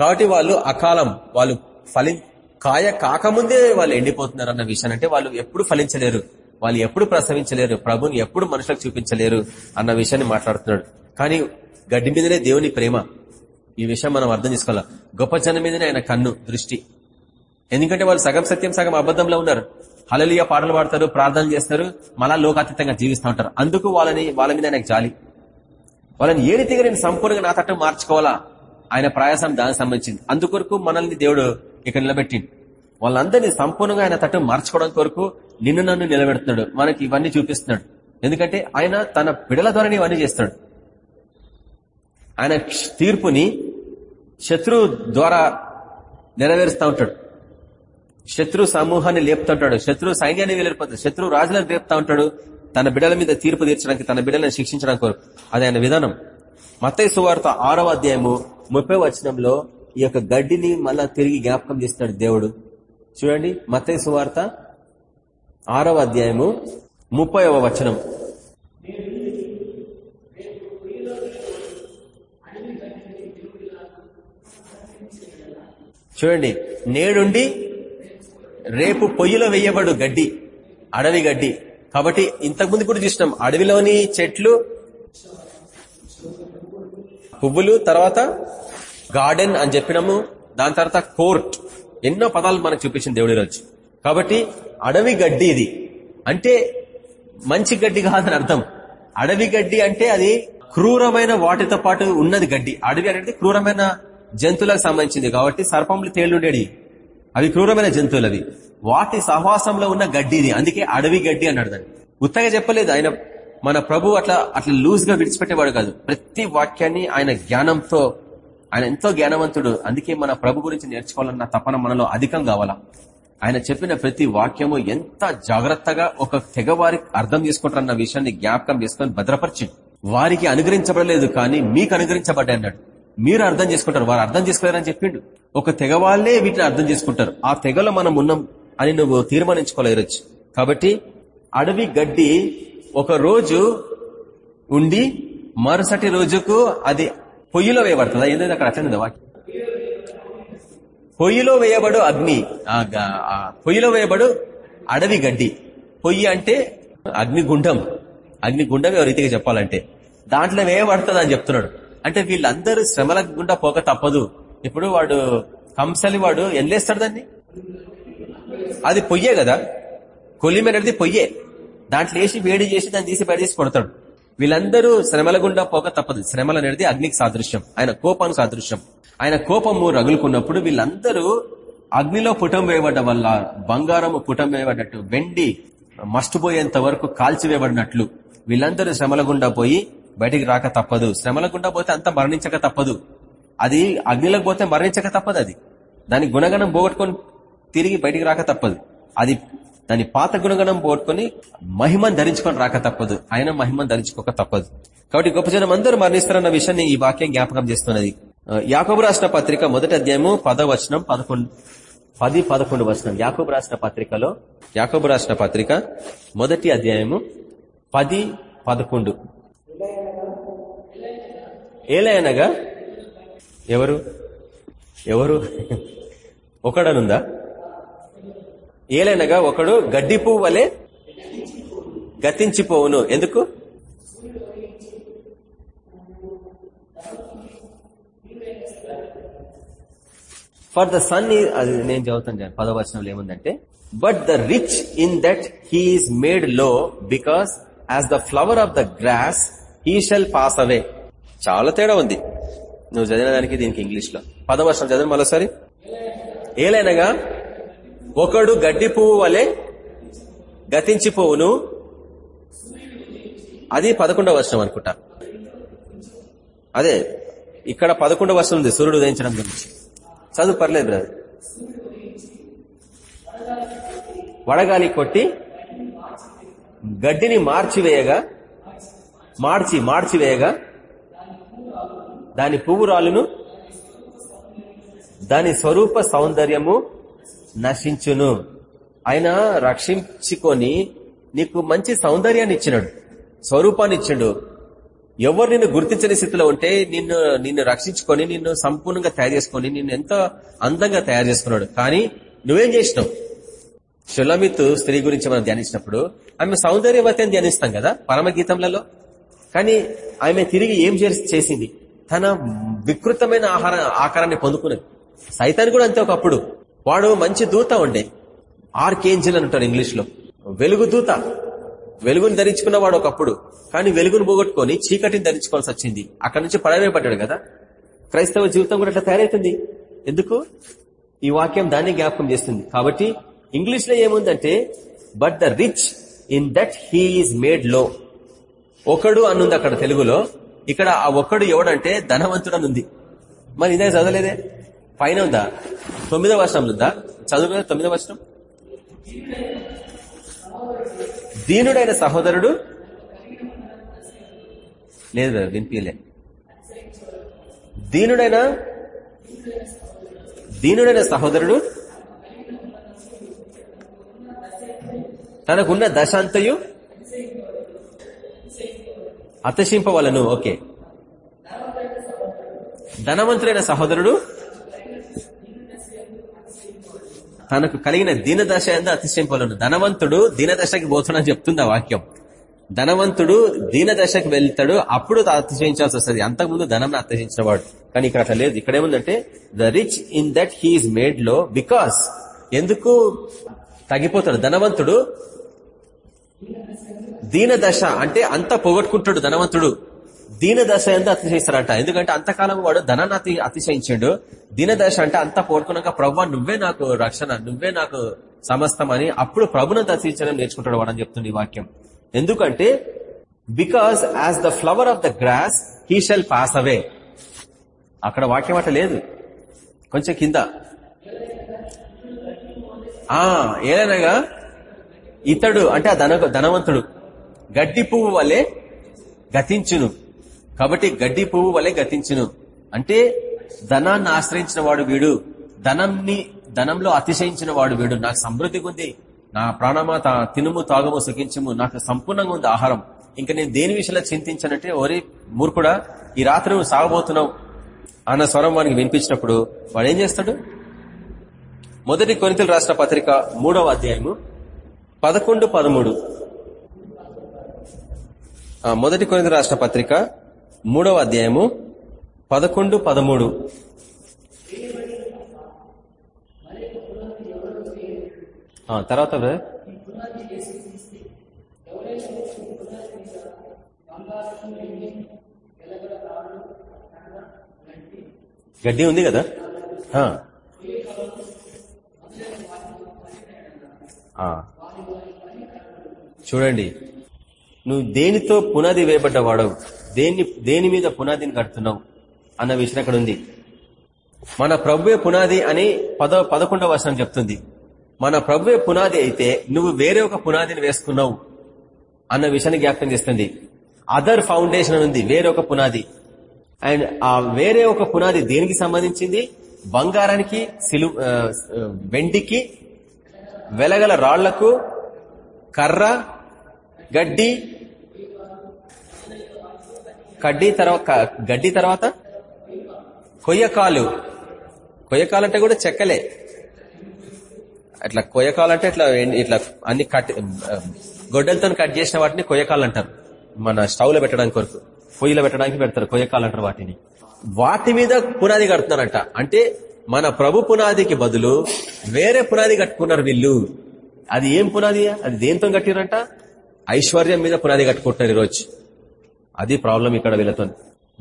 కాబట్టి వాళ్ళు అకాలం వాళ్ళు ఫలి కాయ కాకముందే వాళ్ళు ఎండిపోతున్నారు అన్న విషయం అంటే వాళ్ళు ఎప్పుడు ఫలించలేరు. వాళ్ళు ఎప్పుడు ప్రసవించలేరు. ప్రభుని ఎప్పుడు మనుషులకు చూపించలేరు అన్న విషయాన్ని మాట్లాడుతున్నాడు. కానీ గడ్డి మీదనే దేవుని ప్రేమ. ఈ విషయం మనం అర్థం చేసుకోవాలి? గొప్ప జనం మీదనే ఆయన కన్ను దృష్టి. ఎందుకంటే వాళ్ళు సగం సత్యం సగం అబద్ధంలో ఉన్నారు. హలలియ పాటలు పాడతారు ప్రార్థనలు చేస్తారు మళ్ళా లోకాతీతంగా జీవిస్తూ ఉంటారు. అందుకు వాళ్ళని వాళ్ళ మీద ఆయనకు జాలి. వాళ్ళని ఏ రీతిగా నేను సంపూర్ణంగా నా తట్టు మార్చుకోవాలా? ఆయన ప్రయాసం దానికి సంబంధించింది. అందుకొరకు మనల్ని దేవుడు ఇక్కడ నిలబెట్టింది వాళ్ళందరినీ సంపూర్ణంగా ఆయన తట్టు మార్చుకోవడం కొరకు నిన్ను నన్ను నిలబెడుతున్నాడు. మనకి ఇవన్నీ చూపిస్తున్నాడు. ఎందుకంటే ఆయన తన బిడల ద్వారానే ఇవన్నీ చేస్తాడు ఆయన తీర్పుని శత్రు ద్వారా నెరవేరుస్తూ ఉంటాడు. శత్రు సమూహాన్ని లేపుతుంటాడు శత్రు సైన్యాన్ని వెళ్ళిపోతాడు శత్రు రాజులను రేపుతా ఉంటాడు. తన బిడల మీద తీర్పు తీర్చడానికి తన బిడ్డలను శిక్షించడానికి కోరు. అది ఆయన విధానం. మతయ్య సువార్త ఆరవ అధ్యాయము ముప్పై వచనంలో ఈ యొక్క గడ్డిని మళ్ళా తిరిగి జ్ఞాపకం చేస్తాడు దేవుడు. చూడండి మతయ్య సువార్త ఆరవ అధ్యాయము ముప్పై వచనం. చూడండి నేడుండి రేపు పొయ్యిలో వేయబడు గడ్డి అడవి గడ్డి. కాబట్టి ఇంతకుముందు కూడా చూసినాం అడవిలోని చెట్లు పువ్వులు తర్వాత గార్డెన్ అని చెప్పినాము. దాని తర్వాత కోర్ట్. ఎన్నో పదాలు మనకు చూపించింది దేవుడి రోజు. కాబట్టి అడవి గడ్డి ఇది. అంటే మంచి గడ్డి కాదని అర్థం. అడవి గడ్డి అంటే అది క్రూరమైన వాటితో పాటు ఉన్నది గడ్డి. అడవి అనేది క్రూరమైన జంతువులకు సంబంధించింది కాబట్టి సర్పములు తేళ్ళుండేవి అవి క్రూరమైన జంతువులు అవి వాటి సహవాసంలో ఉన్న గడ్డిది అందుకే అడవి గడ్డి అన్నాడు దాన్ని. ఉత్తగా చెప్పలేదు ఆయన మన ప్రభు అట్లా అట్లా లూజ్గా విడిచిపెట్టేవాడు కాదు. ప్రతి వాక్యాన్ని ఆయన జ్ఞానంతో ఆయన ఎంతో జ్ఞానవంతుడు. అందుకే మన ప్రభు గురించి నేర్చుకోవాలన్న తపన మనలో అధికం కావాలా. ఆయన చెప్పిన ప్రతి వాక్యము ఎంత జాగ్రత్తగా ఒక తెగవారి అర్థం చేసుకుంటారన్న విషయాన్ని జ్ఞాపకం చేసుకొని భద్రపరిచింది వారికి అనుగ్రహించబడలేదు కానీ మీకు అనుగ్రహించబడ్డా అన్నాడు. మీరు అర్థం చేసుకుంటారు. వారు అర్థం చేసుకోలేరని చెప్పిండు. ఒక తెగ వాళ్ళే వీటిని అర్థం చేసుకుంటారు. ఆ తెగలో మనం ఉన్నాం అని నువ్వు తీర్మానించుకోలేరొచ్చు. కాబట్టి అడవి గడ్డి ఒక రోజు ఉండి మరుసటి రోజుకు అది పొయ్యిలో వేయబడుతుంది? ఏంటంటే అక్కడ అట్లనే వాక్యం పొయ్యిలో వేయబడు అగ్ని. పొయ్యిలో వేయబడు అడవి గడ్డి. పొయ్యి అంటే అగ్నిగుండం. అగ్నిగుండం ఎవరి రీతిగా చెప్పాలంటే. దాంట్లో వేయబడుతుంది అని చెప్తున్నాడు. అంటే వీళ్ళందరూ శ్రమల గుండా పోక తప్పదు. ఇప్పుడు వాడు కంసలి వాడు ఎల్లేస్తాడు దాన్ని? అది పొయ్యే కదా. కొలిమి అనేది పొయ్యే. దాంట్లో వేసి వేడి చేసి దాన్ని తీసి బయట తీసి కొడతాడు. వీళ్ళందరూ శ్రమల గుండా పోక తప్పదు. శ్రమలు అనేది అగ్నికి సాదృశ్యం. ఆయన కోపానికి సాదృశ్యం. ఆయన కోపము రగులుకున్నప్పుడు వీళ్ళందరూ అగ్నిలో పుటం వేయబడ్డ వల్ల బంగారము పుటం వేయబడ్డట్టు వెండి మస్టుపోయేంత వరకు కాల్చివేయబడినట్లు. వీళ్ళందరూ శ్రమల గుండా పోయి బయటికి రాక తప్పదు. శ్రమల గుండా పోతే అంత మరణించక తప్పదు. అది అగ్నిలోకి పోతే మరణించక తప్పదు అది. దాని గుణగణం పోగొట్టుకొని తిరిగి బయటికి రాక తప్పదు. అది దాని పాత గుణగణం పోగొట్టుకుని మహిమను ధరించుకొని రాక తప్పదు. ఆయన మహిమను ధరించుకోక తప్పదు. కాబట్టి గొప్ప జనం అందరూ మరణిస్తారన్న విషయాన్ని ఈ వాక్యం జ్ఞాపకం చేస్తున్నది. యాకబు రాష్ట్ర పత్రిక మొదటి అధ్యాయము పదవచనం పదకొండు పది పదకొండు వచనం. యాకబు రాష్ట్ర పత్రికలో యాకబు రాష్ట్ర పత్రిక మొదటి అధ్యాయము పది పదకొండు. ఏలయనగా? ఎవరు? ఎవరు? ఒకడనుందా? ఏలైనగా ఒకడు గడ్డి పువ్వు వలె గతించిపోవును. ఎందుకు? ఫర్ ద సన్ అది నేను చదువుతాను పదవచనంలో ఏముందంటే but the rich in that he is made low because as the flower of the grass he shall pass away చాలా తేడా ఉంది. నువ్వు చదివిన దానికి దీనికి ఇంగ్లీష్లో పదవర్షం చదివి మరోసారి. ఏలైనగా ఒకడు గడ్డి పువ్వు వలె గతించిపోవును అది పదకొండవ వర్షం అనుకుంటా. అదే ఇక్కడ పదకొండవ వర్షం ఉంది సూర్యుడు ఉదయించడం గురించి. చదువు పర్లేదు బ్రదర్. వడగాలి కొట్టి గడ్డిని మార్చివేయగా మార్చి మార్చివేయగా దాని పువ్వురాలును దాని స్వరూప సౌందర్యము నశించును. ఆయన రక్షించుకొని నీకు మంచి సౌందర్యాన్ని ఇచ్చినాడు స్వరూపాన్ని ఇచ్చిండు. ఎవరు నిన్ను గుర్తించని స్థితిలో ఉంటే నిన్ను నిన్ను రక్షించుకొని నిన్ను సంపూర్ణంగా తయారు చేసుకొని నిన్ను ఎంతో అందంగా తయారు చేసుకున్నాడు. కానీ నువ్వేం చేసినావు? షులమిత్ స్త్రీ గురించి మనం ధ్యానించినప్పుడు ఆమె సౌందర్యవతి అని ధ్యానిస్తాం కదా పరమగీతంలలో కానీ ఆమె తిరిగి ఏం చేసింది? తన వికృతమైన ఆహార ఆకారాన్ని పొందుకున్నది. సైతాన్ కూడా అంతే ఒకప్పుడు. వాడు మంచి దూత ఉండే. ఆర్కేంజిల్ అంటాడు ఇంగ్లీష్లో వెలుగు దూత. వెలుగుని ధరించుకున్న వాడు ఒకప్పుడు. కానీ వెలుగును పోగొట్టుకొని చీకటిని ధరించుకోవాల్సి వచ్చింది. అక్కడ నుంచి పడవేయబడ్డాడు కదా. క్రైస్తవ జీవితం కూడా అట్లా తయారైతుంది. ఎందుకు? ఈ వాక్యం దాన్ని జ్ఞాపకం చేస్తుంది. కాబట్టి ఇంగ్లీష్లో ఏముందంటే but the rich in that he is made low ఒకడు అనుంది అక్కడ తెలుగులో. ఇక్కడ ఆ ఒక్కడు ఎవడంటే ధనవంతుడు అనుంది మరి ఇదే చదవలేదే? పైన ఉందా? తొమ్మిదో వర్షం ఉందా? చదువు తొమ్మిదో వర్షం దీనుడైన సహోదరుడు? లేదు వినిపించలే దీనుడైన? దీనుడైన సహోదరుడు? తనకున్న దశాంతయు? అతశింపవలను ఓకే. ధనవంతుడైన సహోదరుడు తనకు కలిగిన దీనదశ ఎంత అతిశింపలను ధనవంతుడు దీనదశకి పోతున్నా చెప్తుంది ఆ వాక్యం. ధనవంతుడు దీనదశకు వెళ్తాడు అప్పుడు అతిశయించాల్సి వస్తుంది. అంతకుముందు ధనం అతిశయించిన వాడు కానీ ఇక్కడ అట్లా లేదు. ఇక్కడ ఏముందంటే the rich in that he is made low because ఎందుకు తగ్గిపోతాడు? ధనవంతుడు దీనదశ అంటే అంత పోగొట్టుకుంటాడు ధనవంతుడు. దీనదశ ఎంత అతిశయిస్తారంట ఎందుకంటే అంతకాలం వాడు ధనాన్ని అతి అతిశయించాడు. దీనదశ అంటే అంత పోగొట్టుకున్నాక ప్రభు నువ్వే నాకు రక్షణ నువ్వే నాకు సమస్తం అని అప్పుడు ప్రభును దర్శించడం నేర్చుకుంటాడు వాడని చెప్తుంది ఈ వాక్యం. ఎందుకంటే because as the flower of the grass he shall pass away అక్కడ వాక్యం అట్లా లేదు. కొంచెం కింద. ఏదైనాగా ఇతడు అంటే ఆ ధన ధనవంతుడు. గడ్డి పువ్వు వలె గతించును. కాబట్టి గడ్డి పువ్వు వలె గతించును. అంటే ధనాన్ని ఆశ్రయించిన వాడు వీడు. ధనంని ధనంలో అతిశయించిన వాడు వీడు. నాకు సమృద్ధిగా ఉంది. నా ప్రాణమా తినుము తాగము సుఖించము. నాకు సంపూర్ణంగా ఉంది ఆహారం. ఇంకా నేను దేని విషయంలో చింతించానంటే ఒరే మూర్ఖుడా ఈ రాత్రి నువ్వు సాగబోతున్నావు అన్న స్వరం వానికి వినిపించినప్పుడు వాడు ఏం చేస్తాడు? మొదటి కొనితలు రాష్ట్ర పత్రిక మూడవ అధ్యాయము పదకొండు పదమూడు. మొదటి కొనిత రాష్ట్ర పత్రిక మూడవ అధ్యాయము పదకొండు పదమూడు. తర్వాత గడ్డి ఉంది కదా? చూడండి. నువ్వు దేనితో పునాది వేయబడ్డవాడవు? దేని దేని మీద పునాదిని కడుతున్నావు? అన్న విషయం అక్కడ ఉంది. మన ప్రభువే పునాది అని పద పదకొండవ వర్షం చెప్తుంది. మన ప్రభువే పునాది అయితే నువ్వు వేరే ఒక పునాదిని వేసుకున్నావు అన్న విషయాన్ని జ్ఞాపకం చేస్తుంది. అదర్ ఫౌండేషన్ ఉంది వేరే ఒక పునాది. అండ్ ఆ వేరే ఒక పునాది దేనికి సంబంధించింది? బంగారానికి సిలు వెండికి వెలగల రాళ్ళకు కర్ర గడ్డి. కడ్డీ తర్వాత గడ్డి తర్వాత? కొయ్యకాలు. కొయ్యకాలు అంటే కూడా చెక్కలే. అట్లా కొయ్యకాలు అంటే ఇట్లా ఇట్లా అన్ని కట్ గొడ్డలతో కట్ చేసిన వాటిని కొయ్యకాలు అంటారు. మన స్టవ్లో పెట్టడానికి కొరకు. పొయ్యిలో పెట్టడానికి పెడతారు కొయ్యకాలు అంటారు వాటిని. వాటి మీద పునాది కడుతున్నారంట. అంటే మన ప్రభు పునాదికి బదులు వేరే పునాది కట్టుకున్నారు వీళ్ళు. అది ఏం పునాది? అది దేంతో కట్టిరంట? ఐశ్వర్యం మీద పునాది కట్టుకుంటున్నారు ఈరోజు. అది ప్రాబ్లం ఇక్కడ వీళ్ళతో.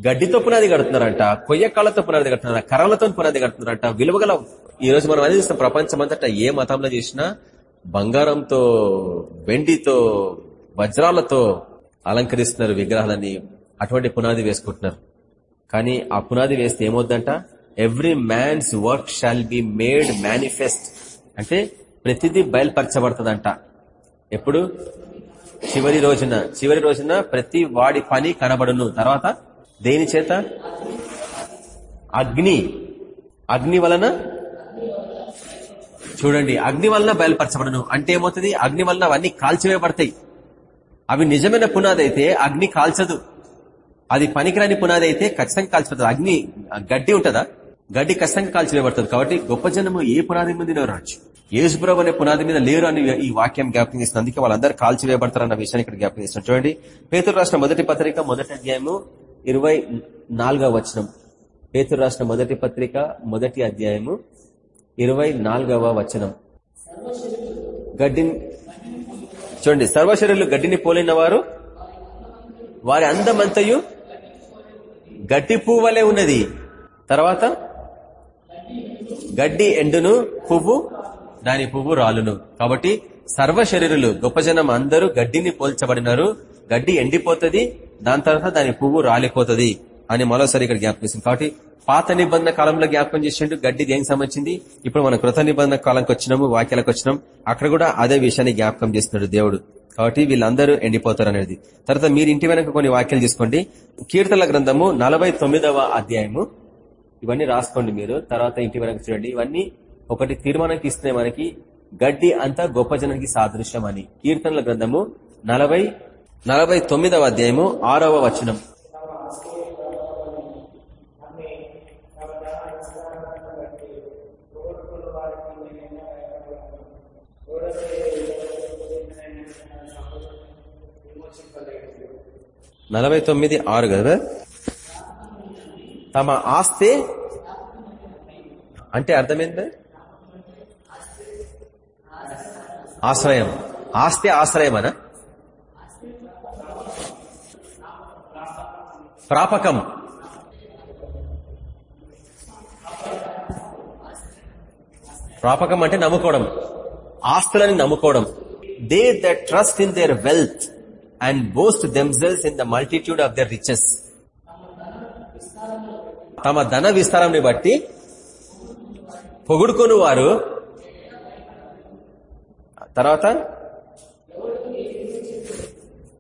గడ్డితో పునాది కడుతున్నారంట కొయ్యకాలతో పునాది కడుతున్నారు కర్రలతో పునాది కడుతున్నారంట. విలువగల ఈ రోజు మనం అనేది చూస్తాం ప్రపంచం అంతటా ఏ మతంలో చేసినా బంగారంతో వెండితో వజ్రాలతో అలంకరిస్తున్నారు విగ్రహాలని అటువంటి పునాది వేసుకుంటున్నారు. కానీ ఆ పునాది వేస్తే ఏమొద్దంట every man's work shall be made manifest అంటే ప్రతిదీ బయలుపరచబడుతుందంట. ఎప్పుడు? చివరి రోజున చివరి రోజున ప్రతి వాడి పని కనబడును. తర్వాత దేని చేత? అగ్ని. అగ్ని వలన? చూడండి అగ్ని వలన బయలుపరచబడను. అంటే ఏమవుతుంది? అగ్ని వలన అవన్నీ కాల్చివేయబడతాయి. అవి నిజమైన పునాది అయితే అగ్ని కాల్చదు. అది పనికిరాని పునాది అయితే ఖచ్చితంగా కాల్చిపోతుంది. అగ్ని గడ్డి ఉంటుందా? గడ్డి కష్టంగా కాల్చివేయబడుతుంది కాబట్టి గొప్ప జనము ఏ పునాది మీద రావచ్చు యేసుప్రభు అనే పునాది మీద లేరు అని ఈ వాక్యం జ్ఞాపకం చేస్తుంది అందుకే వాళ్ళందరూ కాల్చివేయబడతారు అన్న విషయాన్ని ఇక్కడ జ్ఞాపకం చేస్తున్నాం చూడండి. పేతురు రాష్ట్ర మొదటి పత్రిక మొదటి అధ్యాయము ఇరవై నాలుగవ వచనం. పేతురు రాష్ట్ర మొదటి పత్రిక మొదటి అధ్యాయము ఇరవై నాలుగవ వచనం. గడ్డిని చూడండి. సర్వశరీరులు గడ్డిని పోలిన వారు వారి అందమంతయు గడ్డి పువ్వలే ఉన్నది. తర్వాత గడ్డి ఎండును పువ్వు దాని పువ్వు రాలును. కాబట్టి సర్వ శరీరులు గొప్ప జనం అందరూ గడ్డిని పోల్చబడినారు. గడ్డి ఎండిపోతుంది దాని తర్వాత దాని పువ్వు రాలిపోతుంది అని మరోసారి ఇక్కడ జ్ఞాపకం చేసింది. కాబట్టి పాత నిబంధన కాలంలో జ్ఞాపకం చేసిండు గడ్డి దేనికి సంబంధించింది? ఇప్పుడు మన కృత నిబంధన కాలంకి వచ్చినాము వాక్యాలకు వచ్చినాం అక్కడ కూడా అదే విషయాన్ని జ్ఞాపకం చేస్తున్నాడు దేవుడు. కాబట్టి వీళ్ళందరూ ఎండిపోతారు అనేది. తర్వాత మీరు ఇంటి వెనక కొన్ని వాక్యాలు తీసుకోండి. కీర్తన గ్రంథము నలభై అధ్యాయము. ఇవన్నీ రాసుకోండి మీరు. తర్వాత ఇంటి వరకు చూడండి. ఇవన్నీ ఒకటి తీర్మానానికి ఇస్తున్నాయి మనకి గడ్డి అంతా గొప్ప జనానికి సాదృశ్యం అని. కీర్తనల గ్రంథము నలభై నలభై తొమ్మిదవ అధ్యాయము ఆరవ వచనం. నలభై తొమ్మిది ఆరు కదా? తమ ఆస్తే అంటే అర్థమైంది? ఆశ్రయం. ఆస్తి ఆశ్రయమనా? ప్రాపకం. ప్రాపకం అంటే నమ్ముకోవడం. ఆస్తులని నమ్ముకోవడం. They the trust in their wealth and boast themselves in the multitude of their riches తమ ధన విస్తారాన్ని బట్టి పొగుడుకొని వారు తర్వాత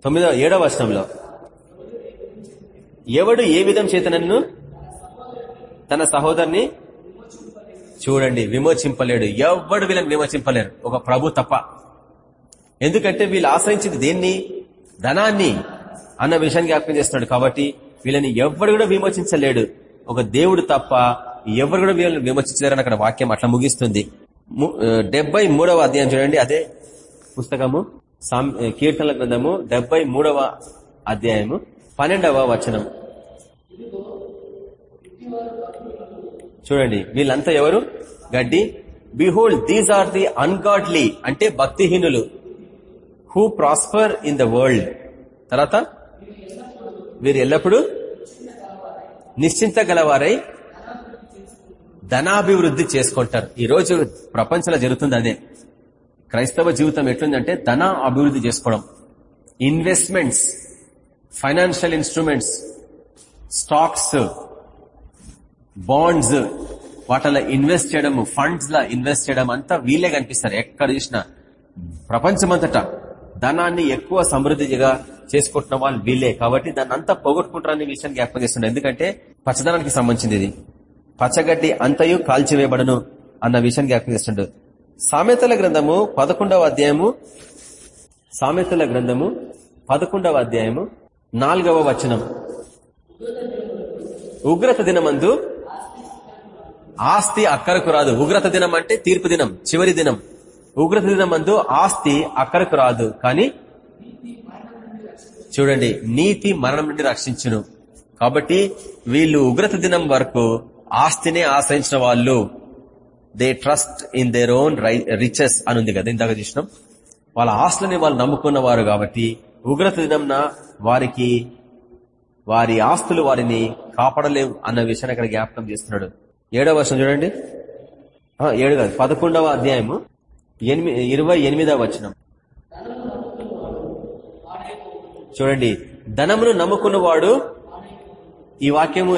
తొమ్మిదవ ఏడవ వర్షంలో ఎవడు ఏ విధం చేత నన్ను తన సహోదరుని చూడండి విమోచింపలేడు. ఎవడు వీళ్ళని విమోచింపలేరు. ఒక ప్రభు తప్ప. ఎందుకంటే వీళ్ళు ఆశ్రయించింది దేన్ని? ధనాన్ని. అన్న విషయాన్ని జ్ఞాపకం చేస్తున్నాడు కాబట్టి వీళ్ళని ఎవడు కూడా విమోచించలేడు. ఒక దేవుడు తప్ప ఎవరు కూడా వీళ్ళని విమర్శించారని అక్కడ వాక్యం అట్లా ముగిస్తుంది. డెబ్బై మూడవ అధ్యాయం చూడండి. అదే పుస్తకము కీర్తనల గ్రంథము డెబ్బై మూడవ అధ్యాయము పన్నెండవ వచనం. చూడండి. వీళ్ళంతా ఎవరు? గడ్డి. Behold these are the ungodly అంటే భక్తిహీనులు. Who prosper in the world తర్వాత? వీరు ఎల్లప్పుడూ నిశ్చింత గలవారై ధనాభివృద్ధి చేసుకుంటారు. ఈ రోజు ప్రపంచంలో జరుగుతుంది అదే. క్రైస్తవ జీవితం ఎట్లుందంటే ధన అభివృద్ధి చేసుకోవడం. Investments financial instruments stocks bonds వాటిలో ఇన్వెస్ట్ చేయడం ఫండ్స్ లా ఇన్వెస్ట్ చేయడం అంతా వీళ్ళే కనిపిస్తారు. ఎక్కడ చూసినా ప్రపంచమంతటా ధనాన్ని ఎక్కువ సమృద్ధిగా చేసుకుంటున్న వాళ్ళు వీళ్ళే. కాబట్టి దాన్ని అంతా పోగొట్టుకుంటారనే విషయాన్ని జ్ఞాపకం చేస్తున్నారు ఎందుకంటే పచ్చదనానికి సంబంధించింది ఇది. పచ్చగడ్డి అంతయు కాల్చివేయబడను అన్న విషయాన్ని జ్ఞాపకం చేస్తుండడు సామెతల గ్రంథము పదకొండవ అధ్యాయము సామెతల గ్రంథము పదకొండవ అధ్యాయము నాలుగవ వచనం. ఉగ్రత దినమందు ఆస్తి అక్కరకు రాదు. ఉగ్రత దినం అంటే తీర్పు దినం చివరి దినం. ఉగ్రత దినమందు ఆస్తి అక్కరకు రాదు. కానీ చూడండి నీతి మరణం నుండి రక్షించును. కాబట్టి వీళ్ళు ఉగ్రత దినం వరకు ఆస్తినే ఆశ్రయించిన వాళ్ళు. They trust in their own riches అని ఉంది కదా ఇందాక చూసినాం. వాళ్ళ ఆస్తులని వాళ్ళు నమ్ముకున్నవారు కాబట్టి ఉగ్రత దినంన వారికి వారి ఆస్తులు వారిని కాపాడలేవు అన్న విషయాన్ని అక్కడ జ్ఞాపకం చేస్తున్నాడు. ఏడవ వర్షం చూడండి. ఏడు కాదు పదకొండవ అధ్యాయము ఇరవై ఎనిమిదవ వచనం. చూడండి ధనమును నమ్ముకున్నవాడు ఈ వాక్యము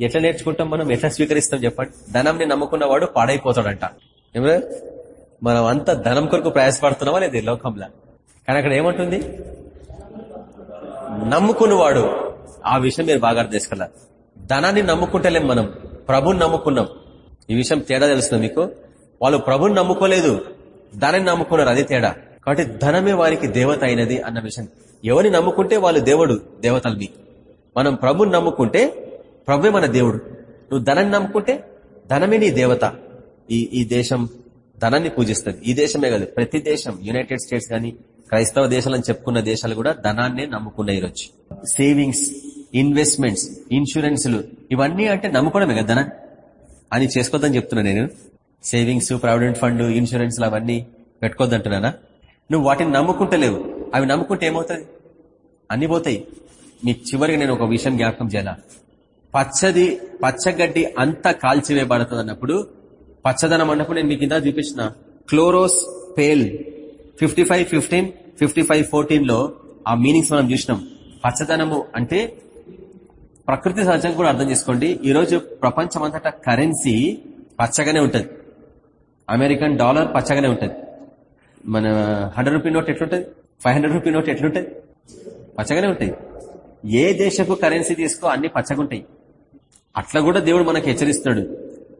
ఎట్లా నేర్చుకుంటాం మనం? ఎట్లా స్వీకరిస్తాం చెప్పండి? ధనంని నమ్ముకున్నవాడు పాడైపోతాడంట. ఏమన్నా మనం అంతా ధనం కొరకు ప్రయాసపడుతున్నామా లేదు లోకంలో? కానీ అక్కడ ఏమంటుంది? నమ్ముకున్నవాడు. ఆ విషయం మీరు బాగా అర్థం చేసుకోవాలి ధనాన్ని నమ్ముకుంటలేం మనం. ప్రభుని నమ్ముకున్నాం. ఈ విషయం తేడా తెలుస్తుంది మీకు? వాళ్ళు ప్రభుని నమ్ముకోలేదు. ధనాన్ని నమ్ముకున్నారు. అది తేడా. కాబట్టి ధనమే వారికి దేవత అయినది అన్న విషయం. ఎవరిని నమ్ముకుంటే వాళ్ళు దేవుడు దేవతలు మీకు మనం ప్రభుని నమ్ముకుంటే ప్రభువే మన దేవుడు. నువ్వు ధనాన్ని నమ్ముకుంటే ధనమే నీ దేవత. ఈ ఈ దేశం ధనాన్ని పూజిస్తుంది. ఈ దేశమే కాదు ప్రతి దేశం యునైటెడ్ స్టేట్స్ కానీ క్రైస్తవ దేశాలని చెప్పుకున్న దేశాలు కూడా ధనాన్నే నమ్ముకున్న ఈరోజు. సేవింగ్స్ ఇన్వెస్ట్మెంట్స్ ఇన్సూరెన్స్లు ఇవన్నీ అంటే నమ్ముకోవడమే కదా ధనం అని చేసుకోవద్దని చెప్తున్నా నేను. సేవింగ్స్ ప్రావిడెంట్ ఫండ్ ఇన్సూరెన్స్లు అవన్నీ పెట్టుకోవద్దంటున్నానా? నువ్వు వాటిని నమ్ముకుంటలేవు. అవి నమ్ముకుంటే ఏమవుతుంది అన్ని పోతాయి. మీకు చివరికి నేను ఒక విషయం జ్ఞాపకం చేయాలా? పచ్చది పచ్చగడ్డి అంతా కాల్చివేయబడుతుంది అన్నప్పుడు పచ్చదనం అన్నప్పుడు నేను మీకు ఇందా చూపించిన క్లోరోస్ pale fifty five fifteen fifty five ఫోర్టీన్లో ఆ మీనింగ్స్ మనం చూసినాం. పచ్చదనము అంటే ప్రకృతి సహజంగా కూడా అర్థం చేసుకోండి. ఈరోజు ప్రపంచం అంతటా కరెన్సీ పచ్చగానే ఉంటుంది. అమెరికన్ డాలర్ పచ్చగానే ఉంటుంది. మన హండ్రెడ్ రూపీ నోట్ ఎట్లుంటది? ఫైవ్ హండ్రెడ్ రూపీ నోట్ ఎట్లుంటది? పచ్చగానే ఉంటాయి. ఏ దేశపు కరెన్సీ తీసుకో అన్ని పచ్చగుంటాయి. అట్లా కూడా దేవుడు మనకు హెచ్చరిస్తాడు.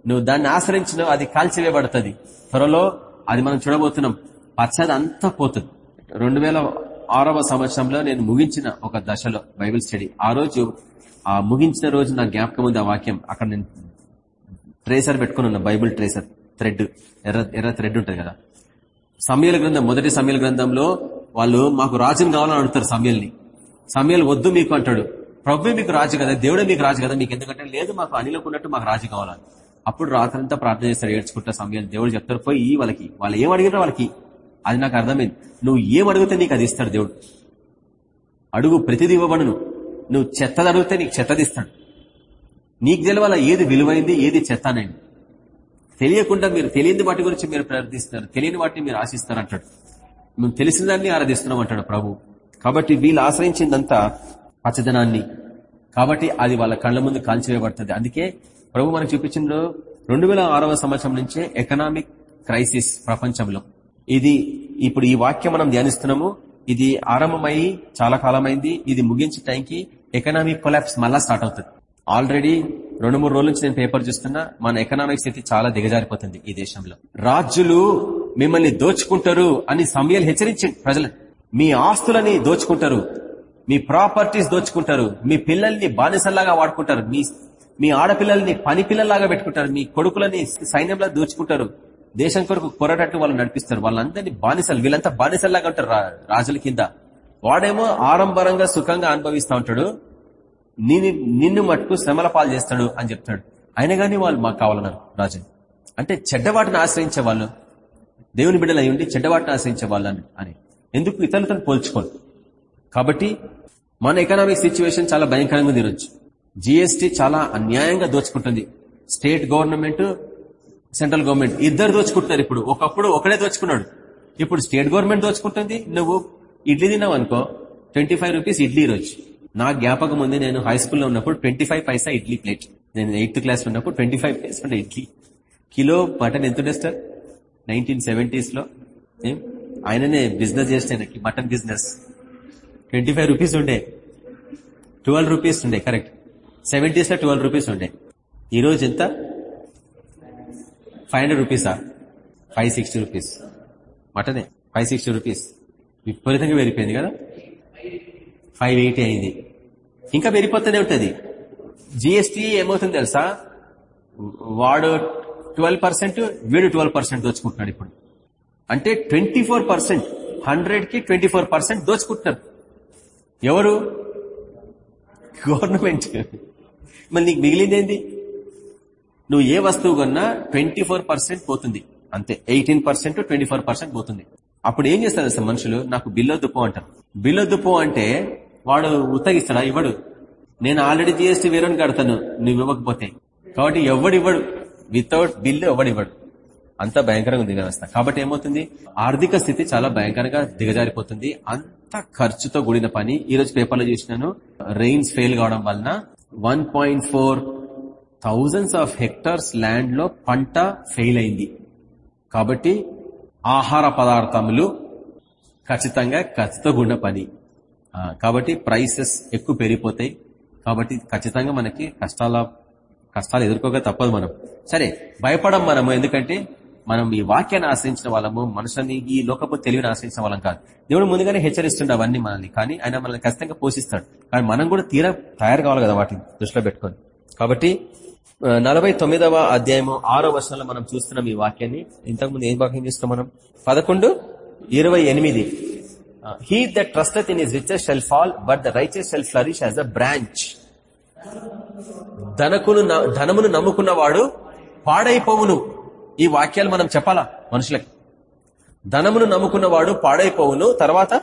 నువ్వు దాన్ని ఆశ్రయించిన అది కాల్చివేయబడుతుంది. త్వరలో అది మనం చూడబోతున్నాం. పచ్చది అంతా పోతుంది. రెండు వేల ఆరవ సంవత్సరంలో నేను ముగించిన ఒక దశలో బైబిల్ స్టడీ. ఆ రోజు ఆ ముగించిన రోజు నా జ్ఞాపకం ఉంది ఆ వాక్యం. అక్కడ నేను ట్రేసర్ పెట్టుకుని ఉన్నా బైబిల్ ట్రేసర్ థ్రెడ్ ఎర్ర ఎర్ర థ్రెడ్ ఉంటుంది కదా. సమయల గ్రంథం మొదటి సమయల గ్రంథంలో వాళ్ళు మాకు రాజుని కావాలని అడుగుతారు సమయల్ని. సమయాలు వద్దు మీకు అంటాడు. ప్రభు మీకు రాజు కదా దేవుడే మీకు రాజు కదా మీకు ఎందుకంటే లేదు మాకు అనిలకు ఉన్నట్టు మాకు రాజు కావాలని. అప్పుడు రాత్రంతా ప్రార్థన చేస్తారు ఏడ్చుకుంటా సమయాలు. దేవుడు చెప్తారు పోయి ఈ వాళ్ళకి వాళ్ళు ఏం అడిగినా వాళ్ళకి. అది నాకు అర్థమైంది. నువ్వు ఏం అడిగితే నీకు అది ఇస్తాడు దేవుడు. అడుగు ప్రతిది ఇవ్వబడును. నువ్వు చెత్తది అడిగితే నీకు చెత్తది ఇస్తాడు. నీకు తెలవాల ఏది విలువైంది ఏది చెత్త అనేది? తెలియకుండా మీరు తెలియని వాటి గురించి మీరు ప్రార్థిస్తున్నారు తెలియని వాటిని మీరు ఆశిస్తారు అంటాడు. మేము తెలిసిన దాన్ని ఆరాధిస్తున్నాం అంటాడు ప్రభు. కాబట్టి వీళ్ళు ఆశ్రయించిందంతా పచ్చదనాన్ని. కాబట్టి అది వాళ్ళ కళ్ళ ముందు కాల్చివేయబడుతుంది. అందుకే ప్రభు మనకు చూపించిన రెండు వేల ఆరవ సంవత్సరం నుంచే ఎకనామిక్ క్రైసిస్ ప్రపంచంలో. ఇది ఇప్పుడు ఈ వాక్యం మనం ధ్యానిస్తున్నాము. ఇది ఆరంభమై చాలా కాలమైంది. ఇది ముగించే టైంకి ఎకనామిక్ కొలాప్స్ మళ్ళా స్టార్ట్ అవుతుంది. ఆల్రెడీ రెండు మూడు రోజుల నుంచి నేను పేపర్ చూస్తున్నా మన ఎకనామిక్ స్థితి చాలా దిగజారిపోతుంది ఈ దేశంలో. రాజులు మిమ్మల్ని దోచుకుంటారు అని సమయాలు హెచ్చరించి ప్రజలు. మీ ఆస్తులని దోచుకుంటారు. మీ ప్రాపర్టీస్ దోచుకుంటారు. మీ పిల్లల్ని బానిసల్లాగా వాడుకుంటారు. మీ మీ ఆడపిల్లల్ని పని పిల్లల్లాగా పెట్టుకుంటారు. మీ కొడుకులని సైన్యంలో దోచుకుంటారు. దేశం కొరకు కొరటట్టు వాళ్ళు నడిపిస్తారు. వాళ్ళందరినీ బానిసలు వీళ్ళంతా బానిసల్లాగా ఉంటారు రాజుల కింద. వాడేమో ఆడంబరంగా సుఖంగా అనుభవిస్తూ ఉంటాడు. నిన్ను మట్టుకు శ్రమల పాలు చేస్తాడు అని చెప్తాడు. అయినా కానీ వాళ్ళు మాకు కావాలన్నారు రాజు. అంటే చెడ్డవాటిని ఆశ్రయించే వాళ్ళు దేవుని బిడ్డలు అయ్యుండి చెడ్డవాటిని ఆశ్రయించే వాళ్ళని అని ఎందుకు ఇతరులతో పోల్చుకోరు? కాబట్టి మన ఎకనామిక్ సిచ్యువేషన్ చాలా భయంకరంగా తీరొచ్చు. జిఎస్టీ చాలా అన్యాయంగా దోచుకుంటుంది. స్టేట్ గవర్నమెంట్ సెంట్రల్ గవర్నమెంట్ ఇద్దరు దోచుకుంటున్నారు ఇప్పుడు. ఒకప్పుడు ఒకడే దోచుకున్నాడు. ఇప్పుడు స్టేట్ గవర్నమెంట్ దోచుకుంటుంది. నువ్వు ఇడ్లీ తిన్నావు అనుకో ట్వంటీ రూపీస్ ఇడ్లీ రోజు నా జ్ఞాపకం ఉంది నేను హై స్కూల్లో ఉన్నప్పుడు ట్వంటీ పైసా ఇడ్లీ ప్లేట్ నేను ఎయిత్ క్లాస్ ఉన్నప్పుడు twenty five paisa idli. Kilo mutton ఎంతుండే sir nineteen సెవెంటీస్లో ఆయననే బిజినెస్ చేస్తే mutton business twenty five rupees ఉండే. ట్వెల్వ్ రూపీస్ ఉండే కరెక్ట్ సెవెంటీస్లో ట్వెల్వ్ రూపీస్ ఉండే. ఈ రోజు ఎంత? ఫైవ్ హండ్రెడ్ రూపీసా ఫైవ్ సిక్స్టీ రూపీస్ మటనే. ఫైవ్ సిక్స్టీ రూపీస్ విపరీతంగా పెరిగిపోయింది కదా? ఫైవ్ ఎయిటీ అయింది. ఇంకా పెరిగిపోతూనే ఉంటుంది. జిఎస్టీ ఏమవుతుంది తెలుసా? వాడు ట్వెల్వ్ పర్సెంట్ వీడు ట్వెల్వ్ పర్సెంట్ దోచుకుంటున్నాడు ఇప్పుడు. అంటే ట్వంటీ ఫోర్ పర్సెంట్ హండ్రెడ్కి ట్వంటీ ఫోర్ పర్సెంట్ దోచుకుంటున్నారు. ఎవరు? గవర్నమెంట్ మరి నీకు మిగిలిందేంది? నువ్వు ఏ వస్తువు కొన్నా ట్వంటీ పోతుంది. అంతే ఎయిటీన్ పర్సెంట్ ట్వంటీ పోతుంది. అప్పుడు ఏం చేస్తారు సార్ మనుషులు? నాకు బిల్లో దుప్పం అంటారు. బిల్లో దుప్పం అంటే వాడు ఉత్తగిస్తాడా? ఇవ్వడు. నేను ఆల్రెడీ జిఎస్టీ వేరే కడతాను. నువ్వు ఇవ్వకపోతే. కాబట్టి ఎవడు ఇవ్వడు. వితౌట్ బిల్లు ఎవడివ్వడు అంత భయంకరంగా ఉంది వ్యవస్థ. కాబట్టి ఏమవుతుంది? ఆర్థిక స్థితి చాలా భయంకరంగా దిగజారిపోతుంది. అంత ఖర్చుతో కూడిన పని ఈ రోజు పేపర్లో చూసినాను. రెయిన్స్ ఫెయిల్ కావడం వలన one point four thousands of hectares ల్యాండ్లో పంట ఫెయిల్ అయింది. కాబట్టి ఆహార పదార్థములు ఖచ్చితంగా ఖర్చుతో కూడిన పని. కాబట్టి ప్రైసెస్ ఎక్కువ పెరిగిపోతాయి. కాబట్టి ఖచ్చితంగా మనకి కష్టాల కష్టాలు ఎదుర్కోక తప్పదు మనం. సరే భయపడం మనము. ఎందుకంటే మనం ఈ వాక్యాన్ని ఆశ్రయించిన వాళ్ళము. మనుషులని ఈ లోకపు తెలివిని ఆశ్రయించిన వాళ్ళం కాదు. దేవుడు ముందుగానే హెచ్చరిస్తుండే అవన్నీ మనల్ని. కానీ ఆయన మనల్ని ఖచ్చితంగా పోషిస్తాడు. కానీ మనం కూడా తీరా తయారు కావాలి కదా వాటిని దృష్టిలో పెట్టుకొని. కాబట్టి నలభై తొమ్మిదవ అధ్యాయము ఆరో వర్షంలో మనం చూస్తున్నాం ఈ వాక్యాన్ని. ఇంతకుముందు ఏం వాక్యం చూస్తున్నాం మనం? పదకొండు ఇరవై ఎనిమిది. He the trusted in is rich shall fall but the riches shall flourish as a branch ధనకును ధనమును నమ్ముకున్నవాడు పాడైపోవును. ఈ వాక్యాలు మనం చెప్పాలా మనుషులకి? ధనమును నమ్ముకున్నవాడు పాడైపోవును. తర్వాత?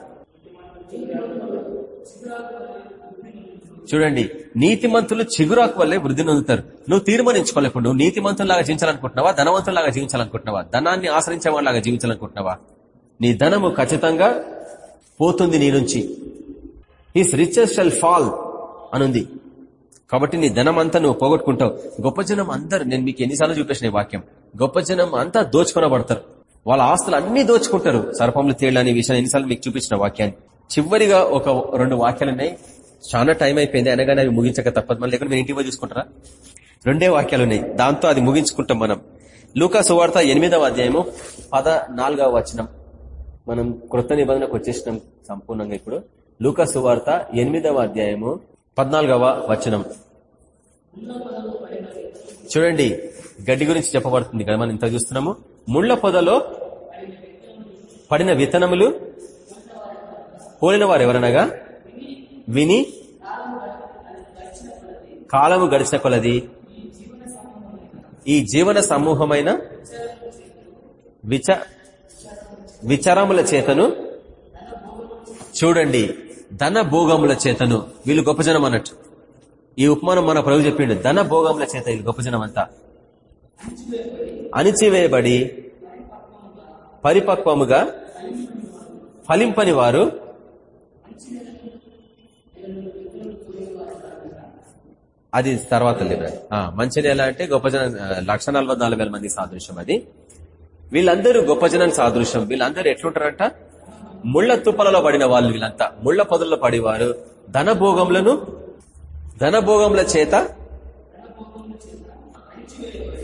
చూడండి నీతిమంతులు చిగురాకు వల్లే వృద్ధి నొందుతారు. నువ్వు తీర్మానించుకోలేకుండా నువ్వు నీతిమంతులాగా జీవించాలనుకుంటున్నావా? ధనవంతులాగా జీవించాలనుకుంటున్నావా? ధనాన్ని ఆశ్రయించేవాళ్ళలాగా జీవించాలనుకుంటున్నావా? నీ ధనము ఖచ్చితంగా పోతుంది నీ నుంచి. హిస్ రిచెస్ షల్ ఫాల్ అనుంది. కాబట్టి నీ ధనం అంతా నువ్వు పోగొట్టుకుంటావు. గొప్ప జనం అందరు నేను మీకు ఎన్నిసార్లు చూపించిన వాక్యం గొప్ప జనం అంతా దోచుకునబడతారు. వాళ్ళ ఆస్తులు అన్ని దోచుకుంటారు. సర్పంలు తేళ్ళు అనే విషయాన్ని ఎన్నిసార్లు మీకు చూపించిన వాక్యాన్ని. చివరిగా ఒక రెండు వాక్యాలు ఉన్నాయి. చాలా టైం అయిపోయింది అనగానే అవి ముగించక తప్పదు. మన లేకుండా మీరు చూసుకుంటారా? రెండే వాక్యాలు ఉన్నాయి. దాంతో అది ముగించుకుంటాం మనం. లూకా సువార్త ఎనిమిదవ అధ్యాయము పద నాలుగవ వచనం. మనం కృత నిబంధనకు వచ్చేసినాం సంపూర్ణంగా ఇప్పుడు. లూకా సువార్త ఎనిమిదవ అధ్యాయము పద్నాలుగవ వచనం. చూడండి గడ్డి గురించి చెప్పబడుతుంది కదా మనం ఇంత చూస్తున్నాము. ముళ్ళ పొదలో పడిన విత్తనములు పోలిన వారు ఎవరనగా? విని కాలము గడిచిన కొలది. ఈ జీవన సమూహమైన విచ విచారముల చేతను? చూడండి ధన భోగముల చేతను. వీళ్ళు గొప్ప జనం అన్నట్టు ఈ ఉపమానం మన ప్రభు చెప్పిండు. ధన భోగముల చేత వీళ్ళు గొప్ప జనం అంతా అణిచివేయబడి పరిపక్వముగా ఫలింపని వారు అది తర్వాత మంచిది ఎలా అంటే గొప్ప జన లక్ష మంది సాదృశ్యం అది. వీళ్ళందరూ గొప్ప జనానికి సాదృశ్యం. వీళ్ళందరూ ఎట్లుంటారంట? ముళ్ళ తుప్పలలో పడిన వాళ్ళు వీళ్ళంతా. ముళ్ళ పొదల్లో పడేవారు. ధనభోగములను ధనభోగముల చేత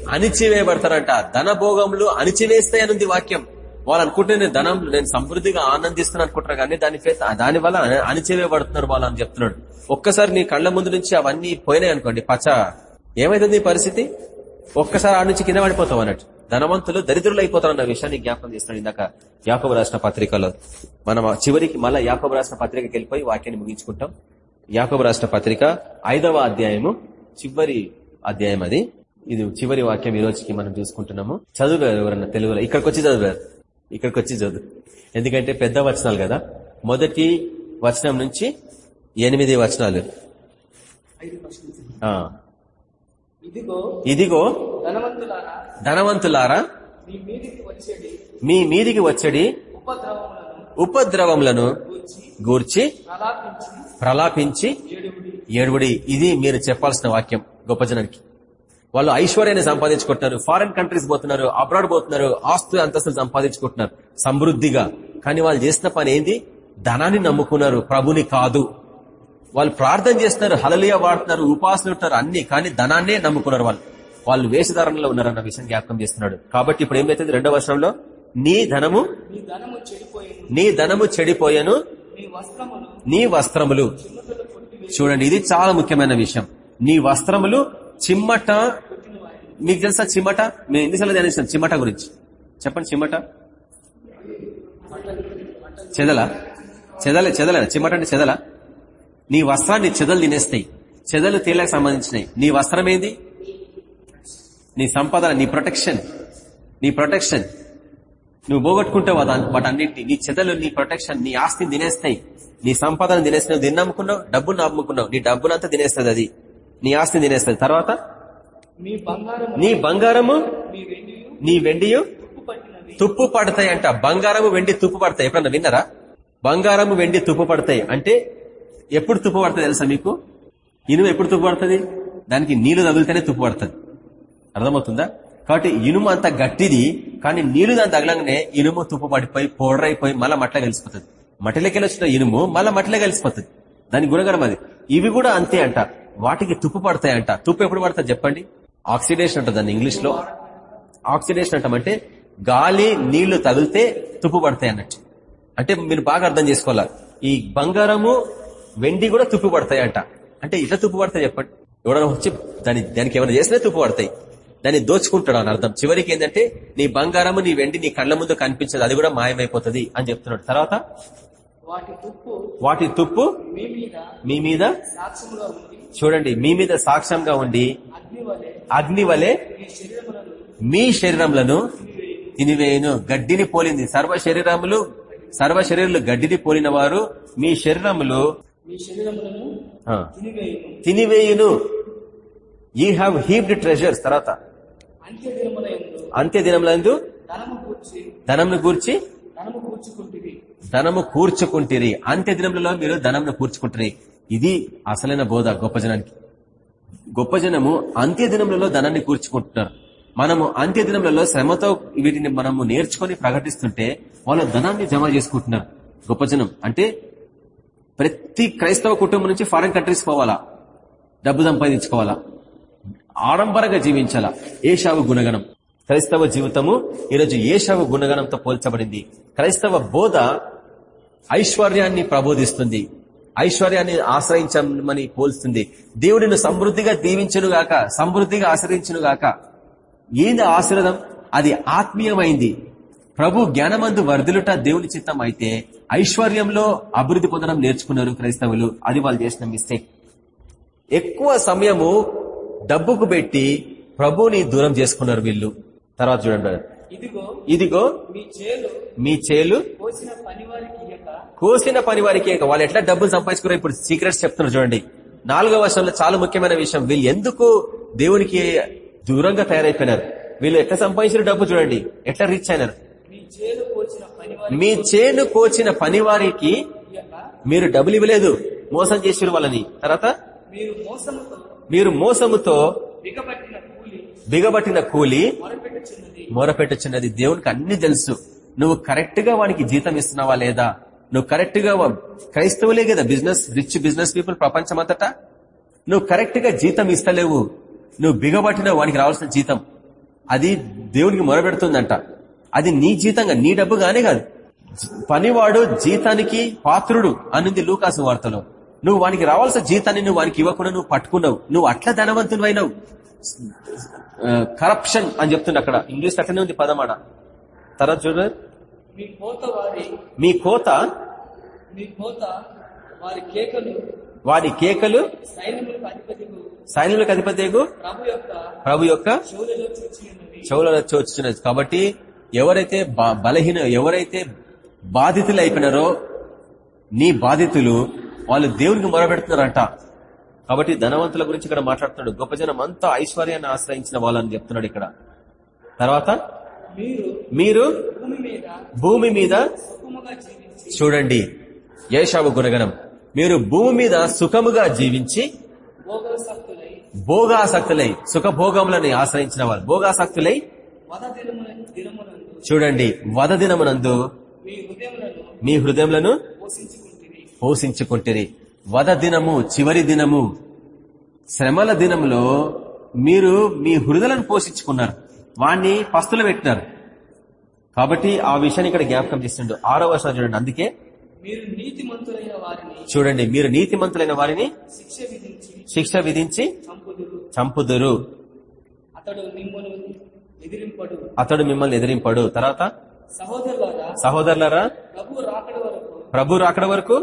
అణిచివేయబడతారంట. ధనభోగములు అణిచివేస్తాయనుంది వాక్యం. వాళ్ళు అనుకుంటే నేను ధనం నేను సమృద్ధిగా ఆనందిస్తున్నాను అనుకుంటారు కానీ దాని దాని వల్ల అణిచివేయబడుతున్నారు వాళ్ళు అని చెప్తున్నాడు. ఒక్కసారి నీ కళ్ళ ముందు నుంచి అవన్నీ పోయినాయి అనుకోండి పచ్చ. ఏమైతుంది పరిస్థితి? ఒక్కసారి ఆ నుంచి కింద పడిపోతావు అన్నట్టు. ధనవంతులు దరిద్రులు అయిపోతారు అన్న విషయాన్ని జ్ఞాపకం చేస్తున్నాడు ఇందాక యాకబు రాసిన పత్రికలో. మనం చివరికి మళ్ళా యాకబు రాసిన పత్రికకి వెళ్ళిపోయి వాక్యాన్ని ముగించుకుంటాం. యాకబు రాసిన పత్రిక ఐదవ అధ్యాయము చివరి అధ్యాయం అది. ఇది చివరి వాక్యం ఈ రోజుకి మనం చూసుకుంటున్నాము. చదువు ఎవరన్నా తెలుగులో? ఇక్కడికి వచ్చి చదివారు ఇక్కడికి వచ్చి చదువు. ఎందుకంటే పెద్ద వచనాలు కదా. మొదటి వచనం నుంచి ఎనిమిది వచనాలు. ఇదిగో ధనవంతులారా మీ మీదికి వచ్చడి ఉపద్రవములను గూర్చి ప్రలాపించి ఏడుబడి ఇది మీరు చెప్పాల్సిన వాక్యం గొప్ప జనానికి. వాళ్ళు ఐశ్వర్యాన్ని సంపాదించుకుంటున్నారు. ఫారెన్ కంట్రీస్ పోతున్నారు అబ్రాడ్ పోతున్నారు ఆస్తు అంతస్తులు సంపాదించుకుంటున్నారు. సమృద్ధిగా. కానీ వాళ్ళు చేసిన పని ఏంది? ధనాన్ని నమ్ముకున్నారు. ప్రభుని కాదు. వాళ్ళు ప్రార్థన చేస్తున్నారు హలలియ వాడుతున్నారు ఉపాసన ఉంటారు అన్ని కానీ ధనాన్నే నమ్ముకున్నారు వాళ్ళు. వాళ్ళు వేషధారణలో ఉన్నారన్న విషయం జ్ఞాపకం చేస్తున్నాడు. కాబట్టి ఇప్పుడు ఏమైతుంది? రెండో వర్షంలో నీ ధనము నీ ధనము చెడిపోయాను. నీ వస్త్రములు చూడండి ఇది చాలా ముఖ్యమైన విషయం. నీ వస్త్రములు చిమ్మట మీకు తెలుసా చిమ్మట? మేము ఎన్నిసార్లు ధ్యానిస్తాం చిమ్మట గురించి? చెప్పండి చిమ్మట. చెదల? చెదల చెదల. చిమ్మట అంటే చెదల? నీ వస్త్రాన్ని చెదలు తినేస్తాయి. చెదలు తేలకు సంబంధించినవి. నీ వస్త్రం ఏంది? నీ సంపద నీ ప్రొటెక్షన్ నీ ప్రొటెక్షన్ నువ్వు పోగొట్టుకుంటావు వాటన్నింటినీ. నీ చెదలు నీ ప్రొటెక్షన్ నీ ఆస్తిని తినేస్తాయి. నీ సంపదను తినేస్తున్నావు దీన్ని నమ్ముకున్నావు డబ్బును నమ్ముకున్నావు. నీ డబ్బునంతా తినేస్తుంది అది. నీ ఆస్తిని తినేస్తుంది. తర్వాత? నీ బంగారము నీ వెండియు? తుప్పు పడతాయి అంట. బంగారము వెండి తుప్పు పడతాయి. ఎప్పుడన్నా విన్నారా? బంగారము వెండి తుప్పు పడతాయి. అంటే ఎప్పుడు తుప్పు పడుతుంది తెలుసా మీకు? ఇనుము ఎప్పుడు తుప్పు పడుతుంది? దానికి నీళ్ళు తగిలితేనే తుప్పు పడుతుంది. అర్థమవుతుందా? కాబట్టి ఇనుము అంత గట్టిది కానీ నీళ్ళు దాని తగలంగానే ఇనుము తుప్పు పడిపోయి పౌడర్ అయిపోయి మళ్ళా మట్ల కలిసిపోతుంది. మట్టిలోకి వచ్చిన ఇనుము మళ్ళా మట్టిలో కలిసిపోతుంది. దాని గుణగణం అది. ఇవి కూడా అంతే అంట. వాటికి తుప్పు పడతాయంట. తుప్పు ఎప్పుడు పడతాయి చెప్పండి? ఆక్సిడేషన్ అంట దాన్ని ఇంగ్లీష్లో ఆక్సిడేషన్ అంటామంటే గాలి నీళ్ళు తగిలితే తుప్పు పడతాయి అన్నట్టు. అంటే మీరు బాగా అర్థం చేసుకోవాలి? ఈ బంగారము వెండి కూడా తుప్పు పడతాయి అంట అంటే ఇట్లా తుప్పు పడతాయి చెప్పండి? ఎవడన్నా వచ్చి దాని దానికి ఏమైనా చేసినా తుప్పు పడతాయి. దాన్ని దోచుకుంటాడు అని అర్థం. చివరికి ఏంటంటే నీ బంగారము నీ వెండి నీ కళ్ళ ముందు కనిపించదు అది కూడా మాయమైపోతుంది అని చెప్తున్నాడు. తర్వాత? వాటి తుప్పు మీ మీద చూడండి మీ మీద సాక్ష్యంగా ఉండి అగ్ని వలె మీ శరీరములను తినివేయును గడ్డిని పోలింది. సర్వ శరీరములు సర్వ శరీరులు గడ్డిని పోలిన వారు మీ శరీరములు తినివేయును. యూ హ్యావ్ హీప్డ్ ట్రెజర్స్ తర్వాత? అంత్య దినముల యందు అంత్య దినములందు ధనము కూర్చి గూర్చి ధనము కూర్చుకుంటుంది కూర్చుకుంటిరి. అంత్య దినములలో మీరు ధనంను కూర్చుకుంటారు. ఇది అసలైన బోధ గొప్ప జనానికి. గొప్ప జనము అంత్య దినములలో ధనాన్ని కూర్చుకుంటున్నారు. మనము అంత్య దినములలో శ్రమతో వీటిని మనము నేర్చుకొని ప్రకటిస్తుంటే వాళ్ళు ధనాన్ని జమ చేసుకుంటున్నారు. గొప్ప జనం. అంటే ప్రతి క్రైస్తవ కుటుంబం నుంచి ఫారెన్ కంట్రీస్ పోవాలా? డబ్బు సంపాదించుకోవాలా? ఆడంబరంగా జీవించాల ఏషావు గుణగణం. క్రైస్తవ జీవితము ఈరోజు ఏషావు గుణగణంతో పోల్చబడింది. క్రైస్తవ బోధ ఐశ్వర్యాన్ని ప్రబోధిస్తుంది. ఐశ్వర్యాన్ని ఆశ్రయించమని పోల్స్తుంది. దేవుడిని సమృద్ధిగా దీవించునుగాక సమృద్ధిగా ఆశ్రయించునుగాక. ఏంది ఆశీర్వదం? అది ఆత్మీయమైంది. ప్రభు జ్ఞానమందు వర్ధిలుట దేవుని చిత్తం అయితే ఐశ్వర్యంలో అభివృద్ధి పొందడం నేర్చుకున్నారు క్రైస్తవులు. అది వాళ్ళు చేసిన మిస్టేక్. ఎక్కువ సమయము డబ్బుకు పెట్టి ప్రభుని దూరం చేసుకున్నారు వీళ్ళు. తర్వాత చూడండి. ఇదిగో ఇదిగో మీ చేలు కోసిన పని వారికి వాళ్ళు ఎట్లా డబ్బులు సంపాదించుకున్నారు ఇప్పుడు సీక్రెట్స్ చెప్తున్నారు చూడండి. నాలుగవ వర్షంలో చాలా ముఖ్యమైన విషయం. వీళ్ళు ఎందుకు దేవునికి దూరంగా తయారైపోయినారు? వీళ్ళు ఎట్లా సంపాదించిన డబ్బు చూడండి. ఎట్లా రీచ్ అయినారు? మీ చేను కోచిన పని వారికి మీరు డబ్బులు ఇవ్వలేదు. మోసం చేసిరు వాళ్ళని. తర్వాత? మీరు మోసముతో బిగబట్టిన కూలి. మొరపెట్టుచున్నది. దేవునికి అన్ని తెలుసు. నువ్వు కరెక్ట్గా వానికి జీతం ఇస్తున్నావా లేదా? నువ్వు కరెక్ట్గా క్రైస్తవులే కదా బిజినెస్ రిచ్ బిజినెస్ పీపుల్ ప్రపంచమంతటా? నువ్వు కరెక్ట్గా జీతం ఇస్తలేవు. నువ్వు బిగబట్టిన వానికి రావాల్సిన జీతం. అది దేవునికి మొరపెడుతుందంట. అది నీ జీతంగా నీ డబ్బుగానే కాదు. పనివాడు జీతానికి పాత్రుడు అనింది లూకాసు వార్తలో. నువ్వు వానికి రావాల్సిన జీతాన్ని నువ్వు వానికి ఇవ్వకుండా నువ్వు పట్టుకున్నావు. నువ్వు అట్లా ధనవంతుడు అయినావు. కరప్షన్ అని చెప్తుంది అక్కడ. ఇంగ్లీష్ అట్లనే ఉంది పదమాడ తర్వాత చూడ. మీ కోత వారి కేకలు సైన్యులకు అధిపతికు ప్రభు యొక్క చెవులలో చూచి ఉన్నవి చెవులలో వచ్చున్నది కాబట్టి ఎవరైతే బలహీన ఎవరైతే బాధితులు అయిపోయినారో నీ బాధితులు వాళ్ళు దేవునికి మొరబెడుతున్నారంట కాబట్టి ధనవంతుల గురించి ఇక్కడ మాట్లాడుతున్నాడు. గొప్ప జనం అంతా ఐశ్వర్యాన్ని ఆశ్రయించిన వాళ్ళని చెప్తున్నాడు ఇక్కడ. తర్వాత మీరు భూమి మీద చూడండి. ఏషావు గుణగణం. మీరు భూమి మీద సుఖముగా జీవించి భోగసక్తులై సుఖభోగములని ఆశ్రయించిన వాళ్ళు. భోగాసక్తులై చూడండి. వద దినమునందు మీ హృదయములను పోషించుకుంటారు. వద దినము చివరి దినము. శ్రమల దినములో మీరు మీ హృదయలను పోషించుకున్నారు. వాణ్ణి పస్తులు పెట్టినారు. కాబట్టి ఆ విషయాన్ని ఇక్కడ జ్ఞాపకం చేస్తుండడు ఆరో వర్షం చూడండి. అందుకే మీరు నీతిమంతులైన వారిని చూడండి. మీరు నీతిమంతులైన వారిని శిక్ష విధించి చంపుదురు. అతడు మిమ్మల్ని ఎదిరింపడు. అతడు మిమ్మల్ని ఎదిరింపడు. తర్వాత సహోదరులరా ప్రభు రాకడ వరకు?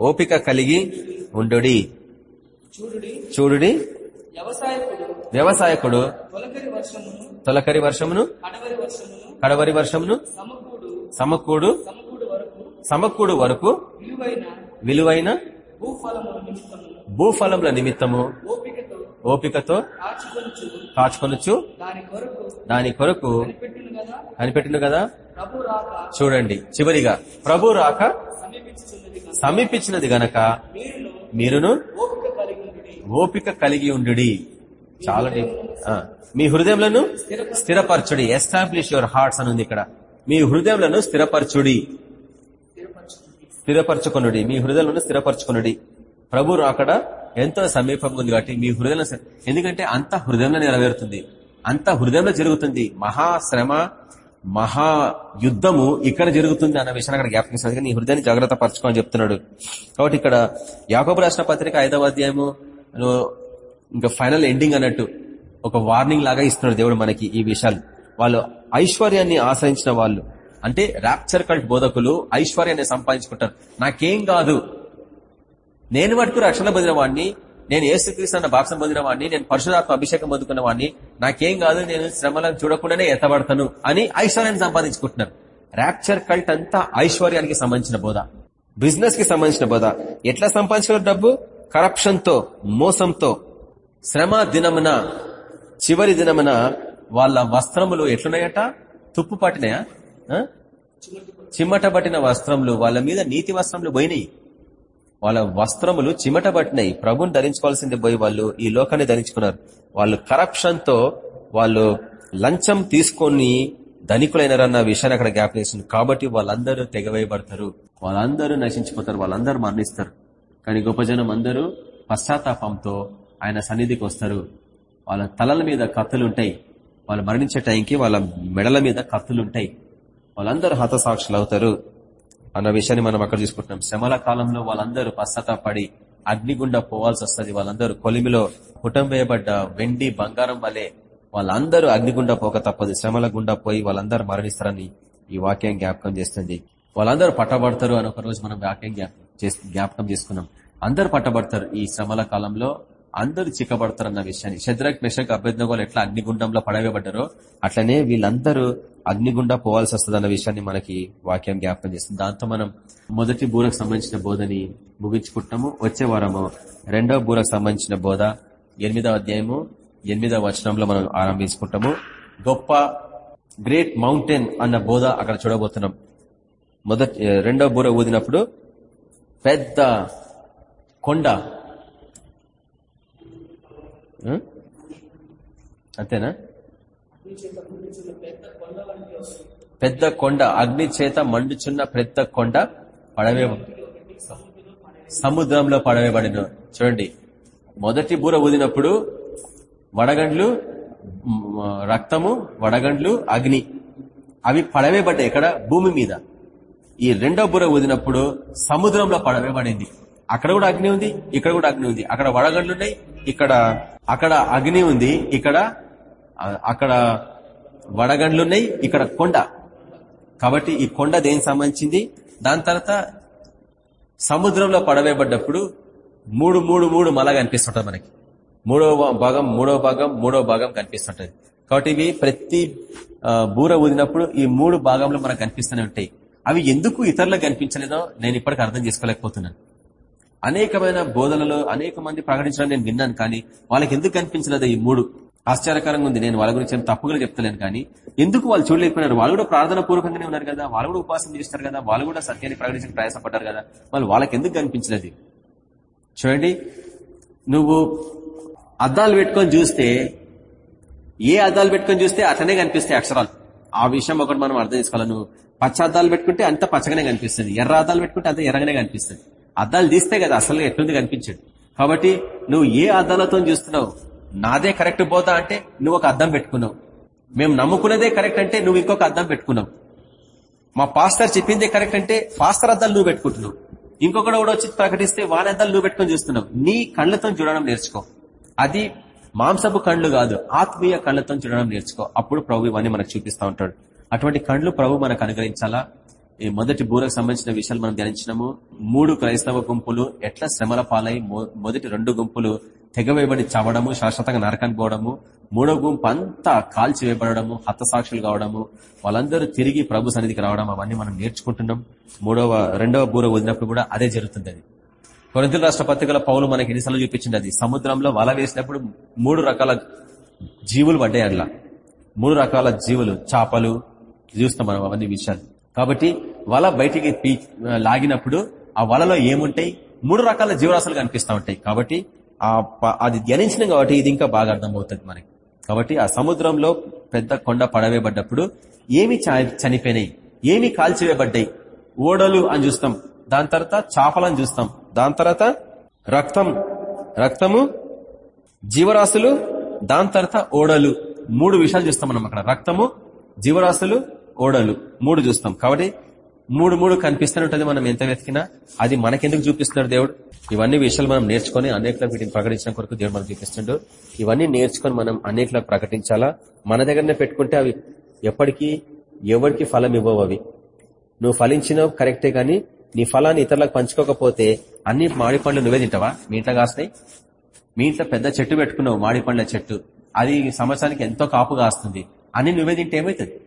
ఓపిక కలిగి ఉండుడి. చూడుడి. వ్యవసాయకుడు తొలకరి వర్షమును కడవరి వర్షమును సమకూడు సమకూడు వరకు విలువైన భూఫలముల నిమిత్తము. ఓపికతో కాచుకొనుచు దాని కొరకు కనిపెట్టును కదా? చూడండి చివరిగా ప్రభు రాక సమీపించినది గనక మీరును ఓపిక కలిగి ఉండుడి. చాలా మీ హృదయములను స్థిరపరచుడి. ఎస్టాబ్లిష్ యువర్ హార్ట్స్ అని ఉంది ఇక్కడ. మీ హృదయములను స్థిరపరచుడి. స్థిరపరచుడి. స్థిరపరచుకొనుడి. మీ హృదయలను స్థిరపరచుకొనుడి. ప్రభు రాకడ? ఎంతో సమీపంగా ఉంది కాబట్టి మీ హృదయంలో ఎందుకంటే అంత హృదయంలో నెరవేరుతుంది. అంత హృదయంలో జరుగుతుంది. మహాశ్రమ మహా యుద్ధము ఇక్కడ జరుగుతుంది అన్న విషయాన్ని అక్కడ జ్ఞాపకం నీ హృదయాన్ని జాగ్రత్త పరచుకోమని చెప్తున్నాడు. కాబట్టి ఇక్కడ యాకోబు రాసిన పత్రిక ఐదవ అధ్యాయము ఇంకా ఫైనల్ ఎండింగ్ అన్నట్టు ఒక వార్నింగ్ లాగా ఇస్తున్నాడు దేవుడు మనకి ఈ విషయాలు. వాళ్ళు ఐశ్వర్యాన్ని ఆశ్రయించిన వాళ్ళు. అంటే ర్యాప్చర్ కల్ట్ బోధకులు ఐశ్వర్యాన్ని సంపాదించుకుంటారు. నాకేం కాదు. నేను మటుకు రక్షణ పొందిన వాడిని నేను ఏసుక్రీస్తు అన్న బాప్సం పొందిన వాడిని నేను పరశురాత్మ అభిషేకం పొందుకున్న వాడిని నాకేం కాదు నేను శ్రమలను చూడకుండానే ఎత్తబడతాను అని ఐశ్వర్యాన్ని సంపాదించుకుంటున్నారు. ర్యాప్చర్ కల్ట్ అంతా ఐశ్వర్యానికి సంబంధించిన బోధ. బిజినెస్కి సంబంధించిన బోధ. ఎట్లా సంపాదించుకున్న డబ్బు? కరప్షన్తో మోసంతో. శ్రమ దినమున చివరి దినమున వాళ్ళ వస్త్రములు ఎట్లున్నాయట? తుప్పు పట్టినాయా చిమ్మట పట్టిన వస్త్రములు వాళ్ళ మీద నీతి వస్త్రములు పోయినాయి. వాళ్ళ వస్త్రములు చిమట పట్టినాయి ప్రభుని ధరించుకోవాల్సింది పోయి వాళ్ళు ఈ లోకాన్ని ధరించుకున్నారు. వాళ్ళు కరప్షన్తో వాళ్ళు లంచం తీసుకొని ధనికులైనారన్న విషయాన్ని అక్కడ జ్ఞాపకం కాబట్టి వాళ్ళందరూ తెగవేయబడతారు వాళ్ళందరూ నశించిపోతారు. వాళ్ళందరూ మరణిస్తారు. కానీ గొప్ప జనం అందరూ పశ్చాత్తాపంతో ఆయన సన్నిధికి వస్తారు. వాళ్ళ తలల మీద కత్తులు ఉంటాయి వాళ్ళు మరణించే టైంకి వాళ్ళ మెడల మీద కత్తులు ఉంటాయి వాళ్ళందరూ హతసాక్షులు అవుతారు అన్న విషయాన్ని మనం అక్కడ చూసుకుంటున్నాం. శ్రమల కాలంలో వాళ్ళందరూ పశ్చాత్తాపడి అగ్నిగుండా పోవాల్సి వస్తుంది. వాళ్ళందరూ కొలిమిలో పుటం వేయబడ్డ వెండి బంగారం వలె వాళ్ళందరూ అగ్నిగుండా పోక తప్పదు. శ్రమల గుండా పోయి వాళ్ళందరూ మరణిస్తారని ఈ వాక్యం జ్ఞాపకం చేస్తుంది. వాళ్ళందరూ పట్టబడతారు అని ఒక రోజు మనం వాక్యం జ్ఞాపకం జ్ఞాపకం చేసుకున్నాం. అందరు పట్టబడతారు ఈ శ్రమల కాలంలో. అందరూ చిక్కబడతారన్న విషయాన్ని. శద్రక్ మెషక్ అభ్యర్థగోలు ఎట్లా అగ్నిగుండంలో పడవేయబడ్డారో అట్లనే వీళ్ళందరూ అగ్నిగుండా పోవాల్సి వస్తుందన్న విషయాన్ని మనకి వాక్యం జ్ఞాపకం చేస్తుంది. దాంతో మనం మొదటి బూరకు సంబంధించిన బోధని ముగించుకుంటాము వచ్చే వారము రెండవ బూరకు సంబంధించిన బోధ ఎనిమిదవ అధ్యాయము ఎనిమిదవ వచనంలో మనం ఆరంభించుకుంటాము గొప్ప గ్రేట్ మౌంటైన్ అన్న బోధ అక్కడ చూడబోతున్నాం. మొదటి రెండవ బూర ఊదినప్పుడు పెద్ద కొండ అంతేనా? పెద్ద కొండ అగ్ని చేత మండుచున్న పెద్ద కొండ పడవే సముద్రంలో పడవేబడిన చూడండి. మొదటి బూర ఊదినప్పుడు వడగండ్లు రక్తము వడగండ్లు అగ్ని. అవి పడవేబడ్డాయి ఇక్కడ భూమి మీద. ఈ రెండో బుర ఊదినప్పుడు సముద్రంలో పడవేబడింది అక్కడ కూడా అగ్ని ఉంది ఇక్కడ కూడా అగ్ని ఉంది. అక్కడ వడగండ్లు ఉన్నాయి ఇక్కడ అక్కడ అగ్ని ఉంది ఇక్కడ అక్కడ వడగండ్లు ఉన్నాయి ఇక్కడ కొండ. కాబట్టి ఈ కొండ దేనికి సంబంధించింది? దాని తర్వాత సముద్రంలో పడవేయబడ్డప్పుడు మూడు మూడు మూడు మల కనిపిస్తుంటది మనకి. మూడవ భాగం మూడవ భాగం మూడవ భాగం కనిపిస్తుంటది కాబట్టి ఇవి ప్రతి బూర ఊదినప్పుడు ఈ మూడు భాగంలో మనకు కనిపిస్తూనే ఉంటాయి. అవి ఎందుకు ఇతరులకు కనిపించలేదో నేను ఇప్పటికి అర్థం చేసుకోలేకపోతున్నాను. అనేకమైన బోధనలో అనేక మంది ప్రకటించడం నేను విన్నాను కానీ వాళ్ళకి ఎందుకు కనిపించలేదు ఈ మూడు? ఆశ్చర్యకరంగా ఉంది. నేను వాళ్ళ గురించి తప్పుగా చెప్తలేను కానీ ఎందుకు వాళ్ళు చూడలేకపోయినారు? వాళ్ళు కూడా ప్రార్థన పూర్వకంగానే ఉన్నారు కదా. వాళ్ళు కూడా ఉపాసన చేస్తారు కదా. వాళ్ళు కూడా సత్యాన్ని ప్రకటించడానికి ప్రయాసపడ్డారు కదా. వాళ్ళు వాళ్ళకి ఎందుకు కనిపించలేదు? చూడండి. నువ్వు అద్దాలు పెట్టుకొని చూస్తే ఏ అద్దాలు పెట్టుకొని చూస్తే అట్లనే కనిపిస్తాయి అక్షరాలు. ఆ విషయం ఒకటి మనం అర్థం చేసుకోవాలి. నువ్వు పచ్చ అద్దాలు పెట్టుకుంటే అంత పచ్చగానే కనిపిస్తుంది. ఎర్ర అద్దాలు పెట్టుకుంటే అంత ఎర్రగానే కనిపిస్తుంది. అద్దాలు తీస్తే కదా అసలు ఎట్లుంది కనిపించదు? కాబట్టి నువ్వు ఏ అద్దాలతో చూస్తున్నావు? నాదే కరెక్ట్ పోతా అంటే నువ్వు ఒక అద్దం పెట్టుకున్నావు. మేము నమ్ముకున్నదే కరెక్ట్ అంటే నువ్వు ఇంకొక అద్దం పెట్టుకున్నావు. మా పాస్టర్ చెప్పిందే కరెక్ట్ అంటే పాస్టర్ అద్దాలు నువ్వు పెట్టుకుంటున్నావు. ఇంకొకటి కూడా వచ్చి ప్రకటిస్తే వాళ్ళ అద్దాలు నువ్వు పెట్టుకుని చూస్తున్నావు. నీ కళ్ళతో చూడడం నేర్చుకో. అది మాంసపు కళ్ళు కాదు ఆత్మీయ కళ్ళతో చూడడం నేర్చుకో. అప్పుడు ప్రభు ఇవన్నీ మనకు చూపిస్తూ ఉంటాడు. అటువంటి కళ్ళు ప్రభు మనకు అనుగ్రహించాలా? ఈ మొదటి బూరకు సంబంధించిన విషయాలు మనం ధ్యానించినాము. మూడు క్రైస్తవ గుంపులు ఎట్లా శ్రమల పాలై మొ- మొదటి రెండు గుంపులు తెగవేయబడి చవడము శాశ్వతంగా నరకానికి పోవడము. మూడో గుంపు అంతా కాల్చివేయబడము హతసాక్షులు కావడము. వాళ్ళందరూ తిరిగి ప్రభు సన్నిధికి రావడం అవన్నీ మనం నేర్చుకుంటున్నాం. మూడవ రెండవ బూర వదిలినప్పుడు కూడా అదే జరుగుతుంది అది కొరింథీయుల రాష్ట్ర పత్రికల పౌలు మనకి ఎన్నిసార్లు చూపించింది అది. సముద్రంలో వల వేసినప్పుడు మూడు రకాల జీవులు పడ్డాయి అట్లా మూడు రకాల జీవులు చేపలు చూస్తాం మనం అవన్నీ విషయాలు. కాబట్టి వల బయటికి పీ- లాగినప్పుడు ఆ వలలో ఏముంటాయి? మూడు రకాల జీవరాశులు కనిపిస్తూ ఉంటాయి. కాబట్టి ఆ అది ధ్యానించిన కాబట్టి ఇది ఇంకా బాగా అర్థమవుతుంది మనకి కాబట్టి ఆ సముద్రంలో పెద్ద కొండ పడవేయబడ్డప్పుడు ఏమి చనిపోయినాయి? ఏమి కాల్చివేయబడ్డాయి? ఓడలు అని చూస్తాం. దాని తర్వాత చేపలను చూస్తాం. దాని తర్వాత రక్తం రక్తము జీవరాశులు దాని తర్వాత ఓడలు. మూడు విషయాలు చూస్తాం మనం అక్కడ. రక్తము జీవరాశులు ఓడలు. మూడు చూస్తాం. కాబట్టి మూడు మూడు కనిపిస్తూనే ఉంటుంది మనం ఎంత వెతికినా. అది మనకెందుకు చూపిస్తున్నాడు దేవుడు? ఇవన్నీ విషయాలు మనం నేర్చుకుని అనేకలకు వీటిని ప్రకటించిన కొరకు దేవుడు మనకు చూపిస్తుండడు ఇవన్నీ నేర్చుకొని మనం అనేకలకు ప్రకటించాలా? మన దగ్గరనే పెట్టుకుంటే అవి ఎప్పటికీ ఎవరికి ఫలం ఇవ్వవు అవి. నువ్వు ఫలించినావు కరెక్టే గాని నీ ఫలాన్ని ఇతరులకు పంచుకోకపోతే అన్ని మాడి పండ్లు నువ్వే తింటావా? మీ ఇంట్లో కాస్తాయి? మీ ఇంట్లో పెద్ద చెట్టు పెట్టుకున్నావు మాడి పండ్ల చెట్టు. అది సంవత్సరానికి ఎంతో కాపు కాస్తుంది. అన్ని నువ్వే తింటే ఏమవుతుంది?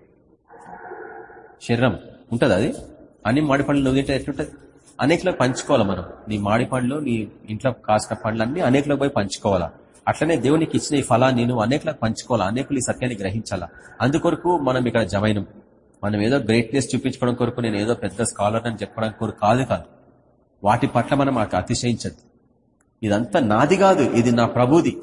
శరీరం ఉంటది అది? అన్ని మాడి పండ్లు నువ్వు తింటే ఎట్లుంటది అనేకలకు పంచుకోవాలా మనం. నీ మాడి పండ్లు నీ ఇంట్లో కాసిన పండ్లు అన్ని అనేకలకు పోయి పంచుకోవాలా? అట్లనే దేవునికి ఇచ్చిన ఈ ఫలాన్ని నువ్వు అనేకలకు పంచుకోవాలా? అనేకులు ఈ సత్యాన్ని గ్రహించాలా? అందుకొరకు మనం ఇక్కడ జమైనం. మనం ఏదో గ్రేట్నెస్ చూపించుకోవడం కొరకు నేను ఏదో పెద్ద స్కాలర్ అని చెప్పడానికి కొరకు కాదు కాదు. వాటి పట్ల మనం అతిశయించద్దు. ఇదంతా నాది కాదు. ఇది నా ప్రభుది.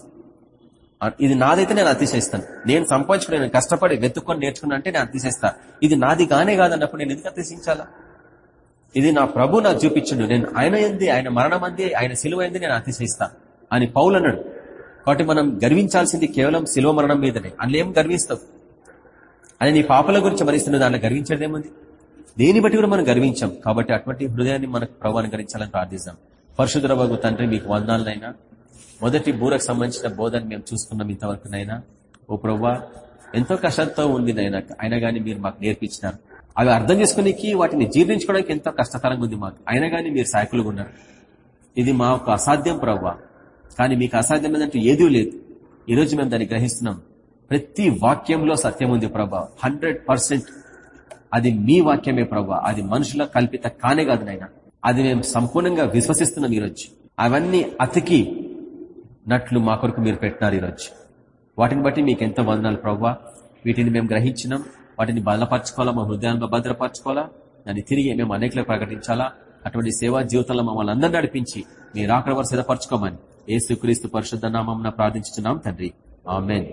ఇది నాదైతే నేను అతిశయిస్తాను. నేను సంపాదించుకుని నేను కష్టపడి వెతుక్కొని నేర్చుకున్నా అంటే నేను అతిశయిస్తా. ఇది నాది కానే కాదన్నప్పుడు నేను ఎందుకు అతిశయించాలా? ఇది నా ప్రభు నాకు చూపించిండు. నేను ఆయన ఎంది ఆయన మరణం అంది ఆయన సిలువ అయింది నేను అతిశయిస్తా అని పౌలు అన్నాడు. కాబట్టి మనం గర్వించాల్సింది కేవలం సిలువ మరణం మీదనే. అందులో ఏం గర్విస్తావు? అని నీ పాపల గురించి మరిస్తున్న దాంట్లో గర్వించేది ఏముంది దేని బట్టి కూడా మనం గర్వించాం? కాబట్టి అటువంటి హృదయాన్ని మనకు ప్రభు అనుగరించాలని ప్రార్థిస్తాం పరిశుద్ధ తండ్రి మీకు వందాలనైనా మొదటి బూరకు సంబంధించిన బోధన మేము చూసుకున్నాం ఇంతవరకు నైనా. ఓ ప్రవ్వా ఎంతో కష్టంతో ఉంది నైనా అయినా కానీ మీరు మాకు నేర్పించినారు. అవి అర్థం చేసుకునేకి వాటిని జీర్ణించుకోవడానికి ఎంతో కష్టతరంగా ఉంది మాకు. అయినా కానీ మీరు సాయకులుగా ఉన్నారు. ఇది మాకు అసాధ్యం ప్రవ్వా. కానీ మీకు అసాధ్యం ఏంటంటే ఏదీ లేదు. ఈరోజు మేము దాన్ని గ్రహిస్తున్నాం. ప్రతి వాక్యంలో సత్యం ఉంది ప్రభా హండ్రెడ్ అది మీ వాక్యమే ప్రభా అది మనుషుల కల్పిత కానే కాదు నాయన. అది మేము సంపూర్ణంగా విశ్వసిస్తున్నాం ఈరోజు. అవన్నీ అతికి నట్లు మా కొరకు మీరు పెట్టినారు ఈరోజు. వాటిని బట్టి మీకు ఎంతో వందనాలు ప్రవ్వా. వీటిని మేము గ్రహించినాం. వాటిని బలపరచుకోవాలా? మా హృదయాన్ని భద్రపరచుకోవాలా? దాన్ని తిరిగి మేము అనేకలకు ప్రకటించాలా? అటువంటి సేవా జీవితంలో మమ్మల్ని అందరినీ నడిపించి మీరు ఆకలి వరకు సిద్ధపరచుకోమని ఏసుక్రీస్తు పరిశుద్ధ నామం ప్రార్థించుతున్నాం తండ్రి. ఆమెన్.